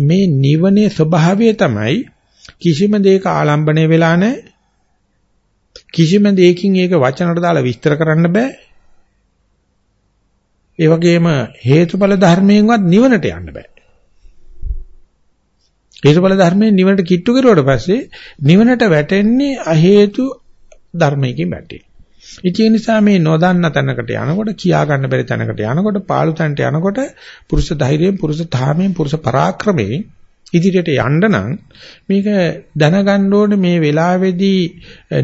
මේ නිවනේ ස්වභාවය තමයි කිසිම දෙයක ආලම්බණය වෙලා නැහැ. කිසිම දෙයකින් ඒක වචනට දාලා විස්තර කරන්න බෑ. ඒ වගේම හේතුඵල ධර්මයෙන්වත් නිවනට යන්න බෑ. හේතුඵල ධර්මයෙන් නිවනට කිට්ටු කරුවට පස්සේ නිවනට වැටෙන්නේ අ හේතු ධර්මයකින් වැටේ. ඒ නිසා මේ නොදන්න තැනකට යනකොට කියා ගන්න බැරි තැනකට යනකොට පාළු තැනට යනකොට පුරුෂ ධෛර්යයෙන් පුරුෂ ධාමයෙන් පුරුෂ පරාක්‍රමයෙන් ඉදිරියට යන්න නම් මේක දැනගන්න ඕනේ මේ වෙලාවේදී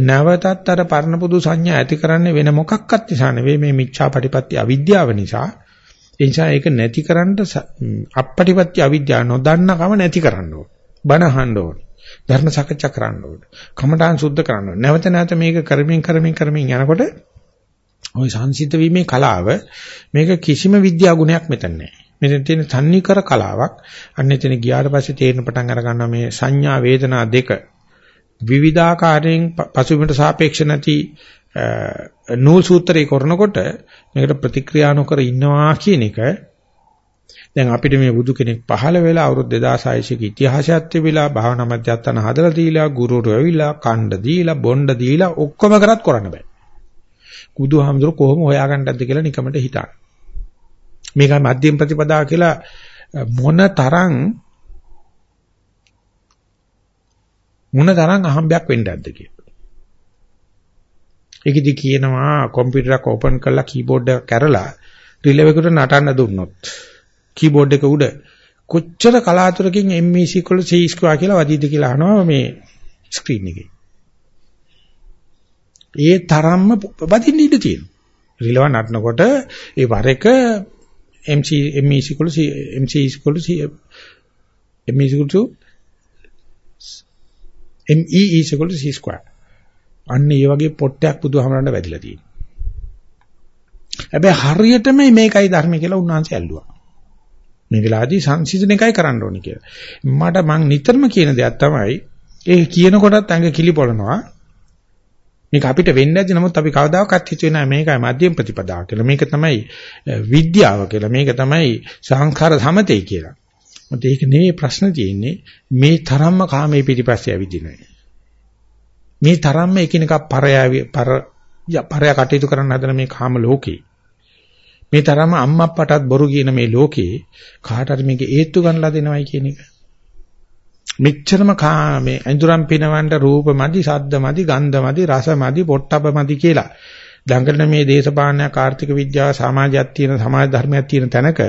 නැවතත් අර පරණ පුදු සංඥා ඇති කරන්නේ වෙන මොකක්වත් නිසා නෙවෙයි මේ මිච්ඡාපටිපත්‍ය අවිද්‍යාව නිසා. ඒ නිසා ඒක නැති කරන්න අපපටිපත්‍ය අවිද්‍යාව නොදන්නකම නැති කරන්න ඕනේ. බනහන්න ඕනේ. ධර්ම සාකච්ඡා කරන්න ඕනේ. කමඨාන් සුද්ධ කරන්න ඕනේ. නැවත නැවත මේක කරමින් කරමින් කරමින් යනකොට ওই සංසිද්ධ වීමේ කලාව මේක කිසිම විද්‍යා ගුණයක් මෙතන නැහැ. මෙතන තියෙන තන්නිකර කලාවක්. අන්න එතන ගියාට පස්සේ තේරෙන පටන් අර ගන්නවා මේ සංඥා වේදනා දෙක විවිධාකාරයෙන් පසුබිමට සාපේක්ෂ නැති නූල් සූත්‍රය කරනකොට මේකට ප්‍රතික්‍රියා නොකර ඉන්නවා කියන එක දැන් අපිට මේ බුදු කෙනෙක් පහළ වෙලා අවුරුදු 2600ක ඉතිහාසයක් තිබිලා භාවනා මධ්‍යස්ථාන හදලා දීලා ගුරුවරු ඇවිල්ලා කණ්ඩ දීලා බොණ්ඩ දීලා ඔක්කොම කරත් කරන්න බෑ. බුදුහාමුදුර කොහොම හොයාගන්නද කියලා නිකමට හිතන්න. මේකයි මධ්‍යම ප්‍රතිපදාව කියලා මොන තරම් මොන තරම් අහම්බයක් වෙන්නද කියලා. ඒකෙදි කියනවා කම්පියුටර් එක ඕපන් කරලා කීබෝඩ් එක කැරලා රිලෙව් එකට නටන්න දුන්නොත් කීබෝඩ් එක උඩ කොච්චර කලාතුරකින් MEC equal C square කියලා වදීද කියලා අහනවා මේ ස්ක්‍රීන් එකේ. ඒ තරම්ම වදින්න ඉඩ තියෙනවා. රිලව නටනකොට ඒ වර එක MC MEC equal C MC equal C MEC equal to ME is equal to C square. අන්න ඒ වගේ පොට්ටයක් බුදුහමරන්න වැදිලා තියෙනවා. හැබැයි හරියටම මේකයි ධර්ම කියලා උන්වහන්සේ ඇල්ලුවා. මේ වෙලාවේදී සංසිඳන එකයි කරන්න ඕනේ කියලා. මට මං නිතරම කියන දෙයක් තමයි ඒ කියන කොටත් ඇඟ කිලිපොළනවා. මේක අපිට වෙන්නේ නැති නමුත් අපි කවදාකවත් හිතුවේ නැහැ මේකයි මධ්‍යම ප්‍රතිපදාව කියලා. මේක තමයි විද්‍යාව කියලා. මේක තමයි සංඛාර සමතේ කියලා. මොකද ඒක නෙවෙයි ප්‍රශ්න තියෙන්නේ මේ තරම්ම කාමයේ පිටිපස්සේ ඇවිදිනේ. මේ තරම්ම එකිනෙකා පරය පර පරය කටයුතු කරන්න හදන මේ කාම ලෝකේ මේ තරම අම්මප්පටත් බොරු කියන මේ ලෝකේ කාට හරි මේක ඒත්තු ගන්නලා දෙනවයි කියන එක. මෙච්චරම මේ අඳුරම් පිනවන්න රූප මදි, ශබ්ද මදි, ගන්ධ මදි, රස මදි, පොට්ටබ මදි කියලා. දඟලන මේ දේශපාලනයක් ආර්ථික විද්‍යාව සමාජයක් තියෙන සමාජ ධර්මයක් තියෙන තැනක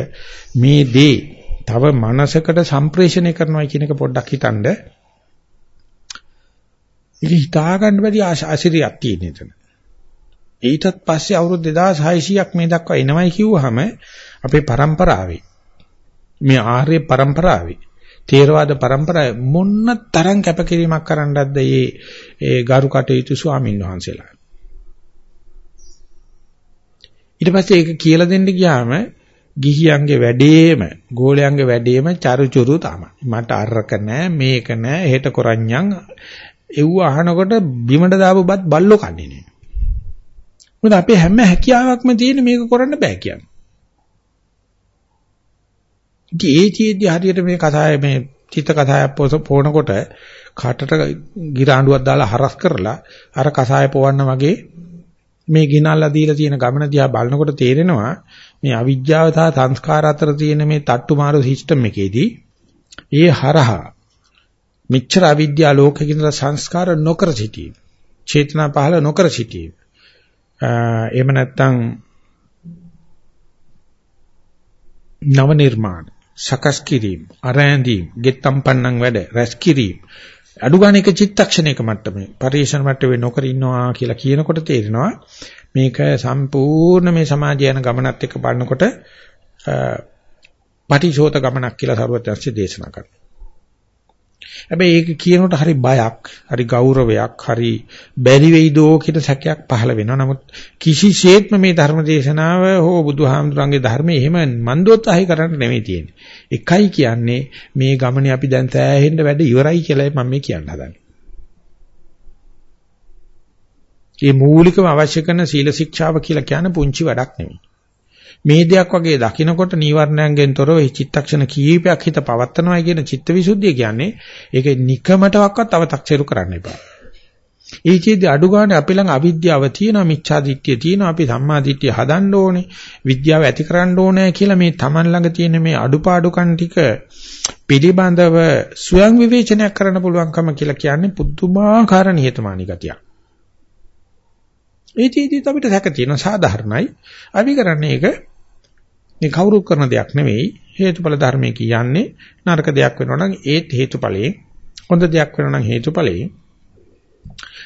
මේ දේ තව මනසකට සම්ප්‍රේෂණය කරනවා කියන එක පොඩ්ඩක් හිතනද ඒක හිතා ගන්න බැරි ආශිර්යයක් තියෙන එතන. ඊටත් පස්සේ අවුරුදු 2600ක් මේ දක්වා එනවයි කිව්වහම අපේ પરම්පරාවේ මේ ආර්ය પરම්පරාවේ තේරවාද પરම්පරාවේ මොන්න තරම් කැපකිරීමක් කරන්නද මේ ඒ ගරු කටයුතු ස්වාමින් වහන්සේලා. ඊට පස්සේ ඒක කියලා දෙන්න ගියාම ගිහියන්ගේ වැඩේම ගෝලයන්ගේ වැඩේම චරුචරු තමයි. මට අරක නෑ මේක නෑ එහෙට කරන්නම් එව්ව අහනකොට බිමට දාපු බත් බල්ලෝ කන්නේ නෑ. මොකද අපේ හැම හැකියාවක්ම තියෙන මේක කරන්න බෑ කියන්නේ. ඉතින් ඒ චීද්දි හරියට මේ කතාවේ මේ චිත්ත කතාවක් පොනකොට කටට ගිරාඬුවක් දාලා හරස් කරලා අර කසාය පොවන්න වගේ මේ ගිනල්ලා දීලා තියෙන ගමන දිහා බලනකොට තේරෙනවා මේ අවිජ්ජාව සහ සංස්කාර අතර තියෙන මේ තට්ටු මාරු සිස්ටම් එකේදී ඒ හරහා මෙච්චර අවිද්‍යා ලෝකෙකින් සංස්කාර නොකර සිටීම චේතනා පහළ නොකර සිටීම එහෙම නැත්නම් නව නිර්මාණ සකස් කිරීම අරැඳීම් ගෙත්තම් පන්නන් වැඩ රැස් කිරීම අඩු ගන්න එක චිත්තක්ෂණයක මට්ටමේ පරිේශන මට්ටමේ නොකර ඉන්නවා කියලා කියනකොට තේරෙනවා මේක සම්පූර්ණ මේ සමාජය යන ගමනත් එක්ක බලනකොට පටිශෝත ගමනක් කියලා සරුවත් ඇස්සේ දේශනා කරනවා. හැබැයි ඒක කියනකොට හරි බයක්, හරි ගෞරවයක්, හරි බැරි වෙයිදෝ කියන සැකයක් පහළ වෙනවා. නමුත් කිසිසේත්ම මේ ධර්ම දේශනාව හෝ බුදුහාමුදුරන්ගේ ධර්මයේ එහෙම මන්දෝත්සාහය කරන්න නෙමෙයි තියෙන්නේ. එකයි කියන්නේ මේ ගමනේ අපි දැන් සෑහෙන්න වැඩ ඉවරයි කියලායි මම මේ කියන්න හදන්නේ. මේ මූලිකම අවශ්‍ය කරන සීල ශික්ෂාව කියලා කියන්නේ පුංචි වැඩක් නෙමෙයි. මේ දෙයක් වගේ දකිනකොට නීවරණයන්ගෙන් තොරව චිත්තක්ෂණ කීපයක් හිත පවත්නවා කියන චිත්තවිසුද්ධිය කියන්නේ ඒක නිකමටවත් අව탁සිරු කරන්න එපා. ඒ චේදී අඩු ගන්න අපි ළඟ අවිද්‍යාව තියෙනවා මිච්ඡා දිට්ඨිය තියෙනවා අපි සම්මා දිට්ඨිය හදන්න ඕනේ විද්‍යාව ඇති කරන්න ඕනේ කියලා මේ Taman ළඟ තියෙන මේ අඩුපාඩුකම් ටික පිළිබඳව ස්වයං විවේචනයක් කරන්න පුළුවන්කම කියලා කියන්නේ පුදුමාකාර නිහතමානී ගතියක්. ඒ චේදීත් අපිට සැක තියෙනවා සාධාරණයි. අපි කරන්නේ ඒක මේ කවුරු කරන දෙයක් නෙවෙයි හේතුඵල ධර්මයේ කියන්නේ නරක දෙයක් වෙනවා නම් ඒත් හේතුඵලයෙන් හොඳ දෙයක් වෙනවා නම් හේතුඵලයෙන්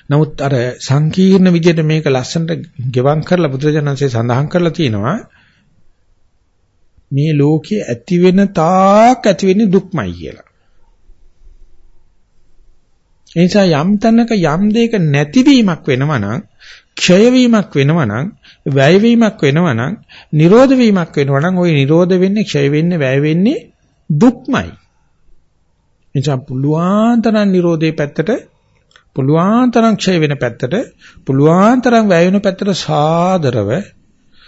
නමුත් අර සංකීර්ණ විදිහට මේක ලස්සනට ගෙවම් කරලා බුදුරජාණන්සේ සඳහන් කරලා තියෙනවා මේ ලෝකයේ ඇති වෙන තාක් ඇති වෙන්නේ දුක්මයි කියලා. ඒ නිසා යම් තැනක යම් දෙයක නැතිවීමක් වෙනවා නම් ක්ෂය වීමක් වෙනවා නම් වැය වීමක් වෙනවා නම් නිරෝධ වීමක් වෙනවා නම් ওই නිරෝධ වෙන්නේ ක්ෂය වෙන්නේ වැය වෙන්නේ දුක්මයි. එනිසා පුළුවන් තරම් නිරෝධයේ පැත්තට පුළුවන් තරම් ක්ෂය වෙන පැත්තට පුළුවන් තරම් වැය වෙන පැත්තට සාදරව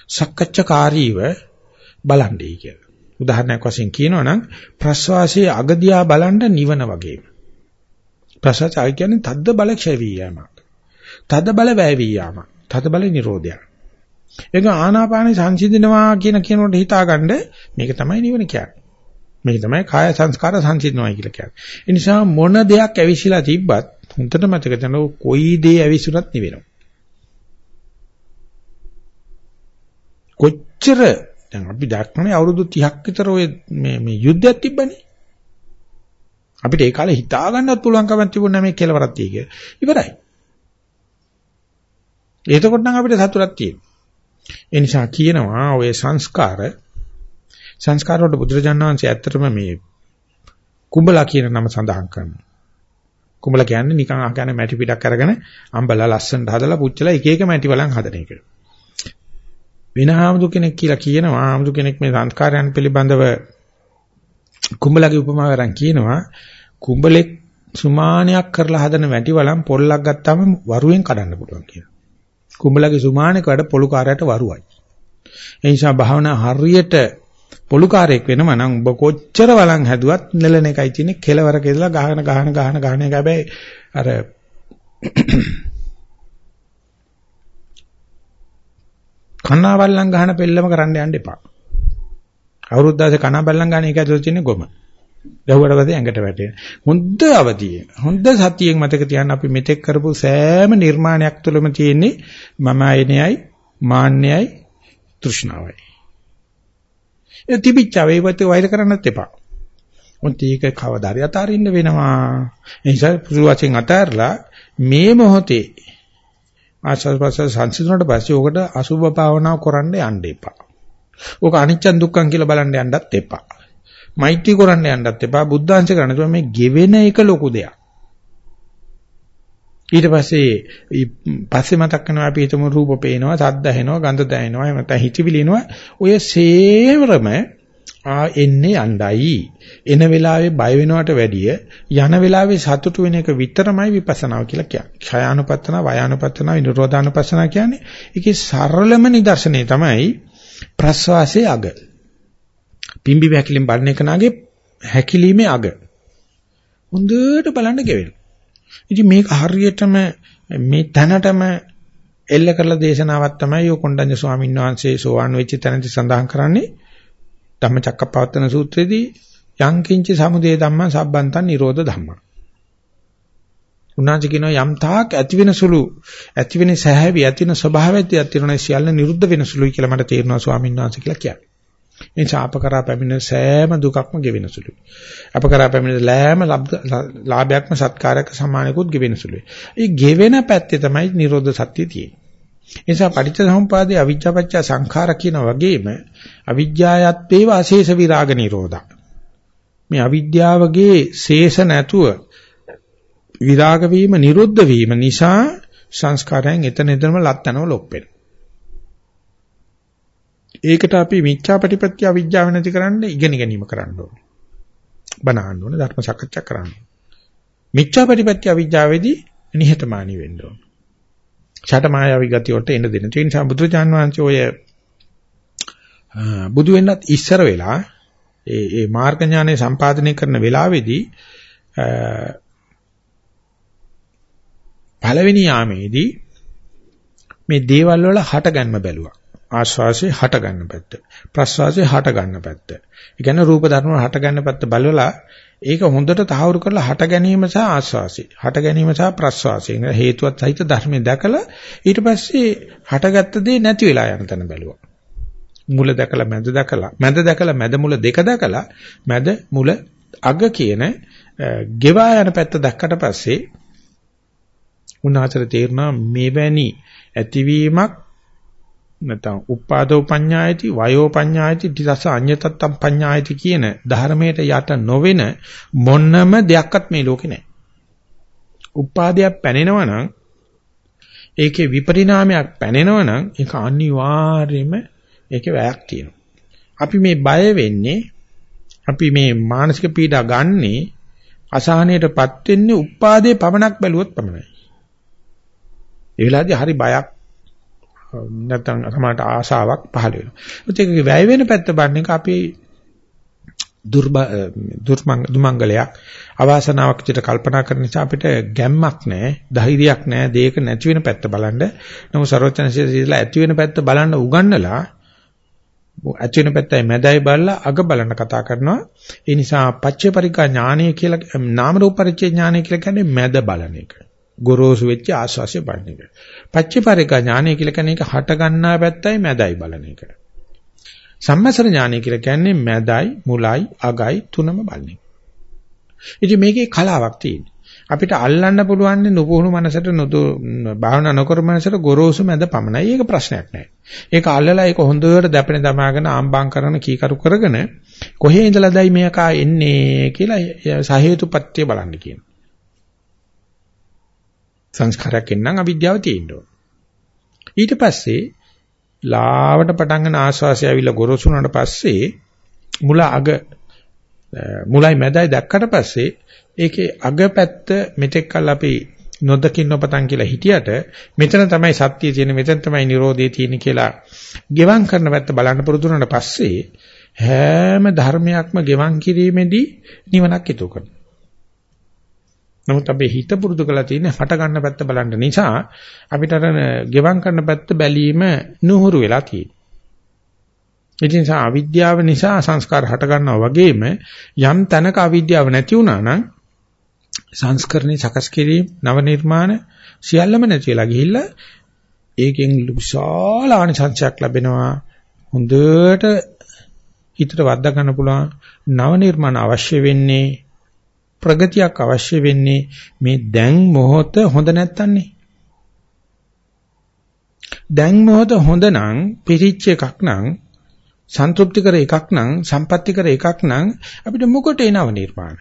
සක්කච්ඡාකාරීව බලන්නේ කියලා. උදාහරණයක් වශයෙන් කියනවා නම් ප්‍රස්වාසයේ අගදියා බලන්න නිවන වගේ. ප්‍රසවාසය කියන්නේ තද්ද බල ක්ෂය වීමක්. තද බල වැය වීමක්. තද බල නිරෝධයක්. ඒක ආනාපානෙ සංසිඳනවා කියන කියනකොට හිතාගන්න මේක තමයි නිවන කියන්නේ. මේක තමයි කාය සංස්කාර සංසිඳනවා කියලා කියන්නේ. ඒ නිසා මොන දෙයක් ඇවිසිලා තිබ්බත් හොඳට මතක තියාගන්න කොයි දේ ඇවිසුනත් නිවෙනවා. කොච්චර දැන් අපි දක්වන්නේ අවුරුදු 30ක් විතර ඔය මේ මේ යුද්ධයක් තිබ්බනේ. අපිට ඒ කාලේ හිතා ගන්නත් පුළුවන් කමක් තිබුණා මේ කෙලවරක් tie කියලා. ඉවරයි. එතකොට නම් අපිට සතුටක් තියෙනවා. ඒ නිසා කියනවා ඔය සංස්කාර සංස්කාර වලට බුදුරජාණන් වහන්සේ ඇත්තටම මේ කුඹලා කියන නම සඳහන් කරනවා. කුඹලා කියන්නේ නිකන් අහගෙන මැටි පිටක් අරගෙන අම්බලා ලස්සනට හදලා පුච්චලා එක එක මැටි වලන් හදන එක. වෙන ආමුදු කෙනෙක් කියලා කියනවා ආමුදු කෙනෙක් මේ සංස්කාරයන් පිළිබඳව කුඹලගේ උපමාව අරන් කියනවා කුඹලෙක් සුමානයක් කරලා හදන මැටි වලන් පොල්ලක් ගත්තාම වරුවෙන් කඩන්න පුළුවන් කියලා. කුඹලගේ සුමානක වැඩ පොලුකාරයට වරුවයි. ඒ නිසා භාවනා හරියට පොලුකාරයෙක් වෙනම නම් ඔබ කොච්චර වළං හැදුවත් නෙලන එකයි තියෙන්නේ කෙලවර කෙදලා ගහන ගහන ගහන ගහන එක හැබැයි අර කනාවල්ලන් ගහන පෙල්ලම කරන්න යන්න එපා. අවුරුද්දාසේ කනාබල්ලන් ගහන එක ඇතුළත තියෙන ගොම. ගැහුවට පස්සේ ඇඟට වැටෙන. හොඳ අවදිය. හොඳ සතියෙන් මතක තියාගන්න අපි මෙතෙක් කරපු සෑම නිර්මාණයක් තුළම තියෙන්නේ මම ආයනයයි මාන්නයයි තෘෂ්ණාවයි. ඒ තිබිච්චව ඒවත් වෛර කරන්නත් එපා. මොන්ට ඒක කවදාරි අතාරින්න වෙනවා. ඒ නිසා පුරුදු වශයෙන් අතාරලා මේ මොහොතේ ආශස් ප්‍රසස් සංසිඳුණාට පස්සේ ඔකට අසුභ භාවනාව කරන්න යන්න එපා. ඕක අනිච්ච දුක්ඛං කියලා බලන්න යන්නත් එපා. මෛත්‍රී කරන්න යන්නත් එපා. බුද්ධාංශ කරන්න මේ ගෙවෙන එක ලොකු දෙයක්. ඊට පස්සේ පස්සේ මතක් කරනවා අපි හිතමු රූප පේනවා, ශබ්ද ඇහෙනවා, ගන්ධ දැනෙනවා, එහෙම නැත්නම් හිතවිලි එනවා. ඔය සේවරම ආ එන්නේ යණ්ඩයි. එන වෙලාවේ බය වෙනවට වැඩිය යන වෙලාවේ සතුටු වෙන එක විතරමයි විපස්සනාව කියලා කියන්නේ. ඡයානුපත්තන, වයානුපත්තන, නිරෝධානුපස්සන කියන්නේ. ඒකේ සරලම නිදර්ශනය තමයි ප්‍රස්වාසයේ අග. පිම්බි වැකිලින් බලන එක නාගේ හැකිලීමේ අග. හොඳට බලන්න ගෙවෙන. ඉතින් මේක හරියටම මේ තැනටම එල්ල කරලා දේශනාවක් තමයි ඔය කොණ්ඩඤ්ඤ ස්වාමීන් වහන්සේ සෝවාන් වෙච්ච තැනදී සඳහන් කරන්නේ ධම්මචක්කපවත්තන සූත්‍රයේදී යංකින්ච සමුදය ධම්මං සබ්බන්තං නිරෝධ ධම්මං. උන්වහන්සේ කියනවා යම් තාක් ඇති වෙන සුළු ඇති වෙන සහැවි ඇති වෙන ස්වභාවයත් ඇති සියල්ල නිරුද්ධ වෙන සුළුයි කියලා මට තේරෙනවා ස්වාමීන් වහන්සේ කියලා කියන්නේ. ඒ ඡාප කරා පැමිණෙන සෑම දුකක්ම ගෙවෙන සුළුයි. අප කරා පැමිණෙන ලෑම ලාභයක්ම සත්කාරයක සමානකුත් ගෙවෙන සුළුයි. ඒ ගෙවෙන පැත්තේ තමයි නිරෝධ සත්‍ය තියෙන්නේ. ඒ නිසා පටිච්චසමුපාදයේ අවිජ්ජාපච්ච සංඛාර කියන වගේම අවිජ්ජායත්තේව අශේෂ විරාග නිරෝධා. මේ අවිද්‍යාවගේ ශේෂ නැතුව විරාග වීම නිරුද්ධ වීම නිසා සංස්කාරයන් එතන එතනම ලක්තනව ලොප්පෙන. ඒකට අපි මිච්ඡාපටිපත්‍ය අවිජ්ජාව නැති කරන්න ඉගෙන ගැනීම කරන්න ඕනේ. බණහන්න ඕනේ ධර්ම සාකච්ඡා කරන්න. මිච්ඡාපටිපත්‍ය අවිජ්ජාවේදී නිහතමානී වෙන්න ඕනේ. ඡට මායාවී ගතිය වලට එන්න දෙන්න. ඒ නිසා බුදුචාන් වහන්සේ ඔය බුදු වෙන්නත් ඉස්සර වෙලා ඒ ඒ මාර්ග ඥානය සම්පාදනය කරන වෙලාවේදී පළවෙනි යාමේදී මේ දේවල් වල හටගන්ම බැලුවා. ආශ්වාසයේ හට ගන්න පැත්ත. ප්‍රශ්වාසයේ හට ගන්න පැත්ත. ඒ කියන්නේ රූප ධර්ම වල හට ගන්න පැත්ත බලලා ඒක හොඳට තහවුරු කරලා හට ගැනීම සහ ආශ්වාසය. හට ගැනීම සහ ප්‍රශ්වාසය. හේතුවත් සහිත ධර්මයේ දැකලා ඊට පස්සේ හටගත්ත දේ නැති වෙලා යන තැන බැලුවා. මුල දැකලා මැද දැකලා මැද දැකලා මැද මුල දෙක දැකලා මැද මුල අග කියන ගෙවා යන පැත්ත දැක්කට පස්සේ උන්වහන්සේට තේරුණා මෙවැනි ඇතිවීමක් නැත්නම් උපාදෝ පඤ්ඤායති වයෝ පඤ්ඤායති ඊටස අඤ්‍යතත්තම් පඤ්ඤායති කියන ධර්මයට යට නොවන මොන්නම දෙයක්වත් මේ ලෝකේ නැහැ. උපාදයක් පැනෙනවා නම් ඒකේ විපරිණාමයක් පැනෙනවා නම් ඒක අනිවාර්යයෙන්ම ඒකේ වැයක් තියෙනවා. අපි මේ බය වෙන්නේ අපි මේ මානසික පීඩා ගන්නේ අසහනයටපත් වෙන්නේ උපාදේ පමණක් බැලුවොත් පමණයි. ඒ වෙලාවේදී හරි බයක් නැත්නම් සමානට ආශාවක් පහළ වෙනවා. ඒත් වැය වෙන පැත්ත බලන එක අපි දුර්මංග දුමංගලයක් අවාසනාවක් විදිහට කල්පනා කරන නිසා අපිට ගැම්මක් නැහැ, ධෛර්යයක් නැහැ, දෙයක නැති වෙන පැත්ත බලන්න. නමුත් ਸਰවඥාන්සේලා ඇති වෙන පැත්ත බලන්න උගන්නලා ඇති වෙන පැත්තයි මැදයි බලලා අග බලන්න කතා කරනවා. ඒ නිසා පච්චේ පරිකා ඥානය කියලා නාම රූප පරිච්ඡේ ඥානය කියලා කියන්නේ මැද බලන එක. ගොරෝසු වෙච්ච ආස්වාසිය බලන එක. පච්චපරික ඥානය කියලා කියන්නේ ඒක හට ගන්නා පැත්තයි මැදයි බලන එක. සම්මසර ඥානය කියලා කියන්නේ මැදයි මුලයි අගයි තුනම බලන එක. ඉතින් මේකේ කලාවක් තියෙනවා. අපිට අල්ලන්න පුළුවන් නුපුහුණු මනසට නුදු භාවනා නොකර මනසට ගොරෝසු මැද පමණයි. ඒක ප්‍රශ්නයක් නෑ. ඒක අල්ලලා ඒක හොඳට දැපෙන දමාගෙන ආම්බම් කරන කීකරු කරගෙන කොහේ ඉඳලාදයි මේකා එන්නේ කියලා සහේතුපත්‍ය බලන්න කියනවා. සංස්කාරයක් එන්නම් අවිද්‍යාව තියෙන්න ඕන. ඊට පස්සේ ලාවට පටන් ගන්න ආස්වාසය ඇවිල්ලා ගොරොසුනට පස්සේ මුල අග මුලයි මැදයි දැක්කට පස්සේ ඒකේ අග පැත්ත මෙතෙක් කල් අපි නොදකින් නොපතන් කියලා හිටියට මෙතන තමයි සත්‍යය තියෙන මෙතන තමයි Nirodhe තියෙන කියලා ගෙවම් කරන පැත්ත බලන්න පුරුදු වුණාට පස්සේ හැම ධර්මයක්ම ගෙවම් කිරීමේදී නිවනක් ඉතු කරනවා. නමුත් අපේ හිත පුරුදු කරලා තියෙන හට ගන්න පැත්ත බලන්න නිසා අපිට අර ගෙවම් කරන පැත්ත බැලීම නුහුරු වෙලා තියෙනවා. ඒ නිසා අවිද්‍යාව නිසා සංස්කාර හට ගන්නවා වගේම යම් තැනක අවිද්‍යාව නැති වුණා නම් සංස්කරණේ සකස් කිරීම නව නිර්මාණ සියල්ලම නැති වෙලා ගිහිල්ලා ඒකෙන් විශාල ආනිසංසයක් ලැබෙනවා හොඳට හිතට වද්දා ගන්න පුළුවන් නව නිර්මාණ අවශ්‍ය වෙන්නේ ප්‍රගතියක් අවශ්‍ය වෙන්නේ මේ දැන් මොහොත හොඳ නැත්තන්නේ. දැන් මොහොත හොඳ නම් පිරිච්ච එකක් නම් සන්තුෂ්ටි කර එකක් නම් සම්පatti කර එකක් නම් අපිට මොකට එනව නිර්මාණ.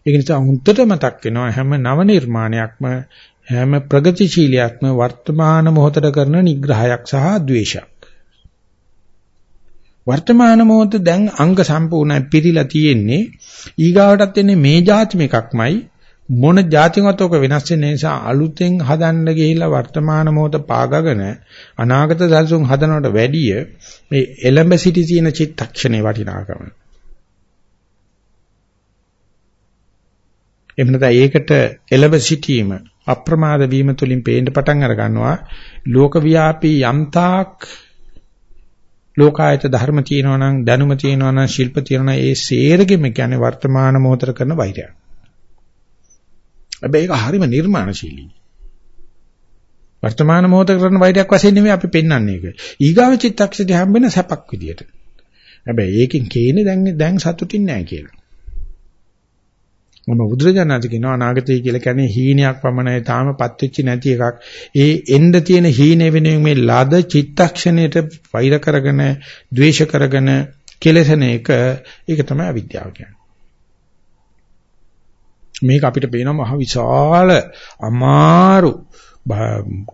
ඒක නිසා හුත්තට මතක් වෙනවා හැම නව නිර්මාණයක්ම හැම ප්‍රගතිශීලියක්ම වර්තමාන මොහොතට කරන නිග්‍රහයක් සහ ද්වේෂයක්. වර්තමාන මොහොත දැන් අංග සම්පූර්ණයි පිරීලා තියෙන්නේ. ඊගාවටත් එන්නේ මේ જાතිම එකක්මයි. මොන જાතිමත් ඔක වෙනස් වෙන නිසා අලුතෙන් හදන්න ගිහිල්ලා වර්තමාන මොහොත පාගගෙන අනාගත දල්සුන් හදනවට වැඩිය මේ එලඹ සිටි තියෙන චිත්තක්ෂණේ වටිනාකම. එහෙම නැත්නම් ඒකට එලඹ සිටීම අප්‍රමාද වීම තුලින් පේන්න පටන් අර ගන්නවා ලෝකව්‍යාපී යම්තාක් ලෝකායත ධර්ම තියෙනවා නම් දැනුම තියෙනවා නම් ශිල්ප තියෙනවා නම් ඒ සේරගෙම කියන්නේ වර්තමාන මොහොතට කරන වෛරයක්. හැබැයි ඒක හරිම නිර්මාණශීලී. වර්තමාන මොහොත කරන වෛරයක් වශයෙන් නෙමෙයි අපි පෙන්වන්නේ ඒක. ඊගාව චිත්තක්ෂදී හම්බෙන සැපක් විදියට. හැබැයි ඒකෙන් කියන්නේ දැන් දැන් සතුටින් නැහැ කියලා. මොන බුදුරජාණන්ද කියනවා අනාගතය කියලා කියන්නේ හීනයක් පමණයි තාමපත් වෙච්ච නැති එකක්. ඒ එන්න තියෙන හීනේ වෙනුවෙන් මේ ලද චිත්තක්ෂණයට වෛර කරගෙන, ද්වේෂ කරගෙන කෙලසන එක ඒක තමයි අවිද්‍යාව කියන්නේ. මේක අපිට පේනවා මහ විශාල අමාරු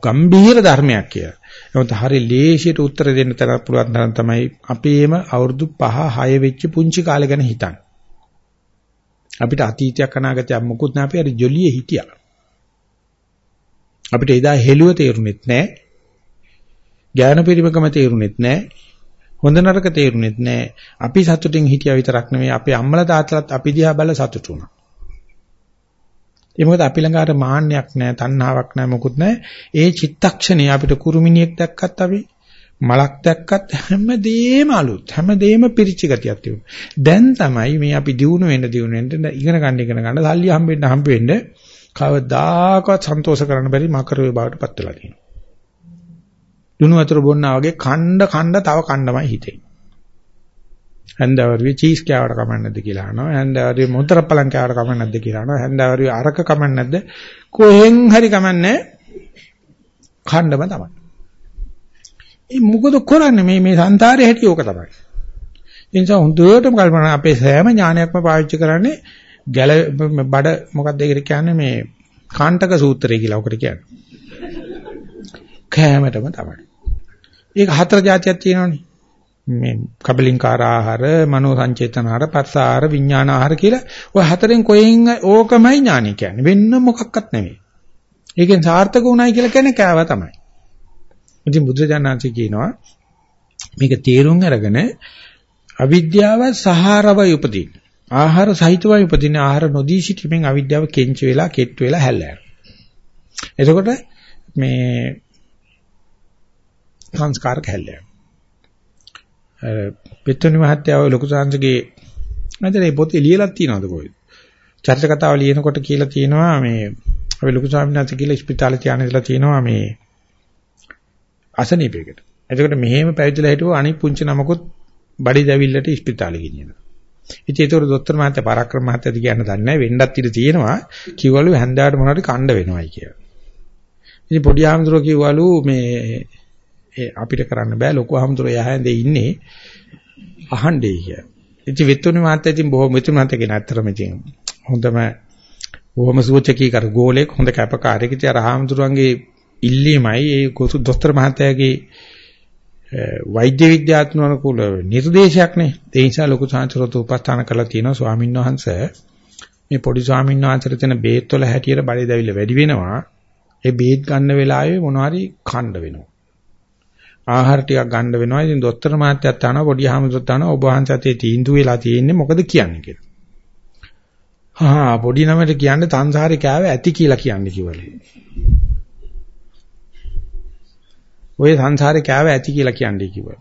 ගම්භීර ධර්මයක් කියලා. නමුත් හරි ලේසියට උත්තර දෙන්න තරම් පුළුවන් තරම් තමයි අපේම අවුරුදු 5 6 වෙච්ච පුංචි කාලේ ගැන හිතන්නේ. අපිට අතීතයක් අනාගතයක් මොකුත් නැහැ අපි අර ජොලියේ හිටියා. අපිට එදා හෙළුව තේරුනෙත් නැහැ. ඥාන පරිමකම තේරුනෙත් නැහැ. හොඳ නරක තේරුනෙත් නැහැ. අපි සතුටින් හිටියා විතරක් නෙමෙයි අපේ අම්මලා තාත්තලාත් අපි දිහා බැල සතුටු වුණා. ඒ මොකද අපි ළඟ අර මාන්නයක් නැහැ, තණ්හාවක් නැහැ, මොකුත් නැහැ. ඒ චිත්තක්ෂණේ අපිට කුරුමිනියෙක් දැක්කත් අපි මලක් දැක්කත් හැමදේම අලුත් හැමදේම පිරිච්ච ගතියක් තිබුණා. දැන් තමයි මේ අපි දිනු වෙන්න දිනු වෙන්න ඉගෙන ගන්න ඉගෙන ගන්න සල්ලි හම්බෙන්න හම්බෙන්න කවදාකවත් සන්තෝෂ කරන්න බැරි මකර වේ බවට පත් වෙලා තියෙනවා. දුනු වතුර බොන්නා වගේ කණ්ඩ කණ්ඩ තව කණ්ඩමයි හිතේ. හැන්දවරුවේ චීස් කෑවට කමක් නැද්ද කියලා අහනවා. හැන්දවරුවේ මොතර පලං කෑවට කමක් නැද්ද කියලා අහනවා. හැන්දවරුවේ අරක කමක් නැද්ද? කොහෙන් හරි කමක් නැහැ. කණ්ඩම තමයි. ඒ මොකද කරන්නේ මේ මේ සංසාරේ හැටි ඕක තමයි. ඒ නිසා හොඳටම කල්පනා අපේ සෑම ඥානයක්ම පාවිච්චි කරන්නේ ගැල බඩ මොකක්ද ඒකට කියන්නේ මේ කාණ්ඩක සූත්‍රය කියලා ඔකට කියන්නේ. කෑමටම තමයි. ඒක හතර જાතියක් තියෙනවනේ. මේ කබලින්කාර ආහාර, මනෝ සංචේතන ආහාර, පස්ස ආහාර, විඥාන ආහාර කියලා ඔය හතරෙන් කොහෙන් ඕකමයි ඥානය කියන්නේ. වෙන්න මොකක්වත් නෙමෙයි. ඒකෙන් සාර්ථක උනායි කියලා කියන්නේ කෑව තමයි. ඉතින් බුදුජානනාංශ කියනවා මේක තේරුම් අරගෙන අවිද්‍යාව සහාරවයි උපදින. ආහාර සහිතවයි උපදින ආහාර නොදී සිටීමෙන් අවිද්‍යාව කෙන්ච වෙලා කෙට් වෙලා හැල්ලා එතකොට මේ සංස්කාරක හැල්ලා පිටුනි මහත්තයා ඔය ලොකු සංසගේ නැත්නම් මේ පොතේ ලියලා තියෙනවද කොහෙද? චරිත කතාව ලියනකොට කියලා තියෙනවා මේ අපි ලොකු ස්වාමීන් වහන්සේ කියලා ස්පිතාලේ තියාගෙන ඉඳලා තියෙනවා මේ අසනීපයකට. එතකොට මෙහෙම පැවිදිලා හිටුව අනිත් පුංචි නමකුත් බඩි දැවිල්ලට ස්පිතාලේ ගෙනියනවා. ඉතින් ඒතකොට දොස්තර මහත්තයා පරාක්‍රම මහත්තයාද කියන්න දන්නේ නැහැ වෙන්නත් ඉඩ තියෙනවා කිව්වලු හැන්දාවට මොනවද කණ්ඩ වෙනවයි කියලා. ඉතින් පොඩි ආමතුරු කිව්වලු මේ අපිට කරන්න බෑ ලොකු ආමතුරු යහැඳේ ඉන්නේ අහන්නේ කියලා. ඉතින් විත්තුනි මහත්තයා ඉතින් බොහොම විත්තුනි මහත්තයා කියන අතරම ඉතින් හොඳම බොහොම සුවචකී කර ගෝලෙක් හොඳ කැපකාරයෙක් ඉතින් අර ආමතුරුන්ගේ ඉල්ලීමයි ඒ කොසු දොස්තර මහත්තයාගේ වෛද්‍ය විද්‍යාත්මක කුල නිර්දේශයක් නේ. ඒ නිසා ලොකු සාංශරත උපස්ථාන කරලා තියෙනවා ස්වාමීන් වහන්සේ මේ පොඩි ස්වාමීන් වහන්සේට තියෙන බේත් වල හැටියට බඩේ දැවිල්ල වැඩි වෙනවා. ඒ බේත් ගන්න වෙලාවේ මොනවාරි කණ්ඩ වෙනවා. ආහාර ටිකක් ගන්න වෙනවා. ඉතින් දොස්තර මහත්තයාත් තනවා පොඩි හාමුදුරුවෝ තනවා ඔබ වහන්සේට තීන්දුව වෙලා තියෙන්නේ මොකද කියන්නේ කියලා. හා පොඩි නමට කියන්නේ සංසාරේ කෑව ඇති කියලා කියන්නේ කිව්වලු. ඔය සංසාරේ කෑව ඇති කියලා කියන්නේ කිව්වා.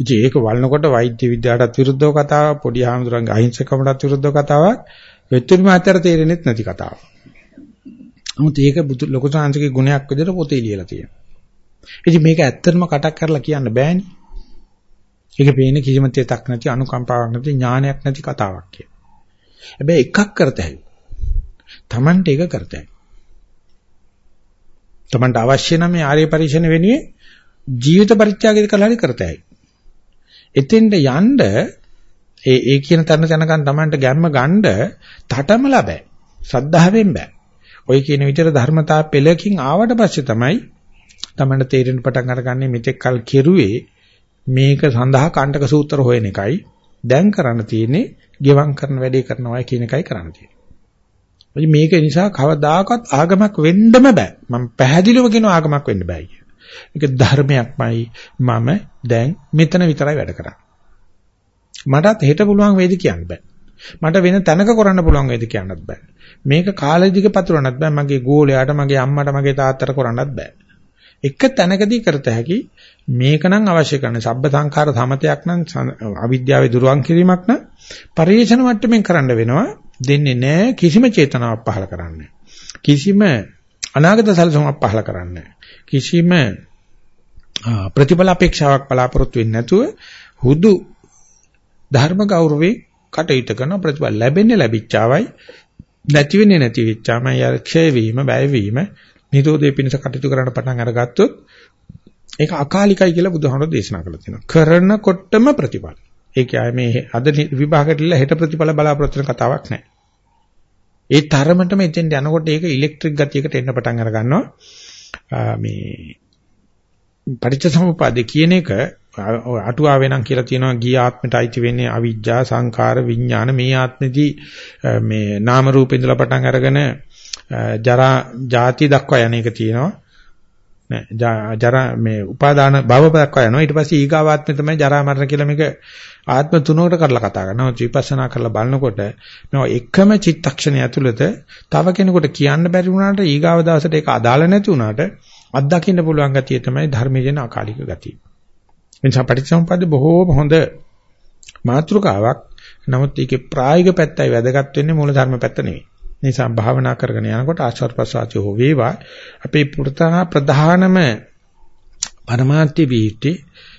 ඉතින් ඒක වළනකොට වෛද්‍ය විද්‍යාවටත් විරුද්ධව කතාවක්, පොඩි ආමතුරුන්ගේ අහිංසකමටත් විරුද්ධව කතාවක්, වෙතුරු මාතර තේරෙන්නේ නැති කතාවක්. නමුත් ඒක ලොකු සංස්කෘතික ගුණයක් විදිහට පොතේ ලියලා තියෙනවා. ඉතින් මේක ඇත්තටම කටක් කරලා කියන්න බෑනේ. ඒක පේන්නේ කිසිම තේතක් නැති අනුකම්පාවක් නැති ඥානයක් නැති කතාවක් කියලා. හැබැයි එකක් කරතයි. Tamante එක කරතයි. තමන්ට අවශ්‍ය නම් මේ ආර්ය පරිශ්‍රණ වෙනුවේ ජීවිත පරිත්‍යාගය කළා හරි කරතයි. එතෙන්ට යන්න ඒ ඒ කියන තරණ තනකන් Tamanට ගැම්ම ගන්න තටමලා බෑ. සද්ධාවෙන් බෑ. ඔය කියන විදිහට ධර්මතා පෙළකින් ආවට පස්සේ තමයි Tamanට තේරෙන්න පටන් අරගන්නේ මෙතෙක් කල් කෙරුවේ මේක සඳහා කණ්ඩක සූත්‍ර හොයන එකයි. දැන් කරන්න තියෙන්නේ ගෙවම් කරන වැඩේ කරනවා කියන එකයි කරන්න තියෙන්නේ. මේක නිසා කවදාකවත් ආගමක් වෙන්නම බෑ. මම පැහැදිලිව කියන ආගමක් වෙන්න බෑ කිය. මේක ධර්මයක්මයි මම දැන් මෙතන විතරයි වැඩ කරන්නේ. මටත් හෙට පුළුවන් වේද කියන්න බෑ. මට වෙන තැනක කරන්න පුළුවන් වේද කියන්නත් බෑ. මේක කාලෙදික පතුරවන්නත් බෑ. මගේ ගෝලයාට, මගේ අම්මට, මගේ තාත්තට කරන්නත් බෑ. එක තැනකදී කරත හැකි මේක නම් අවශ්‍ය කරන සබ්බ සංඛාර සමතයක් නම් අවිද්‍යාවේ දුරවන් කිරීමක් නම් පරිේශන මට්ටමින් කරන්න වෙනවා දෙන්නේ නැහැ කිසිම චේතනාවක් පහල කරන්නේ කිසිම අනාගත සැලසුමක් පහල කරන්නේ කිසිම ප්‍රතිඵල අපේක්ෂාවක් බලාපොරොත්තු වෙන්නේ නැතුව හුදු ධර්ම ගෞරවේ කටයුතු කරන ප්‍රතිඵල ලැබෙන්නේ ලැබිච්චාවයි නැති වෙන්නේ නැති වෙච්චාමයි අර ක්ෂය වීම බය වීම නිරෝධය පිණිස කටයුතු කරන්න පටන් අරගත්තොත් ඒක අකාලිකයි කියලා බුදුහාමුදුරෝ දේශනා කළා තියෙනවා. කරනකොටම ප්‍රතිඵල. ඒ කියන්නේ මේ අද විභාගයටilla හෙට ප්‍රතිඵල බලාපොරොත්තු වෙන කතාවක් නෑ. ඒ තරමටම එතෙන්ට යනකොට ඒක ඉලෙක්ට්‍රික් ගතියකට එන්න පටන් අර ගන්නවා. මේ පටිච්චසමුප්පාදේ කියන එක අටුවාවේ නම් කියලා තියෙනවා ගිය ආත්මයට අයිති වෙන්නේ අවිජ්ජා සංකාර විඥාන මේ ආත්මෙදී මේ නාම රූප ඉඳලා පටන් අරගෙන ජරා ජාති දක්වා යන එක තියෙනවා නෑ ජරා මේ උපාදාන භව දක්වා යනවා ඊට පස්සේ ඊගාවාත්මය තමයි ජරා මරණ කියලා මේක ආත්ම තුනකට කරලා කතා කරනවා විපස්සනා කරලා බලනකොට මේ එකම චිත්තක්ෂණය ඇතුළත තව කෙනෙකුට කියන්න බැරි වුණාට ඊගාව දවසට ඒක අදාළ නැති වුණාට අත්දකින්න පුළුවන් ගතිය තමයි ධර්මයේ දෙන අකාලික ගතිය. එනිසා පටිච්චසමුප්පාද බොහෝම හොඳ මාතෘකාවක්. නමුත් ඒකේ ප්‍රායෝගික පැත්තයි වැදගත් වෙන්නේ මූල ධර්ම පැත්ත නෙවෙයි. නිසා භාවනා කරගෙන යනකොට ආශ්වාස ප්‍රශ්වාසය හෝ වේවා අපේ පුරතනා ප්‍රධානම පරමාර්ථය වීටි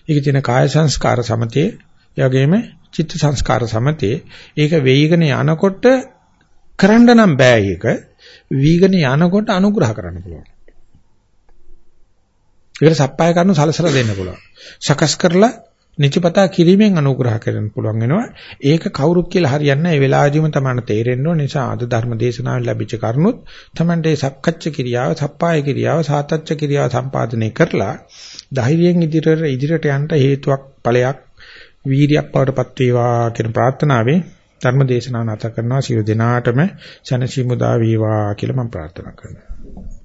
ඒක තියෙන කාය සංස්කාර සමතේ යගෙම චිත්ත සංස්කාර සමතේ ඒක වේගන යනකොට කරන්න නම් බෑ ඒක වීගන යනකොට අනුග්‍රහ කරන්න පුළුවන් ඒකට සප්පාය කරනු සලසලා දෙන්න පුළුවන් සකස් කරලා නිතිපතා කිරීමෙන් අනුග්‍රහ කරන්න පුළුවන් වෙනවා. ඒක කවුරුත් කියලා හරියන්නේ නැහැ. ඒ වෙලාවෙදිම තමයි තේරෙන්න ඕන නිසා අද ධර්ම දේශනාවෙන් ලැබිච්ච කරුණුත් තමන්ට සක්කච්ඡ කිරියාව, සප්පාය කිරියාව, සාතච්ඡ කිරියාව සම්පාදනය කරලා ධෛර්යයෙන් ඉදිරියට ඉදිරියට යන්න හේතුවක් ඵලයක් වීරියක් බවටපත් වේවා කියන ප්‍රාර්ථනාවෙන් ධර්ම දේශනාව නැත කරනවා. සියලු දෙනාටම සනසිමුදා වේවා කියලා මම ප්‍රාර්ථනා කරනවා.